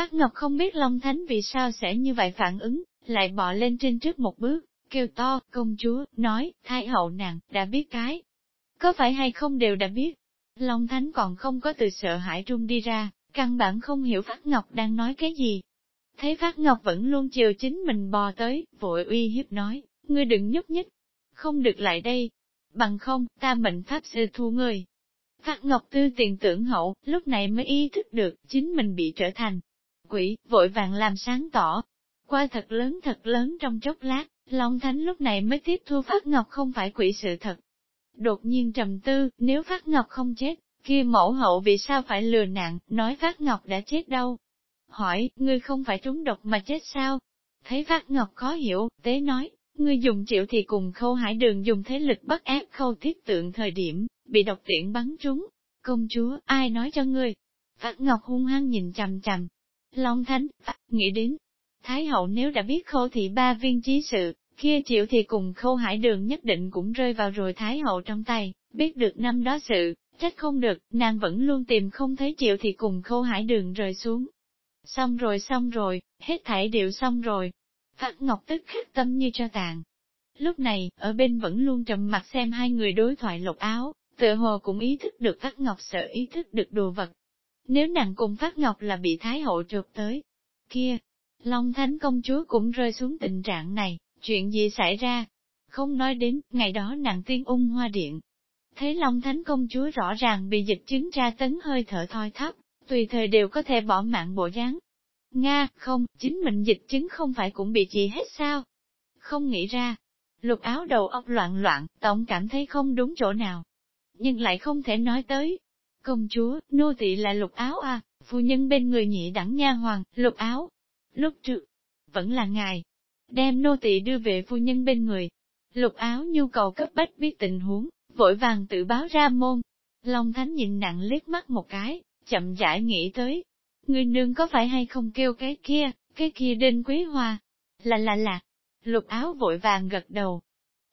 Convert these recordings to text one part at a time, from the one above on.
Phát Ngọc không biết Long Thánh vì sao sẽ như vậy phản ứng, lại bò lên trên trước một bước, kêu to, công chúa, nói, thái hậu nàng, đã biết cái. Có phải hay không đều đã biết. Long Thánh còn không có từ sợ hãi trung đi ra, căn bản không hiểu Phát Ngọc đang nói cái gì. Thấy Phát Ngọc vẫn luôn chiều chính mình bò tới, vội uy hiếp nói, ngươi đừng nhúc nhích, không được lại đây. Bằng không, ta mệnh pháp sư thu người. Phát Ngọc Tư tiền tưởng hậu, lúc này mới ý thức được, chính mình bị trở thành quỷ, vội vàng làm sáng tỏ. Qua thật lớn thật lớn trong chốc lát, Long Thánh lúc này mới tiếp thu Phát Ngọc không phải quỷ sự thật. Đột nhiên trầm tư, nếu Phát Ngọc không chết, kia mẫu hậu vì sao phải lừa nạn, nói Phát Ngọc đã chết đâu? Hỏi, ngươi không phải trúng độc mà chết sao? Thấy Phát Ngọc khó hiểu, tế nói, ngươi dùng triệu thì cùng khâu hải đường dùng thế lực bắt ép khâu thiết tượng thời điểm, bị độc tiễn bắn trúng. Công chúa, ai nói cho ngươi? Phát Ngọc hung hăng nhìn chằm chằm. Long Thánh, nghĩ đến, Thái hậu nếu đã biết khâu thị ba viên chí sự, kia chịu thì cùng khâu hải đường nhất định cũng rơi vào rồi Thái hậu trong tay, biết được năm đó sự, trách không được, nàng vẫn luôn tìm không thấy chịu thì cùng khâu hải đường rơi xuống. Xong rồi xong rồi, hết thảy đều xong rồi. Phát Ngọc tức khắc tâm như cho tàn. Lúc này, ở bên vẫn luôn trầm mặt xem hai người đối thoại lột áo, tựa hồ cũng ý thức được Phát Ngọc sợ ý thức được đồ vật. Nếu nàng cùng Phát Ngọc là bị Thái hậu trượt tới, kia, Long Thánh công chúa cũng rơi xuống tình trạng này, chuyện gì xảy ra? Không nói đến, ngày đó nàng tiên ung hoa điện. Thấy Long Thánh công chúa rõ ràng bị dịch chứng tra tấn hơi thở thoi thấp, tùy thời đều có thể bỏ mạng bộ dáng. Nga, không, chính mình dịch chứng không phải cũng bị chị hết sao? Không nghĩ ra. Lục áo đầu óc loạn loạn, tổng cảm thấy không đúng chỗ nào. Nhưng lại không thể nói tới. Công chúa, nô tỳ là lục áo à, phu nhân bên người nhị đẳng nha hoàng, lục áo. Lúc trước, vẫn là ngài, đem nô tỳ đưa về phu nhân bên người. Lục áo nhu cầu cấp bách biết tình huống, vội vàng tự báo ra môn. Long Thánh nhìn nặng liếc mắt một cái, chậm rãi nghĩ tới. Người nương có phải hay không kêu cái kia, cái kia đinh quý hoa? Là là là. Lục áo vội vàng gật đầu.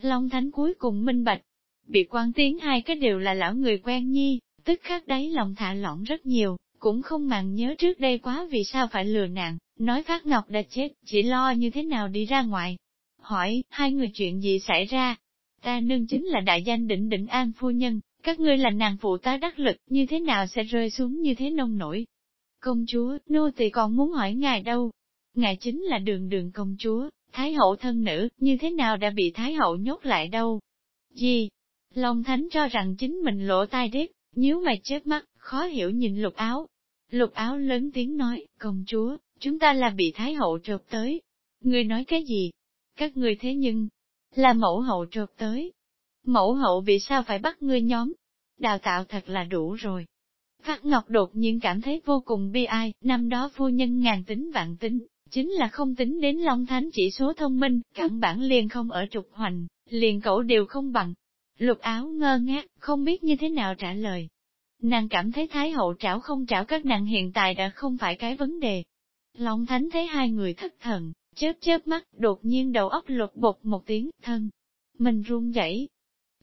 Long Thánh cuối cùng minh bạch. Bị quan tiếng hai cái đều là lão người quen nhi, tức khắc đấy lòng thả lỏng rất nhiều, cũng không màng nhớ trước đây quá vì sao phải lừa nạn, nói Phát Ngọc đã chết, chỉ lo như thế nào đi ra ngoài. Hỏi, hai người chuyện gì xảy ra? Ta nương chính là đại danh đỉnh đỉnh an phu nhân, các ngươi là nàng phụ tá đắc lực, như thế nào sẽ rơi xuống như thế nông nổi? Công chúa, nô tỳ còn muốn hỏi ngài đâu? Ngài chính là đường đường công chúa, thái hậu thân nữ, như thế nào đã bị thái hậu nhốt lại đâu? Gì? Long Thánh cho rằng chính mình lỗ tai đếp, nhíu mày chớp mắt, khó hiểu nhìn lục áo. Lục áo lớn tiếng nói, công chúa, chúng ta là bị thái hậu trượt tới. Người nói cái gì? Các người thế nhưng, là mẫu hậu trượt tới. Mẫu hậu vì sao phải bắt ngươi nhóm? Đào tạo thật là đủ rồi. Phát Ngọc đột nhiên cảm thấy vô cùng bi ai, năm đó phu nhân ngàn tính vạn tính, chính là không tính đến Long Thánh chỉ số thông minh, căn bản liền không ở trục hoành, liền cậu đều không bằng. Lục áo ngơ ngác, không biết như thế nào trả lời. Nàng cảm thấy Thái hậu trảo không trảo các nàng hiện tại đã không phải cái vấn đề. Long Thánh thấy hai người thất thần, chớp chớp mắt, đột nhiên đầu óc lục bột một tiếng, thân. Mình run rẩy,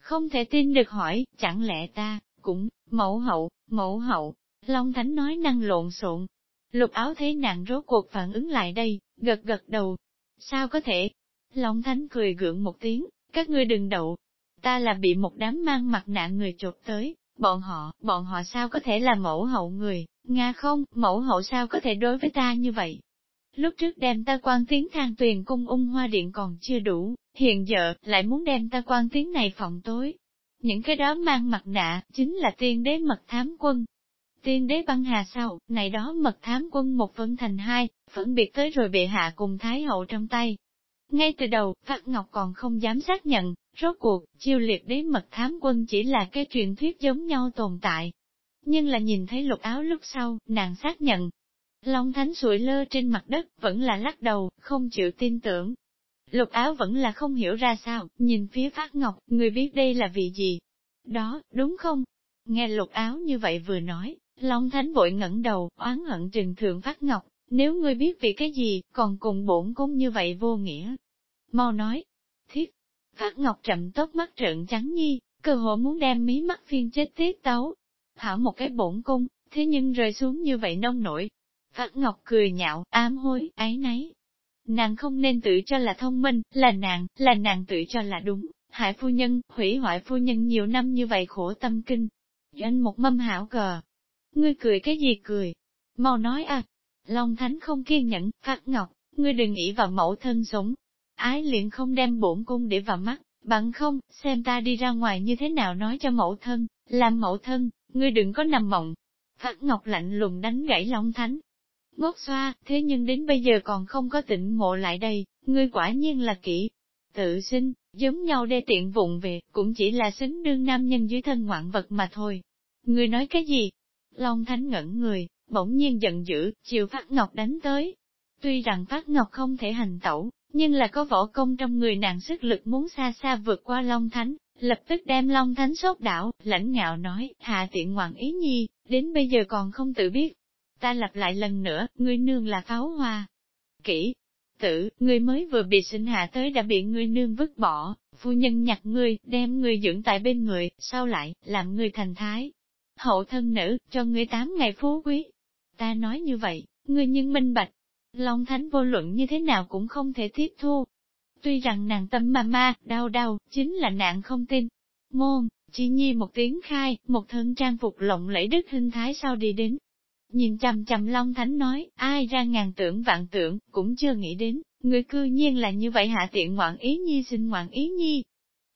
Không thể tin được hỏi, chẳng lẽ ta, cũng, mẫu hậu, mẫu hậu. Long Thánh nói năng lộn xộn. Lục áo thấy nàng rốt cuộc phản ứng lại đây, gật gật đầu. Sao có thể? Long Thánh cười gượng một tiếng, các ngươi đừng đậu. Ta là bị một đám mang mặt nạ người chụp tới, Bọn họ, bọn họ sao có thể là mẫu hậu người, Nga không, mẫu hậu sao có thể đối với ta như vậy? Lúc trước đem ta quan tiếng thang tuyền cung ung hoa điện còn chưa đủ, hiện giờ, lại muốn đem ta quan tiếng này phòng tối. Những cái đó mang mặt nạ, chính là tiên đế mật thám quân. Tiên đế băng hà sau, này đó mật thám quân một phân thành hai, phân biệt tới rồi bệ hạ cùng thái hậu trong tay. Ngay từ đầu, Phát Ngọc còn không dám xác nhận, Rốt cuộc, chiêu liệt đế mật thám quân chỉ là cái truyền thuyết giống nhau tồn tại. Nhưng là nhìn thấy lục áo lúc sau, nàng xác nhận. Long thánh sụi lơ trên mặt đất, vẫn là lắc đầu, không chịu tin tưởng. Lục áo vẫn là không hiểu ra sao, nhìn phía phát ngọc, người biết đây là vị gì. Đó, đúng không? Nghe lục áo như vậy vừa nói, Long Thánh vội ngẩng đầu, oán hận trừng thượng phát ngọc, nếu ngươi biết vì cái gì, còn cùng bổn cũng như vậy vô nghĩa. Mau nói, thiết, Phát Ngọc chậm tốt mắt trợn trắng nhi, cơ hồ muốn đem mí mắt phiên chết tiết tấu. Hảo một cái bổn cung, thế nhưng rơi xuống như vậy nông nổi. Phát Ngọc cười nhạo, ám hối, ái nấy. Nàng không nên tự cho là thông minh, là nàng, là nàng tự cho là đúng. Hải phu nhân, hủy hoại phu nhân nhiều năm như vậy khổ tâm kinh. Doanh một mâm hảo cờ. Ngươi cười cái gì cười? Mau nói à. Long Thánh không kiên nhẫn, Phát Ngọc, ngươi đừng nghĩ vào mẫu thân sống. Ái liền không đem bổn cung để vào mắt, bằng không, xem ta đi ra ngoài như thế nào nói cho mẫu thân, làm mẫu thân, ngươi đừng có nằm mộng. Phát Ngọc lạnh lùng đánh gãy Long Thánh. Ngốc xoa, thế nhưng đến bây giờ còn không có tỉnh ngộ lại đây, ngươi quả nhiên là kỹ. Tự sinh, giống nhau đê tiện vụng về, cũng chỉ là xứng đương nam nhân dưới thân ngoạn vật mà thôi. Ngươi nói cái gì? Long Thánh ngẩn người, bỗng nhiên giận dữ, chiều Phát Ngọc đánh tới. Tuy rằng Phát Ngọc không thể hành tẩu, nhưng là có võ công trong người nàng sức lực muốn xa xa vượt qua Long Thánh, lập tức đem Long Thánh sốt đảo, lãnh ngạo nói, hạ tiện ngoạn ý nhi, đến bây giờ còn không tự biết. Ta lặp lại lần nữa, ngươi nương là pháo hoa. Kỹ, tử, ngươi mới vừa bị sinh hạ tới đã bị ngươi nương vứt bỏ, phu nhân nhặt ngươi, đem ngươi dưỡng tại bên người, sau lại, làm ngươi thành thái. Hậu thân nữ, cho ngươi tám ngày phú quý. Ta nói như vậy, ngươi nhưng minh bạch. Long Thánh vô luận như thế nào cũng không thể tiếp thu, Tuy rằng nàng tâm ma ma, đau đau, chính là nạn không tin. Môn, chỉ nhi một tiếng khai, một thân trang phục lộng lẫy đức hình thái sau đi đến. Nhìn chầm chầm Long Thánh nói, ai ra ngàn tưởng vạn tưởng, cũng chưa nghĩ đến, người cư nhiên là như vậy hạ tiện ngoạn ý nhi xin ngoạn ý nhi.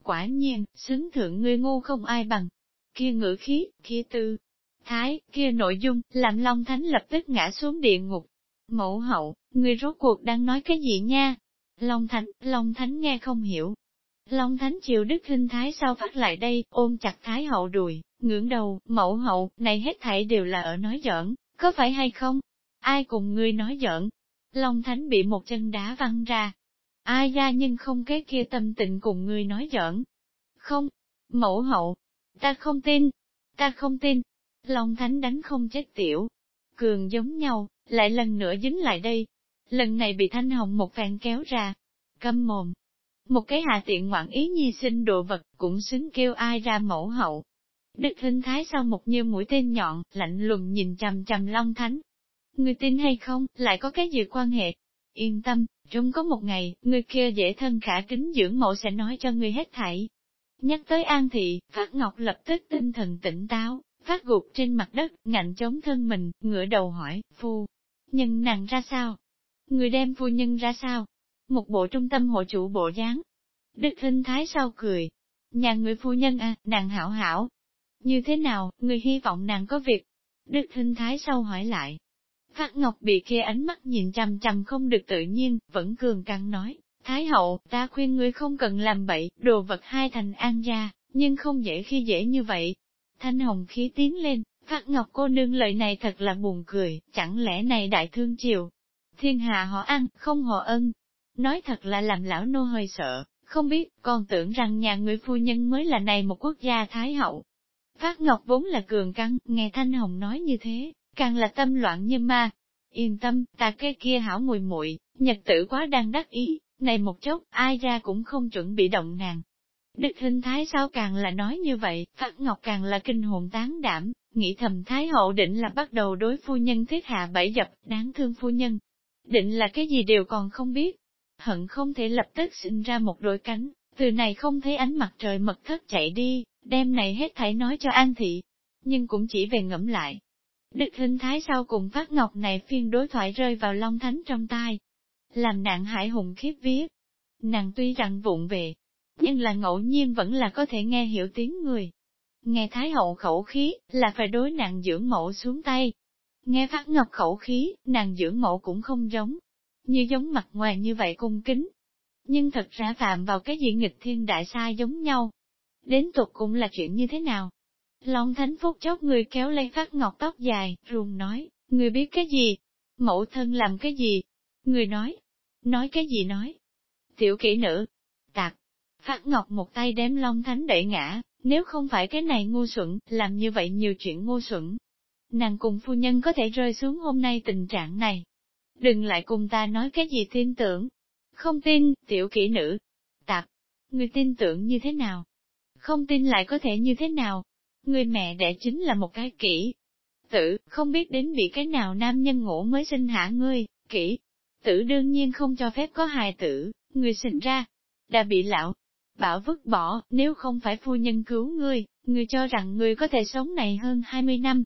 Quả nhiên, xứng thượng người ngu không ai bằng. Kia ngữ khí, kia tư, thái, kia nội dung, làm Long Thánh lập tức ngã xuống địa ngục. Mẫu hậu, người rốt cuộc đang nói cái gì nha? Long Thánh, Long Thánh nghe không hiểu. Long Thánh chịu đức hình thái sao phát lại đây, ôm chặt Thái hậu đùi, ngưỡng đầu, mẫu hậu, này hết thảy đều là ở nói giỡn, có phải hay không? Ai cùng ngươi nói giỡn? Long Thánh bị một chân đá văng ra. Ai ra nhưng không cái kia tâm tình cùng ngươi nói giỡn. Không, mẫu hậu, ta không tin, ta không tin. Long Thánh đánh không chết tiểu. Cường giống nhau, lại lần nữa dính lại đây, lần này bị Thanh Hồng một phen kéo ra. Câm mồm. Một cái hạ tiện ngoạn ý nhi sinh đồ vật cũng xứng kêu ai ra mẫu hậu. Đức hình thái sau một như mũi tên nhọn, lạnh lùng nhìn chầm chầm Long Thánh. Người tin hay không, lại có cái gì quan hệ? Yên tâm, trong có một ngày, người kia dễ thân khả kính dưỡng mẫu sẽ nói cho người hết thảy. Nhắc tới An Thị, Phát Ngọc lập tức tinh thần tỉnh táo, phát gục trên mặt đất, ngạnh chống thân mình, ngửa đầu hỏi, phu, nhân nàng ra sao? Người đem phu nhân ra sao? Một bộ trung tâm hộ chủ bộ dáng. Đức Hinh Thái sau cười. Nhà người phu nhân à, nàng hảo hảo. Như thế nào, người hy vọng nàng có việc? Đức Hinh Thái sau hỏi lại. Phát Ngọc bị kia ánh mắt nhìn chằm chằm không được tự nhiên, vẫn cường căng nói. Thái hậu, ta khuyên ngươi không cần làm bậy, đồ vật hai thành an gia, nhưng không dễ khi dễ như vậy. Thanh hồng khí tiến lên, Phát Ngọc cô nương lời này thật là buồn cười, chẳng lẽ này đại thương triều, thiên hạ họ ăn, không họ ân. Nói thật là làm lão nô hơi sợ, không biết, còn tưởng rằng nhà người phu nhân mới là này một quốc gia thái hậu. Phát Ngọc vốn là cường căng, nghe Thanh Hồng nói như thế, càng là tâm loạn như ma. Yên tâm, ta cái kia hảo mùi muội nhật tử quá đang đắc ý, này một chốc, ai ra cũng không chuẩn bị động nàng. Đức hình thái sao càng là nói như vậy, Phát Ngọc càng là kinh hồn tán đảm, nghĩ thầm Thái hậu định là bắt đầu đối phu nhân thiết hạ bẫy dập, đáng thương phu nhân, định là cái gì đều còn không biết. Hận không thể lập tức sinh ra một đôi cánh, từ này không thấy ánh mặt trời mật thất chạy đi, đem này hết thảy nói cho An Thị, nhưng cũng chỉ về ngẫm lại. Đức hình thái sau cùng phát ngọc này phiên đối thoại rơi vào Long Thánh trong tai, làm nạn hải hùng khiếp viết Nàng tuy rằng vụng về, nhưng là ngẫu nhiên vẫn là có thể nghe hiểu tiếng người. Nghe Thái Hậu khẩu khí, là phải đối nàng dưỡng mẫu xuống tay, Nghe phát ngọc khẩu khí, nàng dưỡng mẫu cũng không giống, như giống mặt ngoài như vậy cung kính. Nhưng thật ra phạm vào cái gì nghịch thiên đại sai giống nhau. Đến tục cũng là chuyện như thế nào? Long thánh phúc chốc người kéo lấy phát ngọc tóc dài, ruồng nói, người biết cái gì? Mẫu thân làm cái gì? Người nói, nói cái gì nói? Tiểu kỹ nữ, tạc, phát ngọc một tay đếm long thánh đẩy ngã, nếu không phải cái này ngu xuẩn, làm như vậy nhiều chuyện ngu xuẩn, nàng cùng phu nhân có thể rơi xuống hôm nay tình trạng này. Đừng lại cùng ta nói cái gì tin tưởng. Không tin, tiểu kỹ nữ. Tạp, người tin tưởng như thế nào? Không tin lại có thể như thế nào? Người mẹ đẻ chính là một cái kỹ. tử, không biết đến bị cái nào nam nhân ngủ mới sinh hạ ngươi, kỹ. Tử đương nhiên không cho phép có hài tử, người sinh ra, đã bị lão, bảo vứt bỏ, nếu không phải phu nhân cứu ngươi, ngươi cho rằng ngươi có thể sống này hơn 20 năm.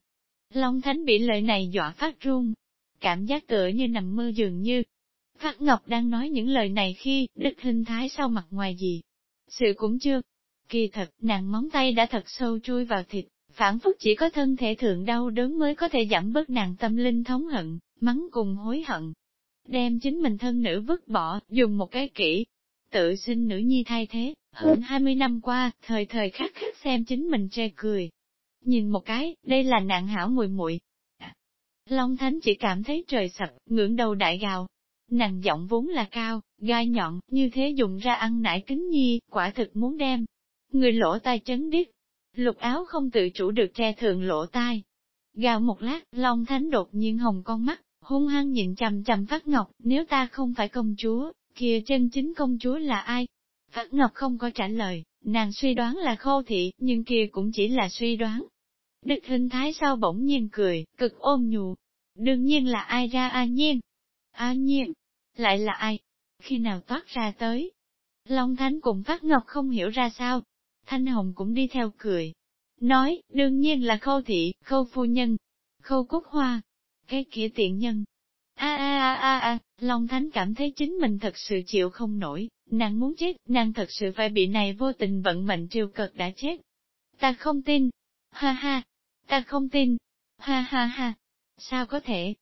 Long Thánh bị lời này dọa phát run, cảm giác tựa như nằm mơ dường như. Phát Ngọc đang nói những lời này khi đức hình thái sau mặt ngoài gì. Sự cũng chưa. Kỳ thật, nàng móng tay đã thật sâu chui vào thịt, phản phúc chỉ có thân thể thượng đau đớn mới có thể giảm bớt nàng tâm linh thống hận, mắng cùng hối hận. Đem chính mình thân nữ vứt bỏ, dùng một cái kỹ, tự sinh nữ nhi thay thế, hơn 20 năm qua, thời thời khắc khắc xem chính mình chê cười. Nhìn một cái, đây là nạn hảo muội muội Long Thánh chỉ cảm thấy trời sập, ngưỡng đầu đại gào. Nàng giọng vốn là cao, gai nhọn, như thế dùng ra ăn nải kính nhi, quả thực muốn đem. Người lỗ tai chấn điếc, lục áo không tự chủ được che thường lỗ tai. Gào một lát, Long Thánh đột nhiên hồng con mắt, hung hăng nhìn chầm chầm Phát Ngọc, nếu ta không phải công chúa, kia chân chính công chúa là ai? Phát Ngọc không có trả lời, nàng suy đoán là khô thị, nhưng kia cũng chỉ là suy đoán. Đức hình thái sau bỗng nhiên cười, cực ôm nhù. Đương nhiên là ai ra A nhiên. A nhiên, lại là ai? Khi nào toát ra tới? Long Thánh cùng Phát Ngọc không hiểu ra sao. Thanh Hồng cũng đi theo cười. Nói, đương nhiên là khâu thị, khâu phu nhân, khâu cúc hoa. Cái kia tiện nhân, A a a a a, Long Thánh cảm thấy chính mình thật sự chịu không nổi, nàng muốn chết, nàng thật sự phải bị này vô tình vận mệnh triều cực đã chết. Ta không tin. Ha ha, ta không tin. Ha ha ha, sao có thể?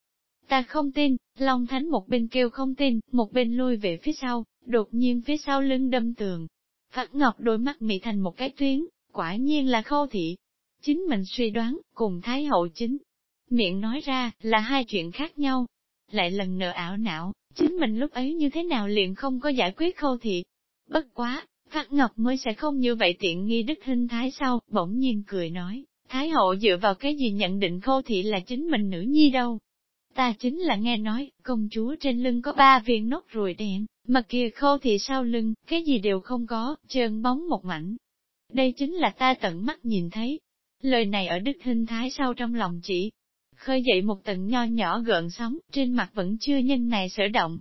Ta không tin, Long Thánh một bên kêu không tin, một bên lui về phía sau, đột nhiên phía sau lưng đâm tường. Phật Ngọc đôi mắt mị thành một cái tuyến, quả nhiên là khâu thị. Chính mình suy đoán, cùng Thái Hậu chính. Miệng nói ra, là hai chuyện khác nhau, lại lần nữa ảo não, chính mình lúc ấy như thế nào liền không có giải quyết khâu thị. Bất quá, Phát Ngọc mới sẽ không như vậy tiện nghi đức hình thái sau, bỗng nhiên cười nói, Thái hậu dựa vào cái gì nhận định khâu thị là chính mình nữ nhi đâu. Ta chính là nghe nói, công chúa trên lưng có ba viên nốt ruồi đen, mà kia khâu thị sau lưng, cái gì đều không có, trơn bóng một mảnh. Đây chính là ta tận mắt nhìn thấy. Lời này ở đức hình thái sau trong lòng chỉ khơi dậy một tầng nho nhỏ gợn sóng, trên mặt vẫn chưa nhân này sở động.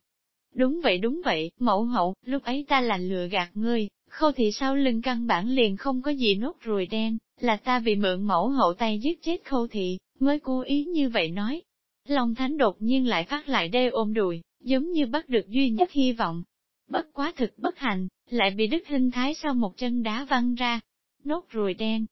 Đúng vậy đúng vậy, mẫu hậu, lúc ấy ta là lừa gạt ngươi, khâu thì sau lưng căn bản liền không có gì nốt ruồi đen, là ta vì mượn mẫu hậu tay giết chết khâu thị, mới cố ý như vậy nói. Long Thánh đột nhiên lại phát lại đê ôm đùi, giống như bắt được duy nhất hy vọng. Bất quá thực bất hành, lại bị đức hình thái sau một chân đá văng ra. Nốt ruồi đen.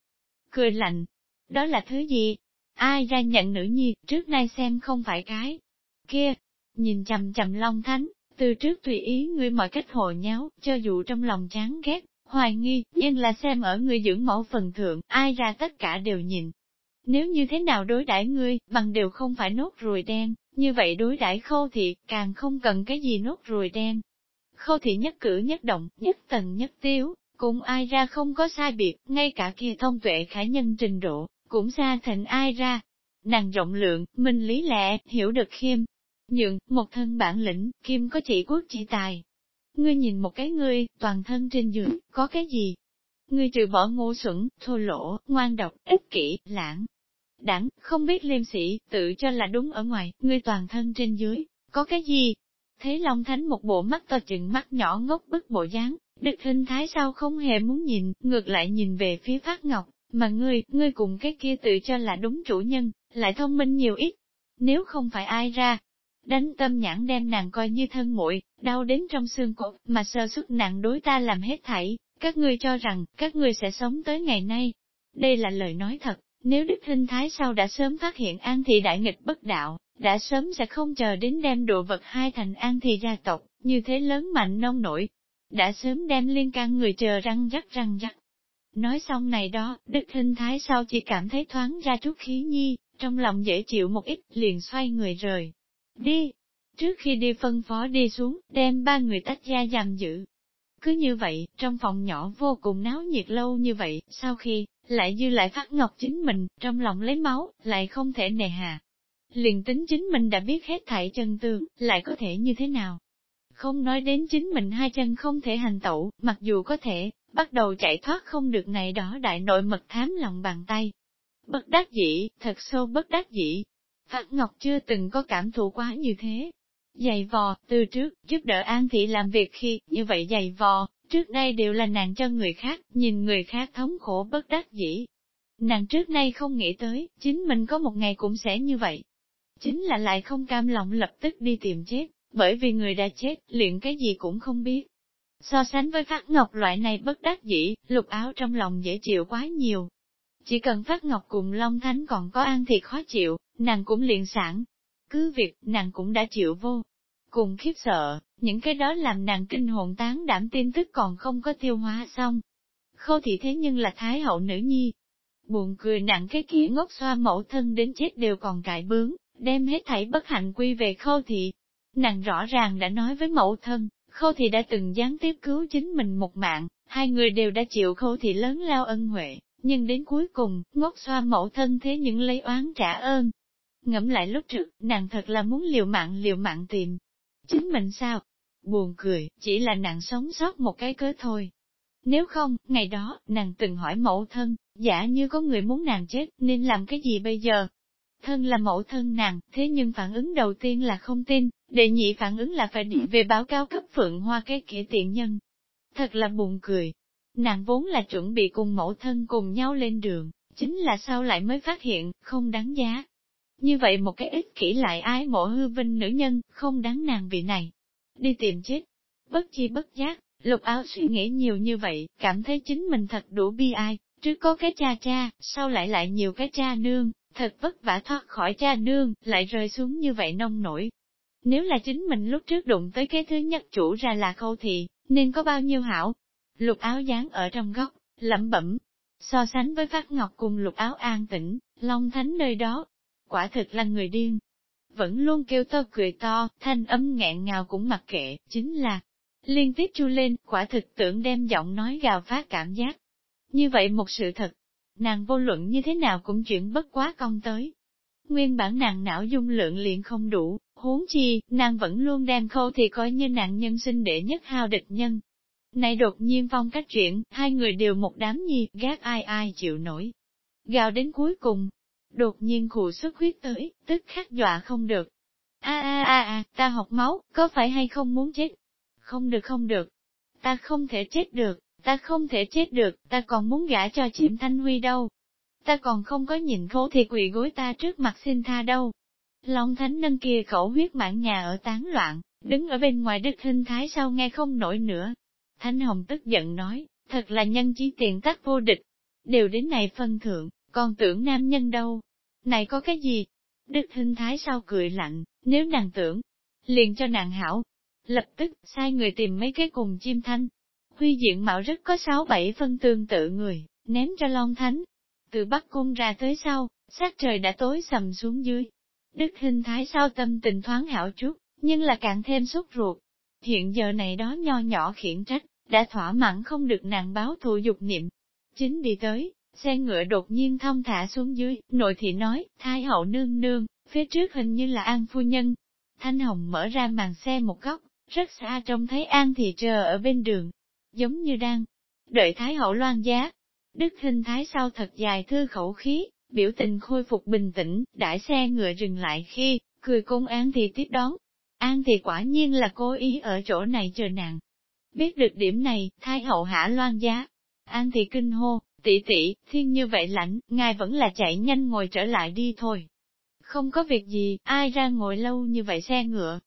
Cười lạnh. Đó là thứ gì? Ai ra nhận nữ nhi, trước nay xem không phải cái. Kia, nhìn chầm chầm Long Thánh, từ trước tùy ý người mọi cách hồ nháo, cho dù trong lòng chán ghét, hoài nghi, nhưng là xem ở người dưỡng mẫu phần thượng, ai ra tất cả đều nhìn. Nếu như thế nào đối đãi ngươi, bằng đều không phải nốt ruồi đen, như vậy đối đãi khâu thị, càng không cần cái gì nốt ruồi đen. Khâu thị nhất cử nhất động, nhất tầng nhất tiếu, cũng ai ra không có sai biệt, ngay cả kia thông tuệ khả nhân trình độ, cũng ra thịnh ai ra. Nàng rộng lượng, minh lý lẽ, hiểu được khiêm. Nhượng, một thân bản lĩnh, kim có chỉ quốc chỉ tài. Ngươi nhìn một cái ngươi, toàn thân trên giường, có cái gì? Ngươi trừ bỏ ngu xuẩn, thô lỗ, ngoan độc, ích kỷ, lãng. Đảng, không biết liêm sĩ, tự cho là đúng ở ngoài, ngươi toàn thân trên dưới, có cái gì? Thế Long Thánh một bộ mắt to chừng mắt nhỏ ngốc bức bộ dáng, Đức hình thái sao không hề muốn nhìn, ngược lại nhìn về phía Phát Ngọc, mà ngươi, ngươi cùng cái kia tự cho là đúng chủ nhân, lại thông minh nhiều ít. Nếu không phải ai ra, đánh tâm nhãn đem nàng coi như thân muội, đau đến trong xương cốt, mà sơ xuất nặng đối ta làm hết thảy, các ngươi cho rằng, các ngươi sẽ sống tới ngày nay. Đây là lời nói thật, nếu Đức Hình Thái sau đã sớm phát hiện An Thị đại nghịch bất đạo, đã sớm sẽ không chờ đến đem đồ vật hai thành An Thị gia tộc, như thế lớn mạnh nông nổi. Đã sớm đem liên can người chờ răng rắc răng rắc, Nói xong này đó, Đức Hinh Thái sau chỉ cảm thấy thoáng ra chút khí nhi, trong lòng dễ chịu một ít, liền xoay người rời. Đi! Trước khi đi phân phó đi xuống, đem ba người tách ra giam giữ. Cứ như vậy, trong phòng nhỏ vô cùng náo nhiệt lâu như vậy, sau khi, lại dư lại phát ngọc chính mình, trong lòng lấy máu, lại không thể nề hà. Liền tính chính mình đã biết hết thảy chân tương, lại có thể như thế nào? Không nói đến chính mình hai chân không thể hành tẩu, mặc dù có thể, bắt đầu chạy thoát không được này đó đại nội mật thám lòng bàn tay. Bất đắc dĩ, thật sâu bất đắc dĩ. Phát Ngọc chưa từng có cảm thụ quá như thế. Dày vò, từ trước, giúp đỡ An Thị làm việc khi, như vậy dày vò, trước đây đều là nàng cho người khác, nhìn người khác thống khổ bất đắc dĩ. Nàng trước nay không nghĩ tới, chính mình có một ngày cũng sẽ như vậy. Chính là lại không cam lòng lập tức đi tìm chết, bởi vì người đã chết, luyện cái gì cũng không biết. So sánh với Phát Ngọc loại này bất đắc dĩ, lục áo trong lòng dễ chịu quá nhiều. Chỉ cần Phát Ngọc cùng Long Thánh còn có an thiệt khó chịu, nàng cũng liền sẵn Cứ việc, nàng cũng đã chịu vô. Cùng khiếp sợ, những cái đó làm nàng kinh hồn tán đảm tin tức còn không có tiêu hóa xong. Khô thị thế nhưng là thái hậu nữ nhi. Buồn cười nặng cái kia ngốc xoa mẫu thân đến chết đều còn cãi bướng, đem hết thảy bất hạnh quy về khâu thị. Nàng rõ ràng đã nói với mẫu thân, khâu thị đã từng gián tiếp cứu chính mình một mạng, hai người đều đã chịu khâu thị lớn lao ân huệ, nhưng đến cuối cùng, ngốc xoa mẫu thân thế những lấy oán trả ơn. Ngẫm lại lúc trước, nàng thật là muốn liều mạng liều mạng tìm. Chính mình sao? Buồn cười, chỉ là nàng sống sót một cái cớ thôi. Nếu không, ngày đó, nàng từng hỏi mẫu thân, giả như có người muốn nàng chết, nên làm cái gì bây giờ? Thân là mẫu thân nàng, thế nhưng phản ứng đầu tiên là không tin, đệ nhị phản ứng là phải đi về báo cáo cấp phượng hoa cái kẻ tiện nhân. Thật là buồn cười. Nàng vốn là chuẩn bị cùng mẫu thân cùng nhau lên đường, chính là sao lại mới phát hiện, không đáng giá. Như vậy một cái ích kỷ lại ái mộ hư vinh nữ nhân, không đáng nàng vị này. Đi tìm chết. Bất chi bất giác, lục áo suy nghĩ nhiều như vậy, cảm thấy chính mình thật đủ bi ai, trước có cái cha cha, sau lại lại nhiều cái cha nương, thật vất vả thoát khỏi cha nương, lại rơi xuống như vậy nông nổi. Nếu là chính mình lúc trước đụng tới cái thứ nhất chủ ra là khâu thì nên có bao nhiêu hảo. Lục áo dán ở trong góc, lẩm bẩm. So sánh với Phát Ngọc cùng lục áo an tĩnh, Long Thánh nơi đó, quả thực là người điên. Vẫn luôn kêu to cười to, thanh âm nghẹn ngào cũng mặc kệ, chính là, liên tiếp chu lên, quả thực tưởng đem giọng nói gào phát cảm giác. Như vậy một sự thật, nàng vô luận như thế nào cũng chuyển bất quá công tới. Nguyên bản nàng não dung lượng liền không đủ, huống chi, nàng vẫn luôn đem khâu thì coi như nạn nhân sinh để nhất hao địch nhân. Này đột nhiên phong cách chuyện, hai người đều một đám nhi, gác ai ai chịu nổi. Gào đến cuối cùng, đột nhiên khụ xuất huyết tới, tức khắc dọa không được. A a a a, ta học máu, có phải hay không muốn chết? Không được không được, ta không thể chết được ta không thể chết được, ta còn muốn gả cho Chiểm Thanh Huy đâu. Ta còn không có nhìn khố thì quỳ gối ta trước mặt xin tha đâu. Long Thánh nâng kia khẩu huyết mãn nhà ở tán loạn, đứng ở bên ngoài đức hình thái sau nghe không nổi nữa. Thánh Hồng tức giận nói, thật là nhân chí tiền tác vô địch. Đều đến này phân thượng, còn tưởng nam nhân đâu. Này có cái gì? Đức hình thái sau cười lạnh, nếu nàng tưởng, liền cho nàng hảo. Lập tức, sai người tìm mấy cái cùng chim thanh, Huy diện mạo rất có sáu bảy phân tương tự người, ném cho Long Thánh. Từ Bắc Cung ra tới sau, sát trời đã tối sầm xuống dưới. Đức hình thái sao tâm tình thoáng hảo chút, nhưng là càng thêm sốt ruột. Hiện giờ này đó nho nhỏ khiển trách, đã thỏa mãn không được nàng báo thù dục niệm. Chính đi tới, xe ngựa đột nhiên thông thả xuống dưới, nội thị nói, thái hậu nương nương, phía trước hình như là An Phu Nhân. Thanh Hồng mở ra màn xe một góc, rất xa trông thấy An Thị chờ ở bên đường, giống như đang đợi Thái hậu loan giá. Đức hình thái sau thật dài thư khẩu khí, biểu tình khôi phục bình tĩnh, đãi xe ngựa dừng lại khi, cười cung An thì tiếp đón. An thì quả nhiên là cố ý ở chỗ này chờ nàng. Biết được điểm này, Thái hậu hạ loan giá. An thì kinh hô, tỷ tỷ, thiên như vậy lạnh, ngài vẫn là chạy nhanh ngồi trở lại đi thôi. Không có việc gì, ai ra ngồi lâu như vậy xe ngựa.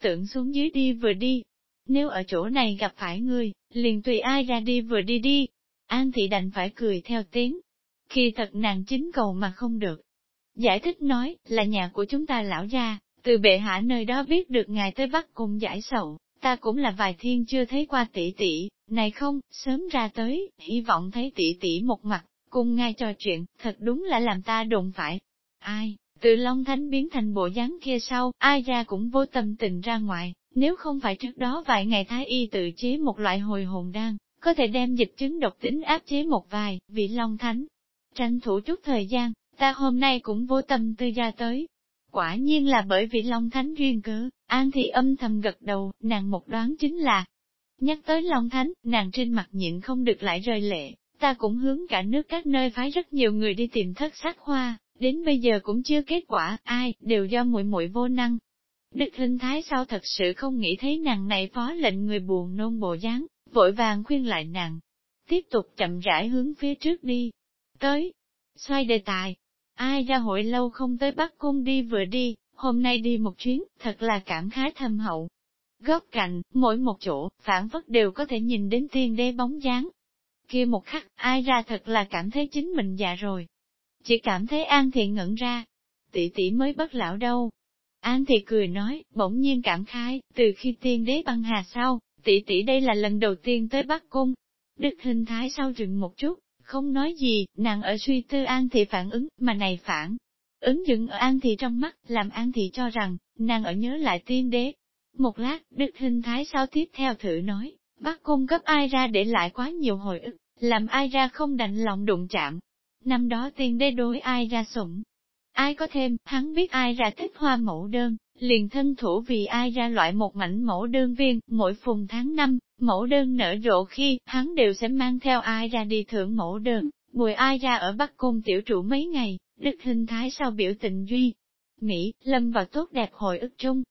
Tưởng xuống dưới đi vừa đi, nếu ở chỗ này gặp phải ngươi, liền tùy ai ra đi vừa đi đi. An thị đành phải cười theo tiếng. Khi thật nàng chính cầu mà không được. Giải thích nói, là nhà của chúng ta lão gia, từ bệ hạ nơi đó biết được ngài tới bắt cùng giải sầu, ta cũng là vài thiên chưa thấy qua tỷ tỷ, này không, sớm ra tới, hy vọng thấy tỷ tỷ một mặt, cùng ngài trò chuyện, thật đúng là làm ta đụng phải. Ai, từ Long Thánh biến thành bộ dáng kia sau, ai ra cũng vô tâm tình ra ngoài, nếu không phải trước đó vài ngày Thái Y tự chế một loại hồi hồn đan, có thể đem dịch chứng độc tính áp chế một vài, vị Long Thánh. Tranh thủ chút thời gian, ta hôm nay cũng vô tâm tư ra tới. Quả nhiên là bởi vì Long Thánh duyên cớ, An Thị âm thầm gật đầu, nàng một đoán chính là. Nhắc tới Long Thánh, nàng trên mặt nhịn không được lại rơi lệ, ta cũng hướng cả nước các nơi phái rất nhiều người đi tìm thất sắc hoa, đến bây giờ cũng chưa kết quả, ai, đều do muội muội vô năng. Đức Linh Thái sao thật sự không nghĩ thấy nàng này phó lệnh người buồn nôn bộ dáng, vội vàng khuyên lại nàng. Tiếp tục chậm rãi hướng phía trước đi. Tới, xoay đề tài. Ai ra hội lâu không tới Bắc Cung đi vừa đi, hôm nay đi một chuyến, thật là cảm khái thâm hậu. Góc cạnh, mỗi một chỗ, phản phất đều có thể nhìn đến tiên đế bóng dáng. Kia một khắc, ai ra thật là cảm thấy chính mình già rồi. Chỉ cảm thấy An thiện ngẩn ra. Tỷ tỷ mới bất lão đâu. An Thị cười nói, bỗng nhiên cảm khái, từ khi tiên đế băng hà sau, tỷ tỷ đây là lần đầu tiên tới Bắc Cung. Đức hình thái sau rừng một chút, không nói gì, nàng ở suy tư An Thị phản ứng, mà này phản. Ứng dựng ở An Thị trong mắt, làm An Thị cho rằng, nàng ở nhớ lại tiên đế. Một lát, Đức hình thái sau tiếp theo thử nói, Bắc Cung cấp ai ra để lại quá nhiều hồi ức, làm ai ra không đành lòng đụng chạm. Năm đó tiên đế đối ai ra sủng. Ai có thêm, hắn biết ai ra thích hoa mẫu đơn, liền thân thủ vì ai ra loại một mảnh mẫu đơn viên, mỗi phùng tháng năm, mẫu đơn nở rộ khi, hắn đều sẽ mang theo ai ra đi thưởng mẫu đơn, mùi ai ra ở Bắc Cung tiểu trụ mấy ngày, đức hình thái sau biểu tình duy. Mỹ, lâm vào tốt đẹp hồi ức chung.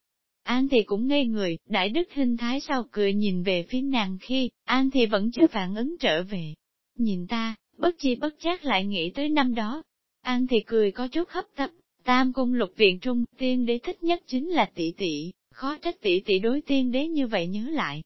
An thì cũng ngây người, đại đức hình thái sau cười nhìn về phía nàng khi, An thì vẫn chưa phản ứng trở về. Nhìn ta, bất chi bất giác lại nghĩ tới năm đó. An thì cười có chút hấp tấp, Tam cung lục viện trung, tiên đế thích nhất chính là tỷ tỷ, khó trách tỷ tỷ đối tiên đế như vậy nhớ lại.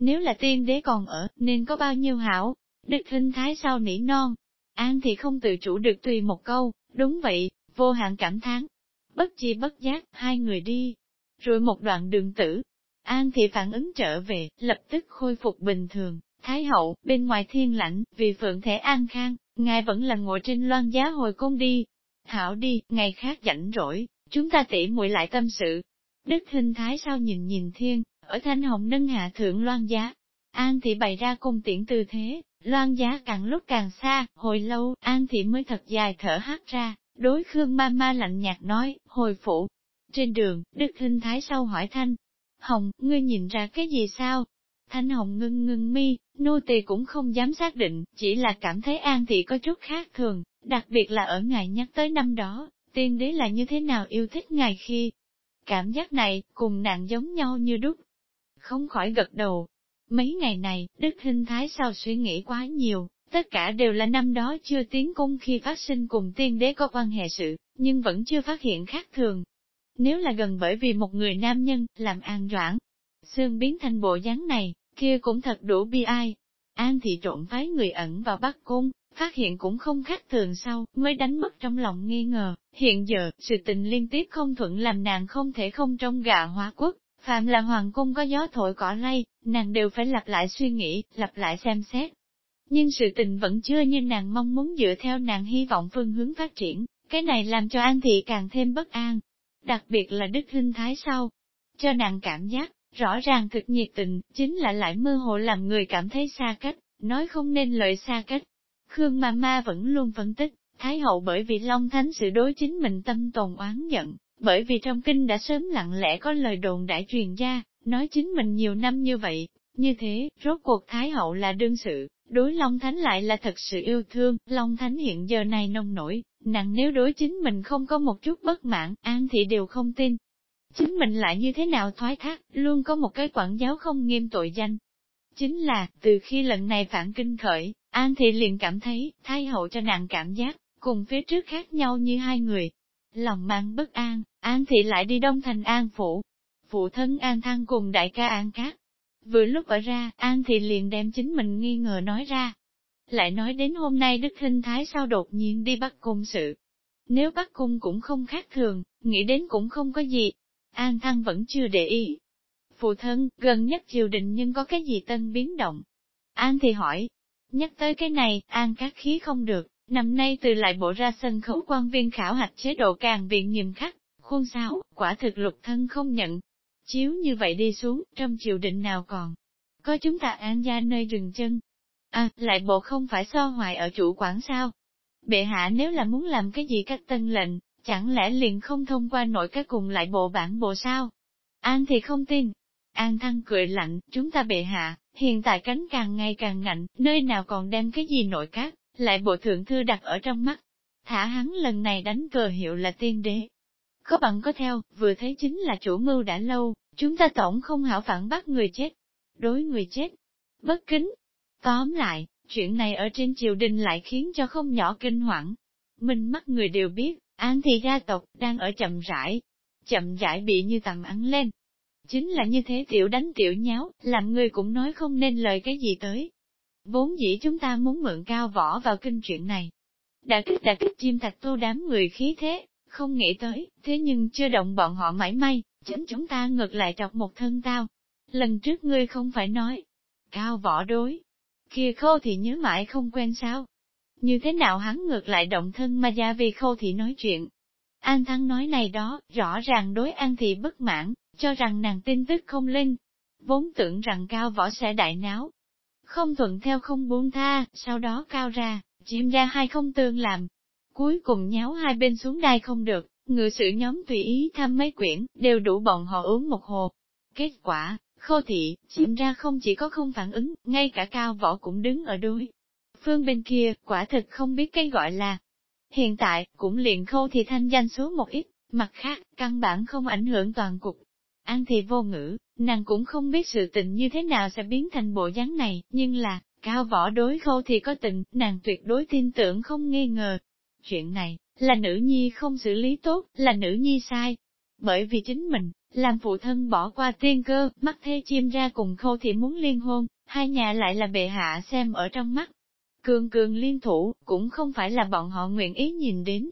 Nếu là tiên đế còn ở, nên có bao nhiêu hảo, đức hình thái sao nỉ non. An thì không tự chủ được tùy một câu, đúng vậy, vô hạn cảm thán. Bất chi bất giác, hai người đi. Rồi một đoạn đường tử. An thì phản ứng trở về, lập tức khôi phục bình thường. Thái hậu, bên ngoài thiên lãnh, vì phượng thể an khang, ngài vẫn là ngồi trên loan giá hồi cung đi, Hảo đi, ngày khác rảnh rỗi, chúng ta tỉ muội lại tâm sự. Đức hình thái sao nhìn nhìn thiên, ở thanh hồng nâng hạ thượng loan giá. An thị bày ra cung tiễn tư thế, loan giá càng lúc càng xa, hồi lâu, An thị mới thật dài thở hát ra, đối Khương ma ma lạnh nhạt nói, hồi phụ. Trên đường, Đức hình thái sau hỏi Thanh, Hồng, ngươi nhìn ra cái gì sao? Thanh Hồng ngưng ngưng mi, nô tỳ cũng không dám xác định, chỉ là cảm thấy An thị có chút khác thường, Đặc biệt là ở ngài nhắc tới năm đó, tiên đế là như thế nào yêu thích ngài khi. Cảm giác này, cùng nàng giống nhau như đúc. Không khỏi gật đầu. Mấy ngày này, Đức Hình Thái sao suy nghĩ quá nhiều, tất cả đều là năm đó chưa tiến cung khi phát sinh cùng tiên đế có quan hệ sự, nhưng vẫn chưa phát hiện khác thường. Nếu là gần bởi vì một người nam nhân, làm an doãn, xương biến thành bộ dáng này, kia cũng thật đủ bi ai. An thị trộn phái người ẩn vào Bắc Cung, phát hiện cũng không khác thường sau, mới đánh mất trong lòng nghi ngờ. Hiện giờ, sự tình liên tiếp không thuận làm nàng không thể không trong gà hóa quốc, phạm là hoàng cung có gió thổi cỏ lay, nàng đều phải lặp lại suy nghĩ, lặp lại xem xét. Nhưng sự tình vẫn chưa như nàng mong muốn dựa theo nàng hy vọng phương hướng phát triển, cái này làm cho An Thị càng thêm bất an. Đặc biệt là Đức Hinh Thái sau, cho nàng cảm giác, rõ ràng cực nhiệt tình, chính là lại mơ hồ làm người cảm thấy xa cách, nói không nên lợi xa cách. Khương Ma Ma vẫn luôn phân tích, Thái hậu bởi vì Long Thánh sự đối chính mình tâm tồn oán giận, bởi vì trong kinh đã sớm lặng lẽ có lời đồn đại truyền ra, nói chính mình nhiều năm như vậy, như thế, rốt cuộc Thái hậu là đương sự, đối Long Thánh lại là thật sự yêu thương, Long Thánh hiện giờ này nông nổi, nặng nếu đối chính mình không có một chút bất mãn, An thì đều không tin. Chính mình lại như thế nào thoái thác, luôn có một cái quản giáo không nghiêm tội danh, Chính là, từ khi lần này phản kinh khởi, An Thị liền cảm thấy, thái hậu cho nàng cảm giác, cùng phía trước khác nhau như hai người. Lòng mang bất an, An Thị lại đi Đông Thành An Phủ. Phụ thân An Thăng cùng đại ca An Cát. Vừa lúc ở ra, An Thị liền đem chính mình nghi ngờ nói ra. Lại nói đến hôm nay Đức Hinh Thái sao đột nhiên đi bắt cung sự. Nếu bắt cung cũng không khác thường, nghĩ đến cũng không có gì. An Thăng vẫn chưa để ý, Phụ thân, gần nhất triều đình nhưng có cái gì tân biến động? An thì hỏi. Nhắc tới cái này, An các khí không được, năm nay từ lại bộ ra sân khấu quan viên khảo hạch chế độ càng viện nghiêm khắc, khuôn sáo quả thực lục thân không nhận. Chiếu như vậy đi xuống, trong triều đình nào còn? Có chúng ta an gia nơi dừng chân. À, lại bộ không phải so hoài ở chủ quản sao? Bệ hạ nếu là muốn làm cái gì các tân lệnh, chẳng lẽ liền không thông qua nội các cùng lại bộ bản bộ sao? An thì không tin, An Thăng cười lạnh, chúng ta bệ hạ, hiện tại cánh càng ngày càng ngạnh, nơi nào còn đem cái gì nội các, lại bộ thượng thư đặt ở trong mắt. Thả hắn lần này đánh cờ hiệu là tiên đế. Có bằng có theo, vừa thấy chính là chủ mưu đã lâu, chúng ta tổng không hảo phản bắt người chết. Đối người chết, bất kính. Tóm lại, chuyện này ở trên triều đình lại khiến cho không nhỏ kinh hoảng. Minh mắt người đều biết, An thì gia tộc đang ở chậm rãi, chậm rãi bị như tầm ăn lên. Chính là như thế tiểu đánh tiểu nháo, làm người cũng nói không nên lời cái gì tới. Vốn dĩ chúng ta muốn mượn cao võ vào kinh chuyện này. Đã kích đã kích chim thạch tô đám người khí thế, không nghĩ tới, thế nhưng chưa động bọn họ mãi may, chính chúng ta ngược lại chọc một thân tao. Lần trước ngươi không phải nói, cao võ đối, kia khô thì nhớ mãi không quen sao. Như thế nào hắn ngược lại động thân mà gia vì Khâu Thị nói chuyện. An Thăng nói này đó, rõ ràng đối An Thị bất mãn, cho rằng nàng tin tức không linh. Vốn tưởng rằng cao võ sẽ đại náo. Không thuận theo không buông tha, sau đó cao ra, chiếm ra hai không tương làm. Cuối cùng nháo hai bên xuống đai không được, ngự sự nhóm tùy ý thăm mấy quyển, đều đủ bọn họ uống một hồ. Kết quả, khô thị, chiếm ra không chỉ có không phản ứng, ngay cả cao võ cũng đứng ở đuôi. Phương bên kia, quả thực không biết cái gọi là. Hiện tại, cũng liền khâu thì thanh danh số một ít, mặt khác, căn bản không ảnh hưởng toàn cục. An thì vô ngữ, nàng cũng không biết sự tình như thế nào sẽ biến thành bộ dáng này, nhưng là, cao võ đối khâu thì có tình, nàng tuyệt đối tin tưởng không nghi ngờ. Chuyện này, là nữ nhi không xử lý tốt, là nữ nhi sai. Bởi vì chính mình, làm phụ thân bỏ qua tiên cơ, mắt thê chim ra cùng khâu thì muốn liên hôn, hai nhà lại là bệ hạ xem ở trong mắt. Cường cường liên thủ, cũng không phải là bọn họ nguyện ý nhìn đến.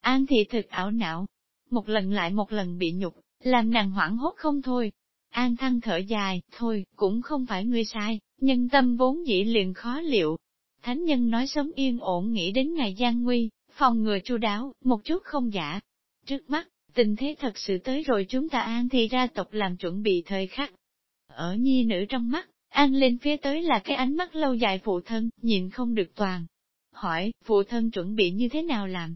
An thị thực ảo não, một lần lại một lần bị nhục, làm nàng hoảng hốt không thôi. An thăng thở dài, thôi, cũng không phải ngươi sai, nhân tâm vốn dĩ liền khó liệu. Thánh nhân nói sống yên ổn nghĩ đến ngày gian nguy, phòng ngừa chu đáo, một chút không giả. Trước mắt, tình thế thật sự tới rồi chúng ta an thì ra tộc làm chuẩn bị thời khắc. Ở nhi nữ trong mắt, an lên phía tới là cái ánh mắt lâu dài phụ thân, nhìn không được toàn. Hỏi, phụ thân chuẩn bị như thế nào làm?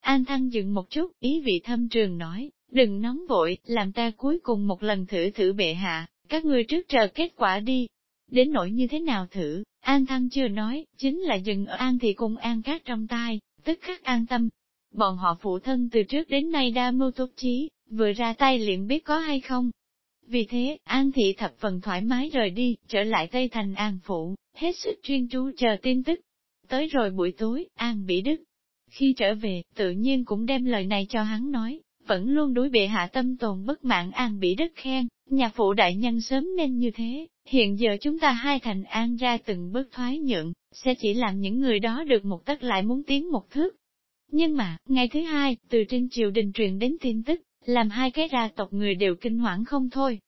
An thăng dừng một chút, ý vị thâm trường nói, đừng nóng vội, làm ta cuối cùng một lần thử thử bệ hạ, các ngươi trước chờ kết quả đi. Đến nỗi như thế nào thử, An Thăng chưa nói, chính là dừng ở An Thị cùng An Cát trong tai, tức khắc an tâm. Bọn họ phụ thân từ trước đến nay đa mưu tốt trí, vừa ra tay liền biết có hay không. Vì thế, An Thị thập phần thoải mái rời đi, trở lại Tây Thành An Phụ, hết sức chuyên chú chờ tin tức. Tới rồi buổi tối, An bị đức. Khi trở về, tự nhiên cũng đem lời này cho hắn nói, vẫn luôn đối bệ hạ tâm tồn bất mãn An bị đức khen, nhà phụ đại nhân sớm nên như thế, hiện giờ chúng ta hai thành An ra từng bước thoái nhượng, sẽ chỉ làm những người đó được một tất lại muốn tiến một thước. Nhưng mà, ngày thứ hai, từ trên triều đình truyền đến tin tức, làm hai cái ra tộc người đều kinh hoảng không thôi.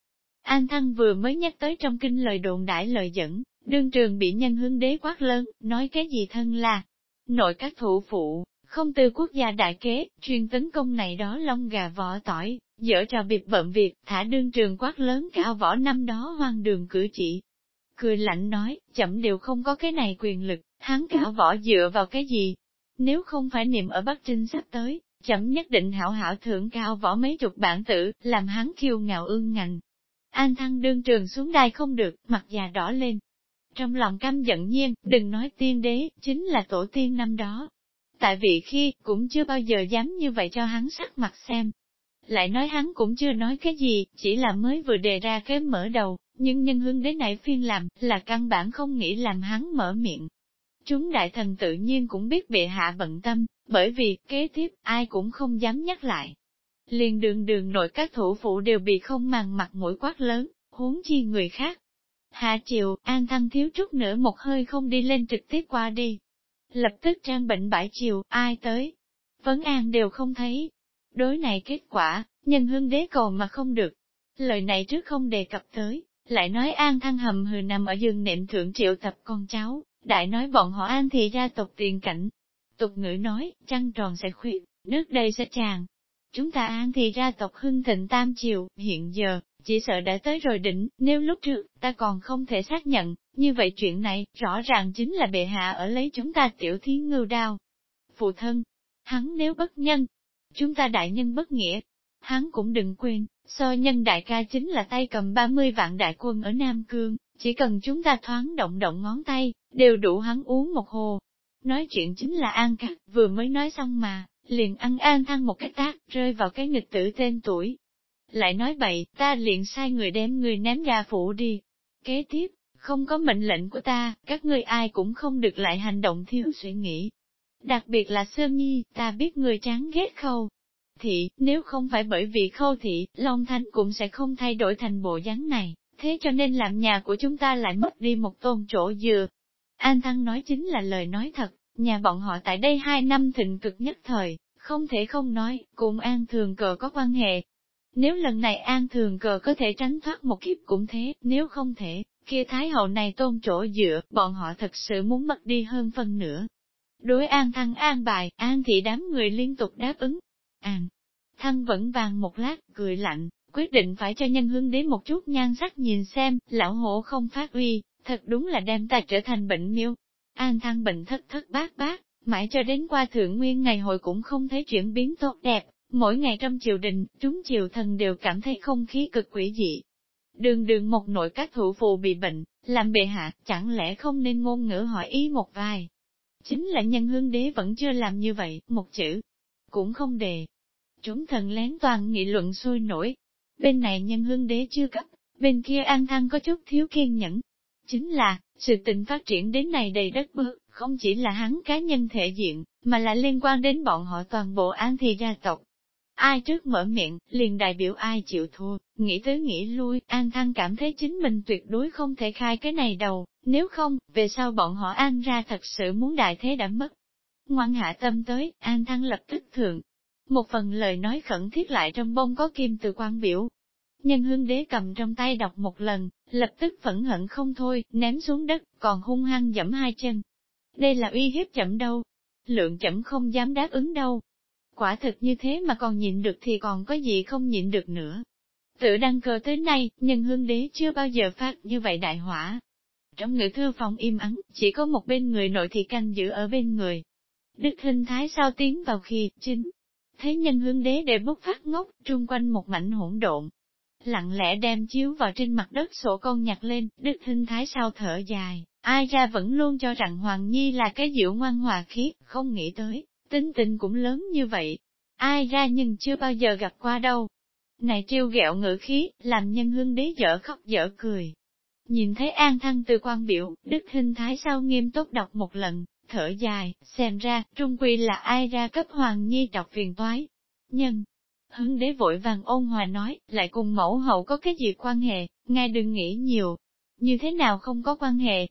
An Thăng vừa mới nhắc tới trong kinh lời đồn đãi lời dẫn, đương trường bị nhân hướng đế quát lớn, nói cái gì thân là nội các thủ phụ, không từ quốc gia đại kế, chuyên tấn công này đó lông gà vỏ tỏi, dở trò bịp bận việc, thả đương trường quát lớn cả võ năm đó hoang đường cử chỉ, cười lạnh nói, chậm đều không có cái này quyền lực, hắn cả võ dựa vào cái gì? Nếu không phải niệm ở Bắc Trinh sắp tới, chậm nhất định hảo hảo thưởng cao võ mấy chục bản tử, làm hắn kiêu ngạo ương ngành. An thăng đương trường xuống đai không được, mặt già đỏ lên. Trong lòng căm giận nhiên, đừng nói tiên đế, chính là tổ tiên năm đó. Tại vì khi, cũng chưa bao giờ dám như vậy cho hắn sắc mặt xem. Lại nói hắn cũng chưa nói cái gì, chỉ là mới vừa đề ra cái mở đầu, nhưng nhân hương đế nãy phiên làm, là căn bản không nghĩ làm hắn mở miệng. Chúng đại thần tự nhiên cũng biết bệ hạ bận tâm, bởi vì, kế tiếp, ai cũng không dám nhắc lại. Liền đường đường nội các thủ phụ đều bị không màng mặt mũi quát lớn, huống chi người khác. Hạ chiều, an thăng thiếu chút nữa một hơi không đi lên trực tiếp qua đi. Lập tức trang bệnh bãi chiều, ai tới? Vấn an đều không thấy. Đối này kết quả, nhân hương đế cầu mà không được. Lời này trước không đề cập tới, lại nói an thăng hầm hừ nằm ở giường nệm thượng triệu tập con cháu, đại nói bọn họ an thì ra tộc tiền cảnh. Tục ngữ nói, trăng tròn sẽ khuyết, nước đây sẽ tràn. Chúng ta an thì ra tộc hưng thịnh tam triều, hiện giờ, chỉ sợ đã tới rồi đỉnh, nếu lúc trước, ta còn không thể xác nhận, như vậy chuyện này, rõ ràng chính là bệ hạ ở lấy chúng ta tiểu thí ngưu đao. Phụ thân, hắn nếu bất nhân, chúng ta đại nhân bất nghĩa, hắn cũng đừng quên, So nhân đại ca chính là tay cầm 30 vạn đại quân ở Nam Cương, chỉ cần chúng ta thoáng động động ngón tay, đều đủ hắn uống một hồ. Nói chuyện chính là An Cát, vừa mới nói xong mà, liền ăn an thăng một cái tác, rơi vào cái nghịch tử tên tuổi. Lại nói bậy, ta liền sai người đem người ném ra phủ đi. Kế tiếp, không có mệnh lệnh của ta, các ngươi ai cũng không được lại hành động thiếu suy nghĩ. Đặc biệt là Sơn Nhi, ta biết người chán ghét khâu. Thị, nếu không phải bởi vì khâu thị, Long Thanh cũng sẽ không thay đổi thành bộ dáng này, thế cho nên làm nhà của chúng ta lại mất đi một tôn chỗ dừa. An Thăng nói chính là lời nói thật, nhà bọn họ tại đây hai năm thịnh cực nhất thời, không thể không nói, cùng An Thường Cờ có quan hệ. Nếu lần này An Thường Cờ có thể tránh thoát một kiếp cũng thế, nếu không thể, kia Thái Hậu này tôn chỗ dựa, bọn họ thật sự muốn mất đi hơn phần nữa. Đối An Thăng an bài, An thị đám người liên tục đáp ứng. An Thăng vẫn vàng một lát, cười lạnh, quyết định phải cho nhân hương đến một chút nhan sắc nhìn xem, lão hổ không phát uy, thật đúng là đem ta trở thành bệnh miêu. An Thăng bệnh thất thất bát bát, mãi cho đến qua thượng nguyên ngày hội cũng không thấy chuyển biến tốt đẹp, mỗi ngày trong triều đình, chúng triều thần đều cảm thấy không khí cực quỷ dị. Đường đường một nội các thủ phụ bị bệnh, làm bệ hạ, chẳng lẽ không nên ngôn ngữ hỏi ý một vài. Chính là nhân hương đế vẫn chưa làm như vậy, một chữ, cũng không đề. Chúng thần lén toàn nghị luận sôi nổi. Bên này nhân hương đế chưa cấp, bên kia an thăng có chút thiếu kiên nhẫn. Chính là, sự tình phát triển đến này đầy đất bước, không chỉ là hắn cá nhân thể diện, mà là liên quan đến bọn họ toàn bộ an thi gia tộc. Ai trước mở miệng, liền đại biểu ai chịu thua, nghĩ tới nghĩ lui, An Thăng cảm thấy chính mình tuyệt đối không thể khai cái này đầu, nếu không, về sau bọn họ An ra thật sự muốn đại thế đã mất. Ngoan hạ tâm tới, An Thăng lập tức thượng. Một phần lời nói khẩn thiết lại trong bông có kim từ quan biểu. Nhân hương đế cầm trong tay đọc một lần, lập tức phẫn hận không thôi, ném xuống đất, còn hung hăng dẫm hai chân, đây là uy hiếp chậm đâu. Lượng chậm không dám đáp ứng đâu. Quả thực như thế mà còn nhịn được thì còn có gì không nhịn được nữa. Tự đăng cơ tới nay, nhân hương đế chưa bao giờ phát như vậy đại hỏa. Trong ngự thư phòng im ắng, chỉ có một bên người nội thị canh giữ ở bên người. Đức hình thái sao tiến vào khi, chính. Thấy nhân hương đế để bốc phát ngốc, trung quanh một mảnh hỗn độn. Lặng lẽ đem chiếu vào trên mặt đất sổ con nhặt lên, đức hình thái sao thở dài, Ai ra vẫn luôn cho rằng Hoàng Nhi là cái dịu ngoan hòa khí, không nghĩ tới, tính tình cũng lớn như vậy. Ai ra nhưng chưa bao giờ gặp qua đâu. Này trêu ghẹo ngữ khí, làm nhân hương đế dở khóc dở cười. Nhìn thấy an thăng từ quan biểu, đức hình thái Sao nghiêm túc đọc một lần, thở dài, xem ra, trung quy là ai ra cấp Hoàng Nhi đọc phiền toái. Nhân, hưng đế vội vàng ôn hòa nói, lại cùng mẫu hậu có cái gì quan hệ, ngài đừng nghĩ nhiều. Như thế nào không có quan hệ,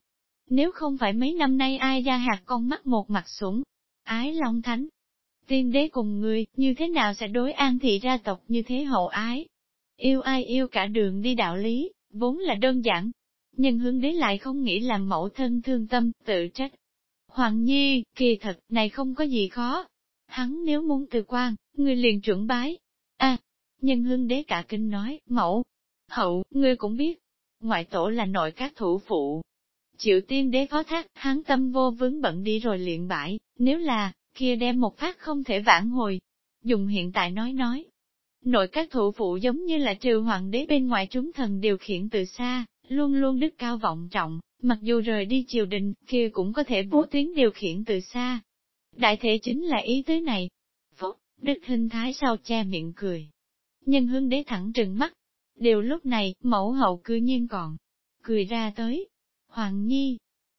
nếu không phải mấy năm nay ai ra hạt con mắt một mặt sủng, ái long thánh. Tiên đế cùng người, như thế nào sẽ đối an thị ra tộc như thế hậu ái? Yêu ai yêu cả đường đi đạo lý, vốn là đơn giản. Nhưng hướng đế lại không nghĩ làm mẫu thân thương tâm, tự trách. Hoàng Nhi, kỳ thật, này không có gì khó. Hắn nếu muốn từ quan, người liền chuẩn bái. À, nhân hương đế cả kinh nói, mẫu, hậu, ngươi cũng biết, ngoại tổ là nội các thủ phụ, Chịu tiên đế phó thác, hắn tâm vô vướng bận đi rồi luyện bãi, nếu là, kia đem một phát không thể vãn hồi. Dùng hiện tại nói nói. Nội các thủ phụ giống như là trừ hoàng đế bên ngoài chúng thần điều khiển từ xa, luôn luôn đức cao vọng trọng, mặc dù rời đi triều đình, kia cũng có thể bố tuyến điều khiển từ xa. Đại thể chính là ý tứ này. Đức hình thái sau che miệng cười. Nhân hương đế thẳng trừng mắt. Điều lúc này, mẫu hậu cư nhiên còn cười ra tới, Hoàng Nhi,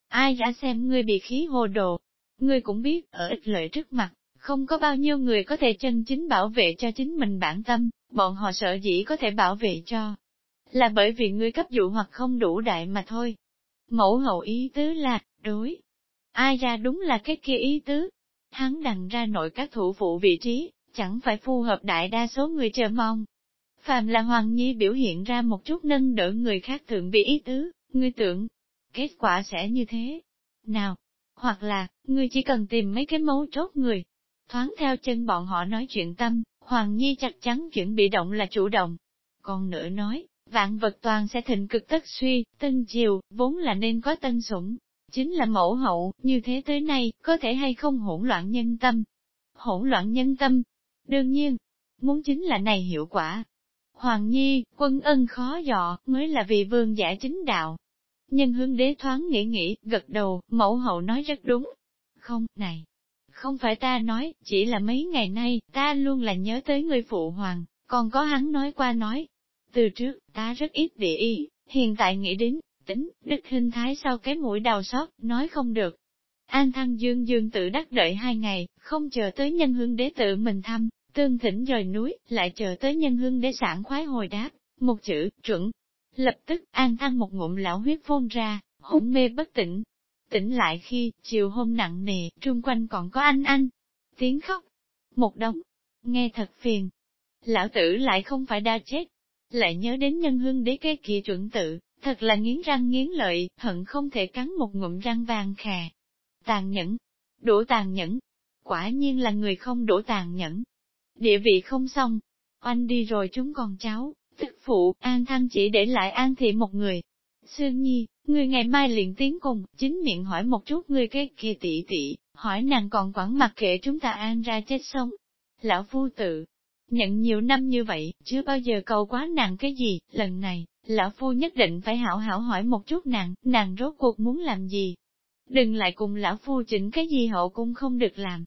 ai đã xem ngươi bị khí hồ đồ, ngươi cũng biết, ở ích lợi trước mặt, không có bao nhiêu người có thể chân chính bảo vệ cho chính mình bản tâm, bọn họ sợ dĩ có thể bảo vệ cho. Là bởi vì ngươi cấp dụ hoặc không đủ đại mà thôi. Mẫu hậu ý tứ là, đối. Ai ra đúng là cái kia ý tứ. Hắn đằng ra nội các thủ phụ vị trí, chẳng phải phù hợp đại đa số người chờ mong. Phàm là Hoàng Nhi biểu hiện ra một chút nâng đỡ người khác thượng bị ý tứ, ngươi tưởng, kết quả sẽ như thế. Nào, hoặc là, ngươi chỉ cần tìm mấy cái mấu chốt người, thoáng theo chân bọn họ nói chuyện tâm, Hoàng Nhi chắc chắn chuyện bị động là chủ động. Còn nữa nói, vạn vật toàn sẽ thịnh cực tất suy, tân triều, vốn là nên có tân sủng, chính là mẫu hậu, như thế tới nay, có thể hay không hỗn loạn nhân tâm. Hỗn loạn nhân tâm, đương nhiên, muốn chính là này hiệu quả. Hoàng Nhi, quân ân khó dọ, mới là vì vương giả chính đạo. Nhân hương đế thoáng nghĩ nghĩ, gật đầu, mẫu hậu nói rất đúng. Không, này, không phải ta nói, chỉ là mấy ngày nay, ta luôn là nhớ tới người phụ hoàng, còn có hắn nói qua nói. Từ trước, ta rất ít để ý, hiện tại nghĩ đến, tính, đức hình thái sau cái mũi đào sót nói không được. An thăng dương dương tự đắc đợi hai ngày, không chờ tới nhân hương đế tự mình thăm, tương thỉnh rời núi, lại chờ tới nhân hương đế sản khoái hồi đáp, một chữ, chuẩn. Lập tức, an thăng một ngụm lão huyết phun ra, hỗn mê bất tỉnh. Tỉnh lại khi, chiều hôm nặng nề, trung quanh còn có anh anh. Tiếng khóc. Một đống. Nghe thật phiền. Lão tử lại không phải đa chết. Lại nhớ đến nhân hương đế cái kia chuẩn tự, thật là nghiến răng nghiến lợi, hận không thể cắn một ngụm răng vàng khè. Tàn nhẫn. đổ tàn nhẫn. Quả nhiên là người không đổ tàn nhẫn. Địa vị không xong. Oanh đi rồi chúng còn cháu, tức phụ, an thăng chỉ để lại an thị một người. Sương Nhi, người ngày mai liền tiến cùng, chính miệng hỏi một chút người cái kia tỷ tỷ, hỏi nàng còn quản mặt kệ chúng ta an ra chết sống. Lão phu tự, nhận nhiều năm như vậy, chưa bao giờ cầu quá nàng cái gì, lần này, lão phu nhất định phải hảo hảo hỏi một chút nàng, nàng rốt cuộc muốn làm gì. Đừng lại cùng lão phu chỉnh cái gì hậu cũng không được làm.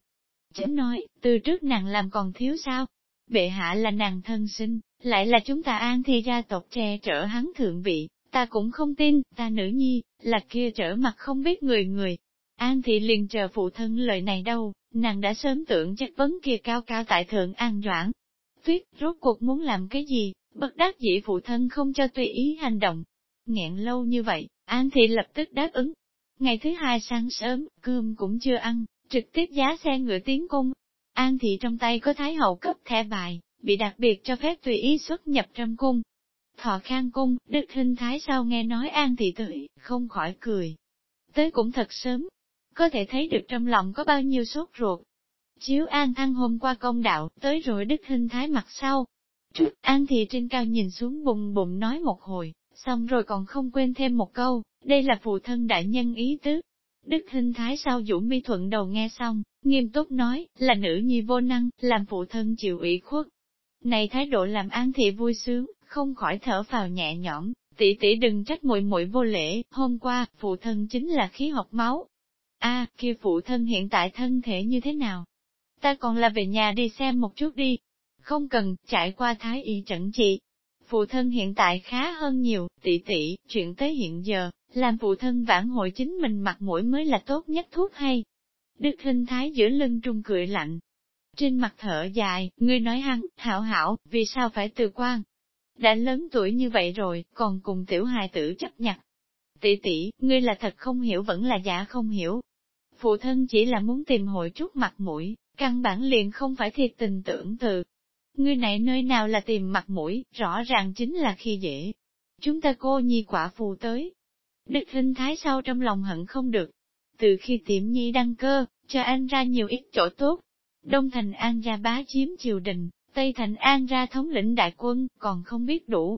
Chánh nói, từ trước nàng làm còn thiếu sao? Bệ hạ là nàng thân sinh, lại là chúng ta an thi gia tộc che trở hắn thượng vị, ta cũng không tin, ta nữ nhi, là kia trở mặt không biết người người. An thị liền chờ phụ thân lời này đâu, nàng đã sớm tưởng chất vấn kia cao cao tại thượng an doãn. Tuyết, rốt cuộc muốn làm cái gì, bất đắc dĩ phụ thân không cho tùy ý hành động. Nghẹn lâu như vậy, An thị lập tức đáp ứng. Ngày thứ hai sáng sớm, cơm cũng chưa ăn, trực tiếp giá xe ngựa tiến cung. An thị trong tay có thái hậu cấp thẻ bài, bị đặc biệt cho phép tùy ý xuất nhập trong cung. Thọ khang cung, đức hình thái sau nghe nói an thị tới, không khỏi cười. Tới cũng thật sớm, có thể thấy được trong lòng có bao nhiêu sốt ruột. Chiếu an ăn hôm qua công đạo, tới rồi đức hình thái mặt sau. Trước an thị trên cao nhìn xuống bùng bụng nói một hồi, xong rồi còn không quên thêm một câu, đây là phụ thân đại nhân ý tứ. Đức hình thái sau dũng mi thuận đầu nghe xong, nghiêm túc nói, là nữ nhi vô năng, làm phụ thân chịu ủy khuất. Này thái độ làm an thị vui sướng, không khỏi thở vào nhẹ nhõm, tỷ tỷ đừng trách muội muội vô lễ, hôm qua, phụ thân chính là khí học máu. A, kia phụ thân hiện tại thân thể như thế nào? Ta còn là về nhà đi xem một chút đi. Không cần, trải qua thái y trận trị. Phụ thân hiện tại khá hơn nhiều, tỷ tỷ, chuyện tới hiện giờ, làm phụ thân vãn hội chính mình mặt mũi mới là tốt nhất thuốc hay. Đức hình thái giữa lưng trung cười lạnh. Trên mặt thở dài, ngươi nói hắn hảo hảo, vì sao phải từ quan? Đã lớn tuổi như vậy rồi, còn cùng tiểu hài tử chấp nhặt. Tỷ tỷ, ngươi là thật không hiểu vẫn là giả không hiểu. Phụ thân chỉ là muốn tìm hội chút mặt mũi, căn bản liền không phải thiệt tình tưởng từ. Ngươi này nơi nào là tìm mặt mũi, rõ ràng chính là khi dễ. Chúng ta cô nhi quả phù tới, Đức hình thái sau trong lòng hận không được. Từ khi tiệm nhi đăng cơ, cho anh ra nhiều ít chỗ tốt. Đông thành an ra bá chiếm triều đình, Tây thành an ra thống lĩnh đại quân, còn không biết đủ.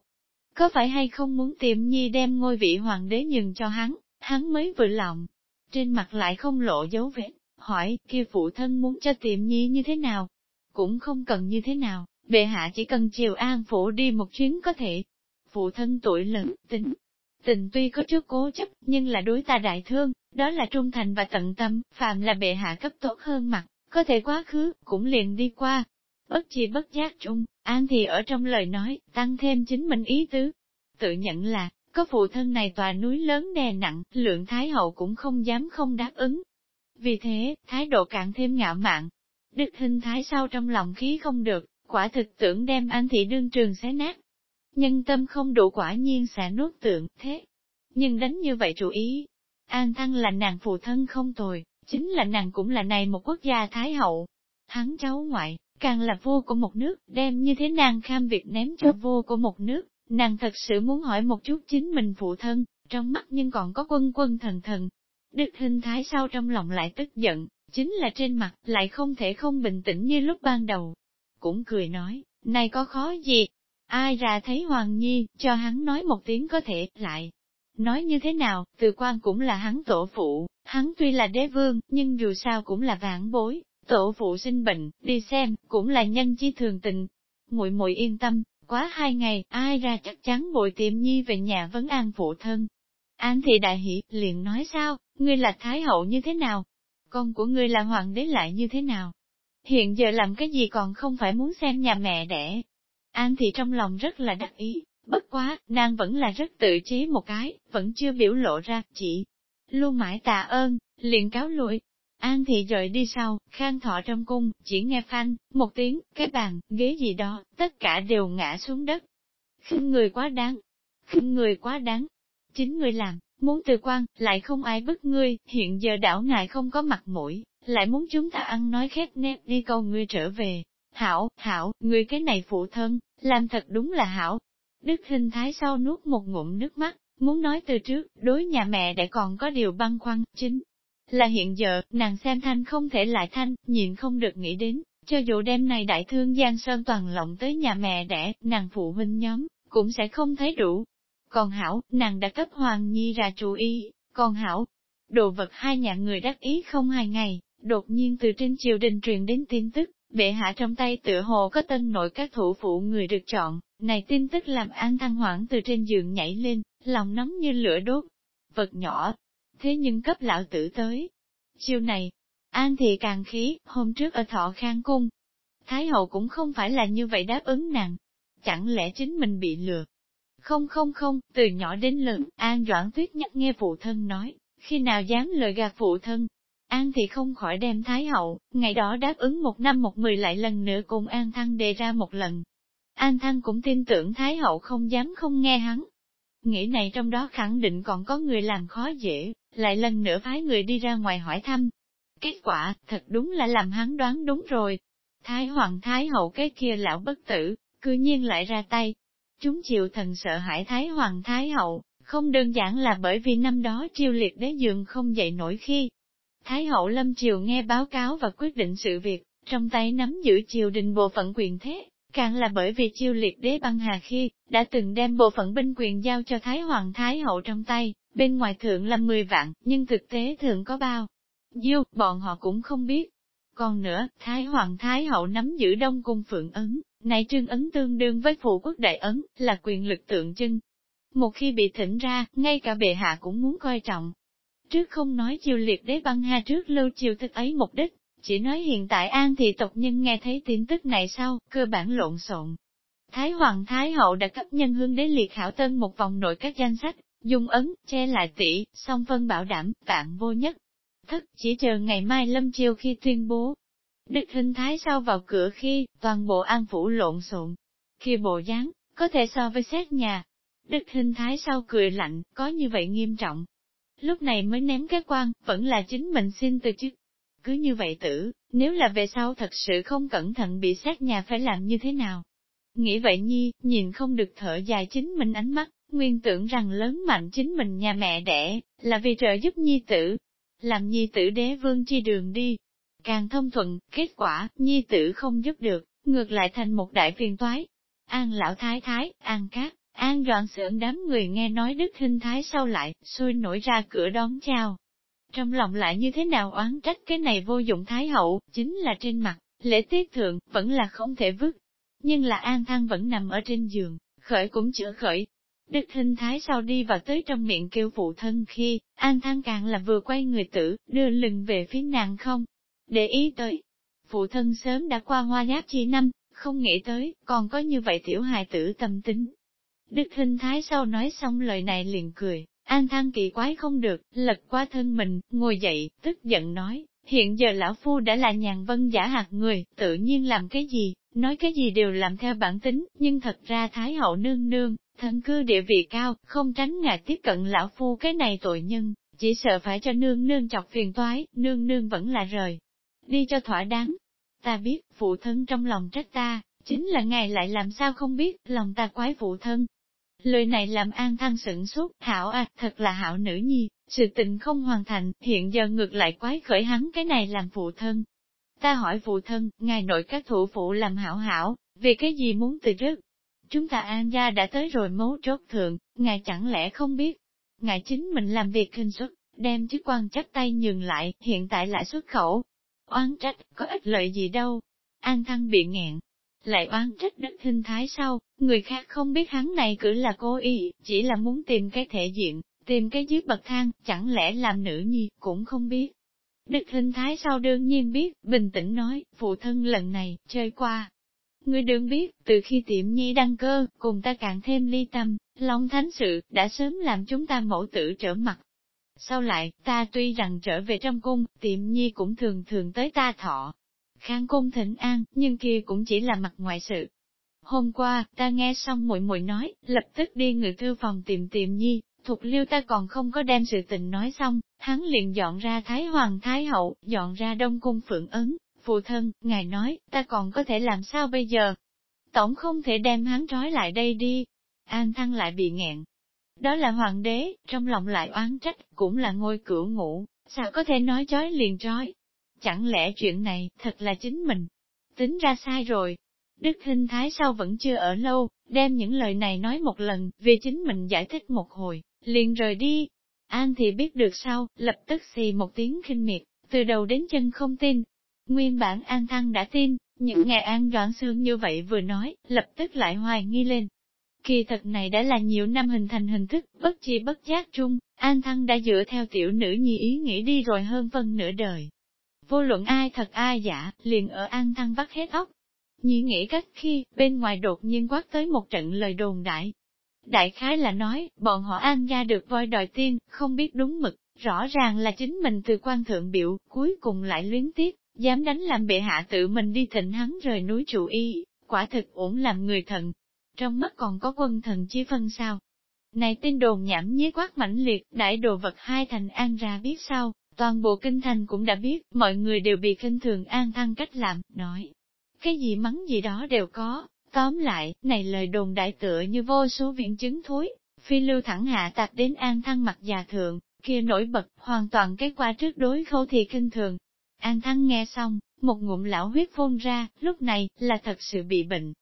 Có phải hay không muốn tiệm nhi đem ngôi vị hoàng đế nhường cho hắn, hắn mới vừa lòng. Trên mặt lại không lộ dấu vết, hỏi, kia phụ thân muốn cho tiệm nhi như thế nào? Cũng không cần như thế nào, bệ hạ chỉ cần chiều an phủ đi một chuyến có thể. Phụ thân tuổi lớn, tính, Tình tuy có trước cố chấp, nhưng là đối ta đại thương, đó là trung thành và tận tâm, phạm là bệ hạ cấp tốt hơn mặt, có thể quá khứ, cũng liền đi qua. Bất chi bất giác trung, an thì ở trong lời nói, tăng thêm chính mình ý tứ. Tự nhận là, có phụ thân này tòa núi lớn đè nặng, lượng Thái Hậu cũng không dám không đáp ứng. Vì thế, thái độ càng thêm ngạo mạn. Đức hình thái sau trong lòng khí không được, quả thực tưởng đem an thị đương trường xé nát, nhân tâm không đủ quả nhiên sẽ nuốt tượng, thế. Nhưng đánh như vậy chủ ý, An Thăng là nàng phụ thân không tồi, chính là nàng cũng là này một quốc gia Thái Hậu. Hắn cháu ngoại, càng là vua của một nước, đem như thế nàng kham việc ném cho vua của một nước, nàng thật sự muốn hỏi một chút chính mình phụ thân, trong mắt nhưng còn có quân quân thần thần. Đức hình thái sau trong lòng lại tức giận, chính là trên mặt lại không thể không bình tĩnh như lúc ban đầu. Cũng cười nói, này có khó gì, Ai ra thấy Hoàng Nhi, cho hắn nói một tiếng có thể, lại. Nói như thế nào, từ quan cũng là hắn tổ phụ, hắn tuy là đế vương, nhưng dù sao cũng là vãn bối, tổ phụ sinh bệnh, đi xem, cũng là nhân chi thường tình. muội muội yên tâm, quá hai ngày, ai ra chắc chắn bồi tiệm nhi về nhà vấn an phụ thân. An thị đại hỷ, liền nói sao, ngươi là thái hậu như thế nào? Con của ngươi là hoàng đế lại như thế nào? Hiện giờ làm cái gì còn không phải muốn xem nhà mẹ đẻ. An thì trong lòng rất là đắc ý, bất quá, nàng vẫn là rất tự chế một cái, vẫn chưa biểu lộ ra, chỉ luôn mãi tạ ơn, liền cáo lùi. An thị rời đi sau, khang thọ trong cung, chỉ nghe phanh, một tiếng, cái bàn, ghế gì đó, tất cả đều ngã xuống đất. khinh người quá đáng, khinh người quá đáng. Chính người làm, muốn từ quan, lại không ai bức ngươi, hiện giờ đảo ngài không có mặt mũi, lại muốn chúng ta ăn nói khét nép đi câu ngươi trở về. Hảo, hảo, ngươi cái này phụ thân, làm thật đúng là hảo. Đức hình thái sau nuốt một ngụm nước mắt, muốn nói từ trước, đối nhà mẹ đã còn có điều băn khoăn, chính là hiện giờ, nàng xem thanh không thể lại thanh, nhìn không được nghĩ đến, cho dù đêm này đại thương Giang Sơn toàn lộng tới nhà mẹ đẻ, nàng phụ huynh nhóm, cũng sẽ không thấy đủ. Còn hảo, nàng đã cấp Hoàng Nhi ra chú ý, còn hảo, đồ vật hai nhà người đắc ý không hai ngày, đột nhiên từ trên triều đình truyền đến tin tức, bệ hạ trong tay tựa hồ có tân nội các thủ phụ người được chọn, này tin tức làm an thăng hoảng từ trên giường nhảy lên, lòng nóng như lửa đốt. Vật nhỏ, thế nhưng cấp lão tử tới. Chiều này, an thì càng khí, hôm trước ở thọ khang cung. Thái hậu cũng không phải là như vậy đáp ứng nàng. Chẳng lẽ chính mình bị lừa? Không không không, từ nhỏ đến lớn, An Doãn Tuyết nhắc nghe phụ thân nói, khi nào dám lời gạt phụ thân, An thì không khỏi đem Thái Hậu, ngày đó đáp ứng một năm một mười lại lần nữa cùng An Thăng đề ra một lần. An Thăng cũng tin tưởng Thái Hậu không dám không nghe hắn. Nghĩ này trong đó khẳng định còn có người làm khó dễ, lại lần nữa phái người đi ra ngoài hỏi thăm. Kết quả, thật đúng là làm hắn đoán đúng rồi. Thái Hoàng Thái Hậu cái kia lão bất tử, cư nhiên lại ra tay. Chúng chịu thần sợ hãi Thái Hoàng Thái Hậu, không đơn giản là bởi vì năm đó triều liệt đế dường không dậy nổi khi, Thái hậu Lâm Triều nghe báo cáo và quyết định sự việc, trong tay nắm giữ triều đình bộ phận quyền thế, càng là bởi vì chiêu liệt đế băng hà khi, đã từng đem bộ phận binh quyền giao cho Thái Hoàng Thái hậu trong tay, bên ngoài thượng là 10 vạn, nhưng thực tế thượng có bao. Diêu, bọn họ cũng không biết. Còn nữa, Thái Hoàng Thái hậu nắm giữ đông cung phượng ấn, này trương ấn tương đương với phụ quốc đại ấn, là quyền lực tượng trưng. Một khi bị thỉnh ra, ngay cả bệ hạ cũng muốn coi trọng, Trước không nói chiều liệt đế băng hà trước lưu chiều thức ấy mục đích, chỉ nói hiện tại an thị tộc nhân nghe thấy tin tức này sau, cơ bản lộn xộn. Thái Hoàng Thái Hậu đã cấp nhân hương đế liệt khảo tân một vòng nội các danh sách, dùng ấn, che lại tỷ, song phân bảo đảm, vạn vô nhất. Thất chỉ chờ ngày mai lâm chiều khi tuyên bố. Đức hình thái sau vào cửa khi, toàn bộ an phủ lộn xộn. Khi bộ dáng, có thể so với xét nhà. Đức hình thái sau cười lạnh, có như vậy nghiêm trọng, lúc này mới ném cái quan, vẫn là chính mình xin từ chức. Cứ như vậy tử, nếu là về sau thật sự không cẩn thận bị sát nhà phải làm như thế nào? Nghĩ vậy nhi, nhìn không được thở dài chính mình ánh mắt, nguyên tưởng rằng lớn mạnh chính mình nhà mẹ đẻ, là vì trợ giúp nhi tử. Làm nhi tử đế vương chi đường đi. Càng thông thuận, kết quả, nhi tử không giúp được, ngược lại thành một đại phiền toái. An lão thái thái, an cát, An Doan sưởng đám người nghe nói đức Hinh thái sau lại, xui nổi ra cửa đón chào. Trong lòng lại như thế nào oán trách cái này vô dụng thái hậu, chính là trên mặt, lễ tiết thượng, vẫn là không thể vứt. Nhưng là An Thăng vẫn nằm ở trên giường, khởi cũng chữa khởi. Đức Hinh thái sau đi vào tới trong miệng kêu phụ thân khi, An Thăng càng là vừa quay người tử, đưa lưng về phía nàng không. Để ý tới, phụ thân sớm đã qua hoa giáp chi năm, không nghĩ tới, còn có như vậy tiểu hài tử tâm tính, Đức Hinh Thái sau nói xong lời này liền cười, an thang kỳ quái không được, lật qua thân mình, ngồi dậy, tức giận nói, hiện giờ lão phu đã là nhàn vân giả hạt người, tự nhiên làm cái gì, nói cái gì đều làm theo bản tính, nhưng thật ra Thái hậu nương nương, thân cư địa vị cao, không tránh ngại tiếp cận lão phu cái này tội nhân, chỉ sợ phải cho nương nương chọc phiền toái, nương nương vẫn là rời. Đi cho thỏa đáng. Ta biết, phụ thân trong lòng trách ta, chính là ngài lại làm sao không biết, lòng ta quái phụ thân, Lời này làm an thăng sửng sốt, hảo à, thật là hảo nữ nhi, sự tình không hoàn thành, hiện giờ ngược lại quái khởi hắn cái này làm phụ thân. Ta hỏi phụ thân, ngài nội các thủ phụ làm hảo hảo, vì cái gì muốn từ trước? Chúng ta an gia đã tới rồi mấu chốt thượng, ngài chẳng lẽ không biết? Ngài chính mình làm việc kinh xuất, đem chức quan chắc tay nhường lại, hiện tại lại xuất khẩu. Oán trách, có ích lợi gì đâu. An thăng bị nghẹn lại oán trách đất hình thái sau, người khác không biết hắn này cử là cố ý, chỉ là muốn tìm cái thể diện, tìm cái dưới bậc thang, chẳng lẽ làm nữ nhi, cũng không biết. Đức hình thái sau đương nhiên biết, bình tĩnh nói, phụ thân lần này, chơi qua. Người đương biết, từ khi tiệm nhi đăng cơ, cùng ta càng thêm ly tâm, Long thánh sự, đã sớm làm chúng ta mẫu tử trở mặt. Sau lại, ta tuy rằng trở về trong cung, tiệm nhi cũng thường thường tới ta thọ. Khang cung thịnh an, nhưng kia cũng chỉ là mặt ngoại sự. Hôm qua, ta nghe xong muội muội nói, lập tức đi ngự thư phòng tìm tìm nhi, Thục liêu ta còn không có đem sự tình nói xong, hắn liền dọn ra Thái Hoàng Thái Hậu, dọn ra Đông Cung Phượng Ấn, phụ thân, ngài nói, ta còn có thể làm sao bây giờ? Tổng không thể đem hắn trói lại đây đi. An Thăng lại bị nghẹn. Đó là hoàng đế, trong lòng lại oán trách, cũng là ngôi cửa ngủ, sao có thể nói trói liền trói? Chẳng lẽ chuyện này, thật là chính mình? Tính ra sai rồi. Đức Hinh Thái sau vẫn chưa ở lâu, đem những lời này nói một lần, vì chính mình giải thích một hồi, liền rời đi. An thì biết được sau, lập tức xì một tiếng khinh miệt, từ đầu đến chân không tin. Nguyên bản An Thăng đã tin, những ngày An Doãn Sương như vậy vừa nói, lập tức lại hoài nghi lên. Kỳ thật này đã là nhiều năm hình thành hình thức, bất chi bất giác chung An Thăng đã dựa theo tiểu nữ nhi ý nghĩ đi rồi hơn phân nửa đời. Vô luận ai thật ai giả, liền ở An Thăng bắt hết óc. nhĩ nghĩ cách khi, bên ngoài đột nhiên quát tới một trận lời đồn đại, Đại khái là nói, bọn họ an gia được voi đòi tiên, không biết đúng mực, rõ ràng là chính mình từ quan thượng biểu, cuối cùng lại luyến tiếc, dám đánh làm bệ hạ tự mình đi thịnh hắn rời núi trụ y, quả thực ổn làm người thần. Trong mắt còn có quân thần chi phân sao? Này tin đồn nhảm nhí quát mãnh liệt, đại đồ vật hai thành an ra biết sao, toàn bộ kinh thành cũng đã biết, mọi người đều bị kinh thường an thăng cách làm, nói. Cái gì mắng gì đó đều có, Tóm lại, này lời đồn đại tựa như vô số viện chứng thối, phi lưu thẳng hạ tạc đến an thăng mặt già thượng, kia nổi bật, hoàn toàn cái qua trước đối khâu thì kinh thường. An thăng nghe xong, một ngụm lão huyết phun ra, lúc này, là thật sự bị bệnh.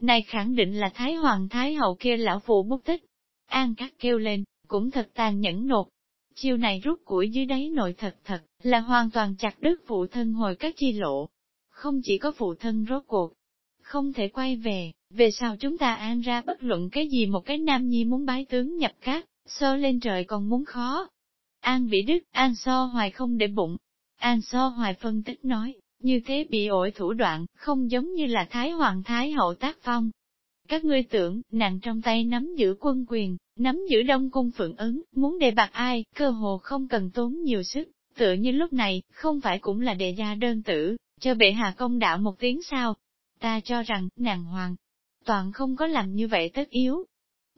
Này khẳng định là Thái Hoàng Thái Hậu kia lão phụ bút tích. An cắt kêu lên, cũng thật tàn nhẫn nột. Chiêu này rút củi dưới đáy nội thật thật, là hoàn toàn chặt đứt phụ thân hồi các chi lộ. Không chỉ có phụ thân rốt cuộc, không thể quay về, về sao chúng ta an ra bất luận cái gì một cái nam nhi muốn bái tướng nhập cát, so lên trời còn muốn khó. An bị đức, an so hoài không để bụng. An so hoài phân tích nói, như thế bị ổi thủ đoạn, không giống như là Thái Hoàng Thái Hậu tác phong. Các ngươi tưởng, nàng trong tay nắm giữ quân quyền, nắm giữ đông cung phượng ứng, muốn đề bạc ai, cơ hồ không cần tốn nhiều sức, tựa như lúc này, không phải cũng là đề gia đơn tử, cho bệ hạ công đạo một tiếng sao, ta cho rằng, nàng hoàng, toàn không có làm như vậy tất yếu.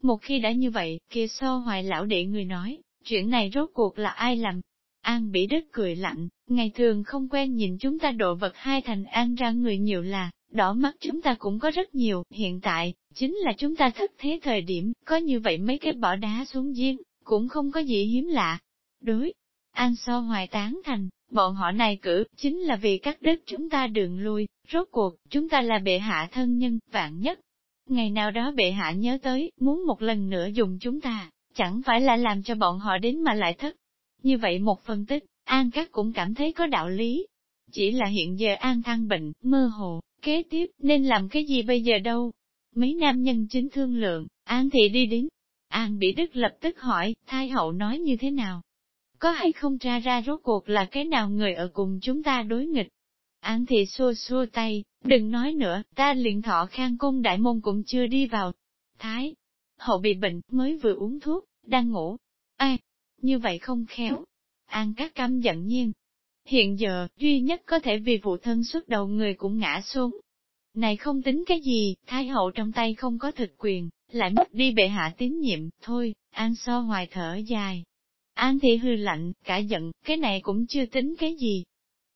Một khi đã như vậy, kia so hoài lão đệ người nói, chuyện này rốt cuộc là ai làm? An Bỉ đất cười lạnh, ngày thường không quen nhìn chúng ta độ vật hai thành an ra người nhiều là, đỏ mắt chúng ta cũng có rất nhiều, hiện tại, chính là chúng ta thất thế thời điểm, có như vậy mấy cái bỏ đá xuống giếng, cũng không có gì hiếm lạ. Đối, An so hoài tán thành, bọn họ này cử, chính là vì các đất chúng ta đường lui, rốt cuộc, chúng ta là bệ hạ thân nhân, vạn nhất. Ngày nào đó bệ hạ nhớ tới, muốn một lần nữa dùng chúng ta, chẳng phải là làm cho bọn họ đến mà lại thất. Như vậy một phân tích, An các cũng cảm thấy có đạo lý. Chỉ là hiện giờ An thăng bệnh, mơ hồ, kế tiếp, nên làm cái gì bây giờ đâu? Mấy nam nhân chính thương lượng, An thị đi đến. An bị Đức lập tức hỏi, thai hậu nói như thế nào? Có hay không ra ra rốt cuộc là cái nào người ở cùng chúng ta đối nghịch? An thị xua xua tay, đừng nói nữa, ta liền thọ khang cung đại môn cũng chưa đi vào. Thái, hậu bị bệnh, mới vừa uống thuốc, đang ngủ. Ai, như vậy không khéo. An các căm giận nhiên. Hiện giờ, duy nhất có thể vì vụ thân xuất đầu người cũng ngã xuống. Này không tính cái gì, thái hậu trong tay không có thực quyền, lại mất đi bệ hạ tín nhiệm, thôi, an so hoài thở dài, An thị hư lạnh, cả giận, cái này cũng chưa tính cái gì.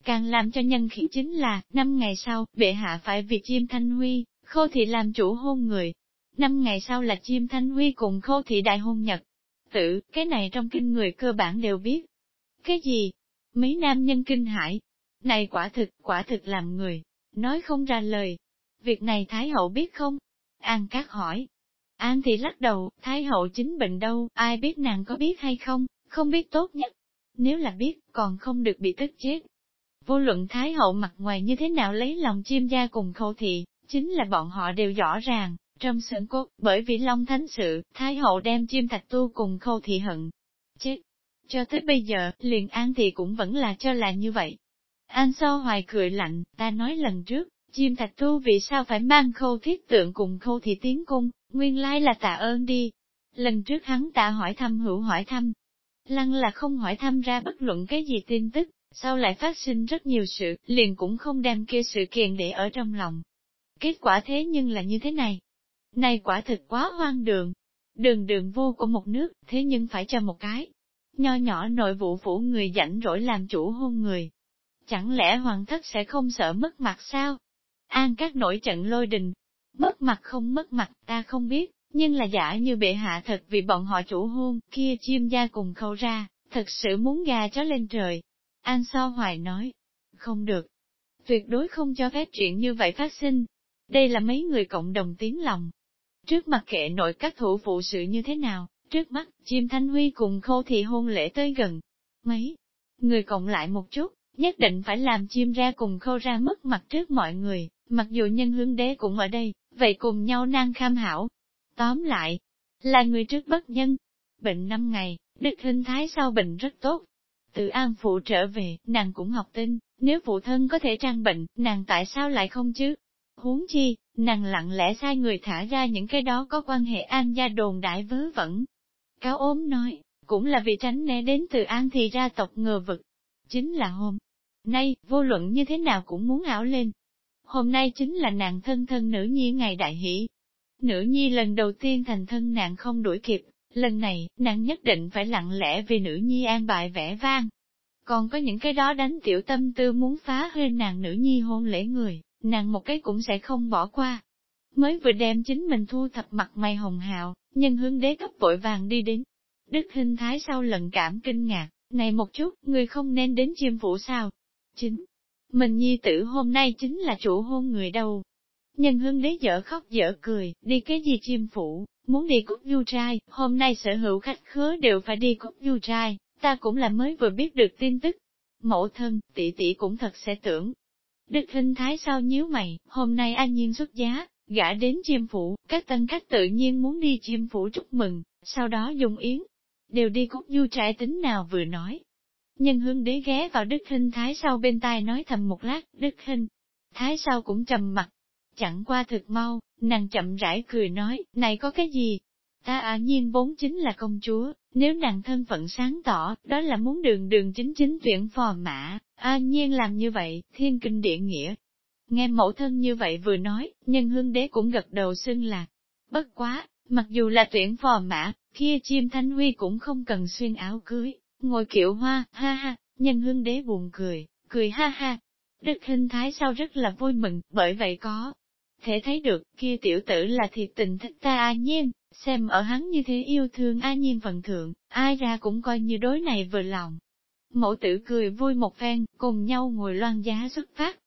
Càng làm cho nhân khỉ chính là, năm ngày sau, bệ hạ phải vì chim thanh huy, khô thị làm chủ hôn người. Năm ngày sau là chim thanh huy cùng khô thị đại hôn nhật. Tự, cái này trong kinh người cơ bản đều biết. Cái gì? Mấy nam nhân kinh hãi, Này quả thực, quả thực làm người. Nói không ra lời. Việc này Thái hậu biết không? An Cát hỏi. An thì lắc đầu, Thái hậu chính bệnh đâu, ai biết nàng có biết hay không? không biết tốt nhất. Nếu là biết, còn không được bị tức chết. Vô luận Thái hậu mặt ngoài như thế nào lấy lòng chim gia cùng khâu thị, chính là bọn họ đều rõ ràng, trong sưởng cốt, bởi vì Long Thánh sự, Thái Hậu đem chim thạch tu cùng khâu thị hận. Chết! Cho tới bây giờ, liền An thì cũng vẫn là cho là như vậy. An so hoài cười lạnh, ta nói lần trước, chim thạch tu vì sao phải mang khâu thiết tượng cùng khâu thị tiến cung, nguyên lai là tạ ơn đi. Lần trước hắn tạ hỏi thăm hữu hỏi thăm, lăng là không hỏi thăm ra bất luận cái gì tin tức, sau lại phát sinh rất nhiều sự, liền cũng không đem kia sự kiện để ở trong lòng. Kết quả thế nhưng là như thế này. Này quả thực quá hoang đường. Đường đường vô của một nước, thế nhưng phải cho một cái. Nho nhỏ nội vụ phủ người rảnh rỗi làm chủ hôn người. Chẳng lẽ hoàng thất sẽ không sợ mất mặt sao? An các nổi trận lôi đình. Mất mặt không mất mặt ta không biết, nhưng là giả như bệ hạ thật vì bọn họ chủ hôn, kia chim gia cùng khâu ra, thật sự muốn gà chó lên trời. An so hoài nói, không được, tuyệt đối không cho phép chuyện như vậy phát sinh. Đây là mấy người cộng đồng tiếng lòng. Trước mặt kệ nội các thủ phụ sự như thế nào, trước mắt, chim thanh huy cùng khâu thị hôn lễ tới gần. Mấy người cộng lại một chút, nhất định phải làm chim ra cùng khâu ra mất mặt trước mọi người, mặc dù nhân hướng đế cũng ở đây, vậy cùng nhau nang kham hảo. Tóm lại, là người trước bất nhân. Bệnh năm ngày, đức hình thái sau bệnh rất tốt. Từ an phụ trở về, nàng cũng học tin, nếu phụ thân có thể trang bệnh, nàng tại sao lại không chứ? Huống chi, nàng lặng lẽ sai người thả ra những cái đó có quan hệ an gia đồn đại vớ vẩn. Cáo ốm nói, cũng là vì tránh né đến từ an thì ra tộc ngờ vực. Chính là hôm nay, vô luận như thế nào cũng muốn ảo lên. Hôm nay chính là nàng thân thân nữ nhi ngày đại hỷ. Nữ nhi lần đầu tiên thành thân nàng không đuổi kịp, lần này, nàng nhất định phải lặng lẽ vì nữ nhi an bại vẻ vang. Còn có những cái đó đánh tiểu tâm tư muốn phá hơi nàng nữ nhi hôn lễ người, nàng một cái cũng sẽ không bỏ qua. Mới vừa đem chính mình thu thập mặt mày hồng hào, nhân hướng đế cấp vội vàng đi đến. Đức hình thái sau lần cảm kinh ngạc, này một chút, người không nên đến chiêm phủ sao? Chính, mình nhi tử hôm nay chính là chủ hôn người đâu. Nhân hương đế dở khóc dở cười, đi cái gì chiêm phủ, muốn đi cúc du trai, hôm nay sở hữu khách khứa đều phải đi cúc du trai, ta cũng là mới vừa biết được tin tức. Mẫu thân, tỷ tỷ cũng thật sẽ tưởng. Đức hình thái sao nhíu mày, hôm nay an nhiên xuất giá, gã đến chiêm phủ, các tân khách tự nhiên muốn đi chiêm phủ chúc mừng, sau đó dùng yến. Đều đi cúc du trai tính nào vừa nói, Nhân hương đế ghé vào Đức Hinh Thái sau bên tai nói thầm một lát, Đức Hinh. Thái sau cũng trầm mặt. Chẳng qua thực mau, nàng chậm rãi cười nói, này có cái gì? Ta à nhiên vốn chính là công chúa, nếu nàng thân phận sáng tỏ, đó là muốn đường đường chính chính tuyển phò mã, a nhiên làm như vậy, thiên kinh địa nghĩa. Nghe mẫu thân như vậy vừa nói, nhân hương đế cũng gật đầu xưng là, bất quá, mặc dù là tuyển phò mã, kia chim thanh huy cũng không cần xuyên áo cưới, Ngồi kiệu hoa, ha ha, nhân hương đế buồn cười, cười ha ha. Đức hình thái sao rất là vui mừng, bởi vậy có. Thể thấy được, kia tiểu tử là thiệt tình thích ta a nhiên, xem ở hắn như thế yêu thương a nhiên phần thượng, ai ra cũng coi như đối này vừa lòng. Mẫu tử cười vui một phen, cùng nhau ngồi loan giá xuất phát.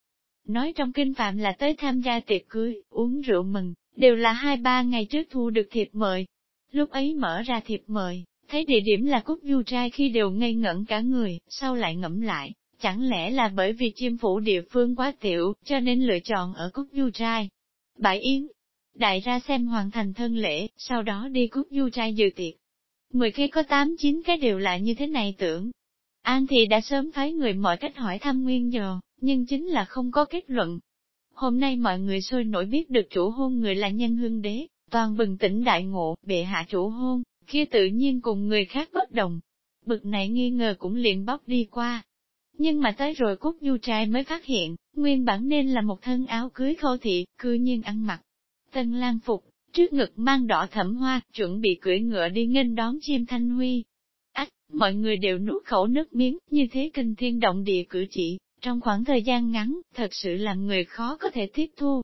Nói trong kinh phạm là tới tham gia tiệc cưới, uống rượu mừng, đều là hai ba ngày trước thu được thiệp mời. Lúc ấy mở ra thiệp mời, Thấy địa điểm là cúc du trai khi đều ngây ngẩn cả người, sau lại ngẫm lại, chẳng lẽ là bởi vì chiêm phủ địa phương quá tiểu, cho nên lựa chọn ở cúc du trai. Bãi yến, đại ra xem hoàn thành thân lễ, sau đó đi cúc du trai dự tiệc. Mười khi có tám chín cái đều là như thế này tưởng. An thì đã sớm phái người mọi cách hỏi thăm nguyên giờ, nhưng chính là không có kết luận. Hôm nay mọi người sôi nổi biết được chủ hôn người là nhân hương đế, toàn bừng tỉnh đại ngộ, bệ hạ chủ hôn, kia tự nhiên cùng người khác bất đồng. Bực này nghi ngờ cũng liền bóc đi qua. Nhưng mà tới rồi cúc du trai mới phát hiện, nguyên bản nên là một thân áo cưới khâu thị, cư nhiên ăn mặc. Tân lang phục, trước ngực mang đỏ thẩm hoa, chuẩn bị cưỡi ngựa đi nghênh đón chim thanh huy. Mọi người đều nuốt khẩu nước miếng, như thế kinh thiên động địa cử chỉ, trong khoảng thời gian ngắn, thật sự làm người khó có thể tiếp thu.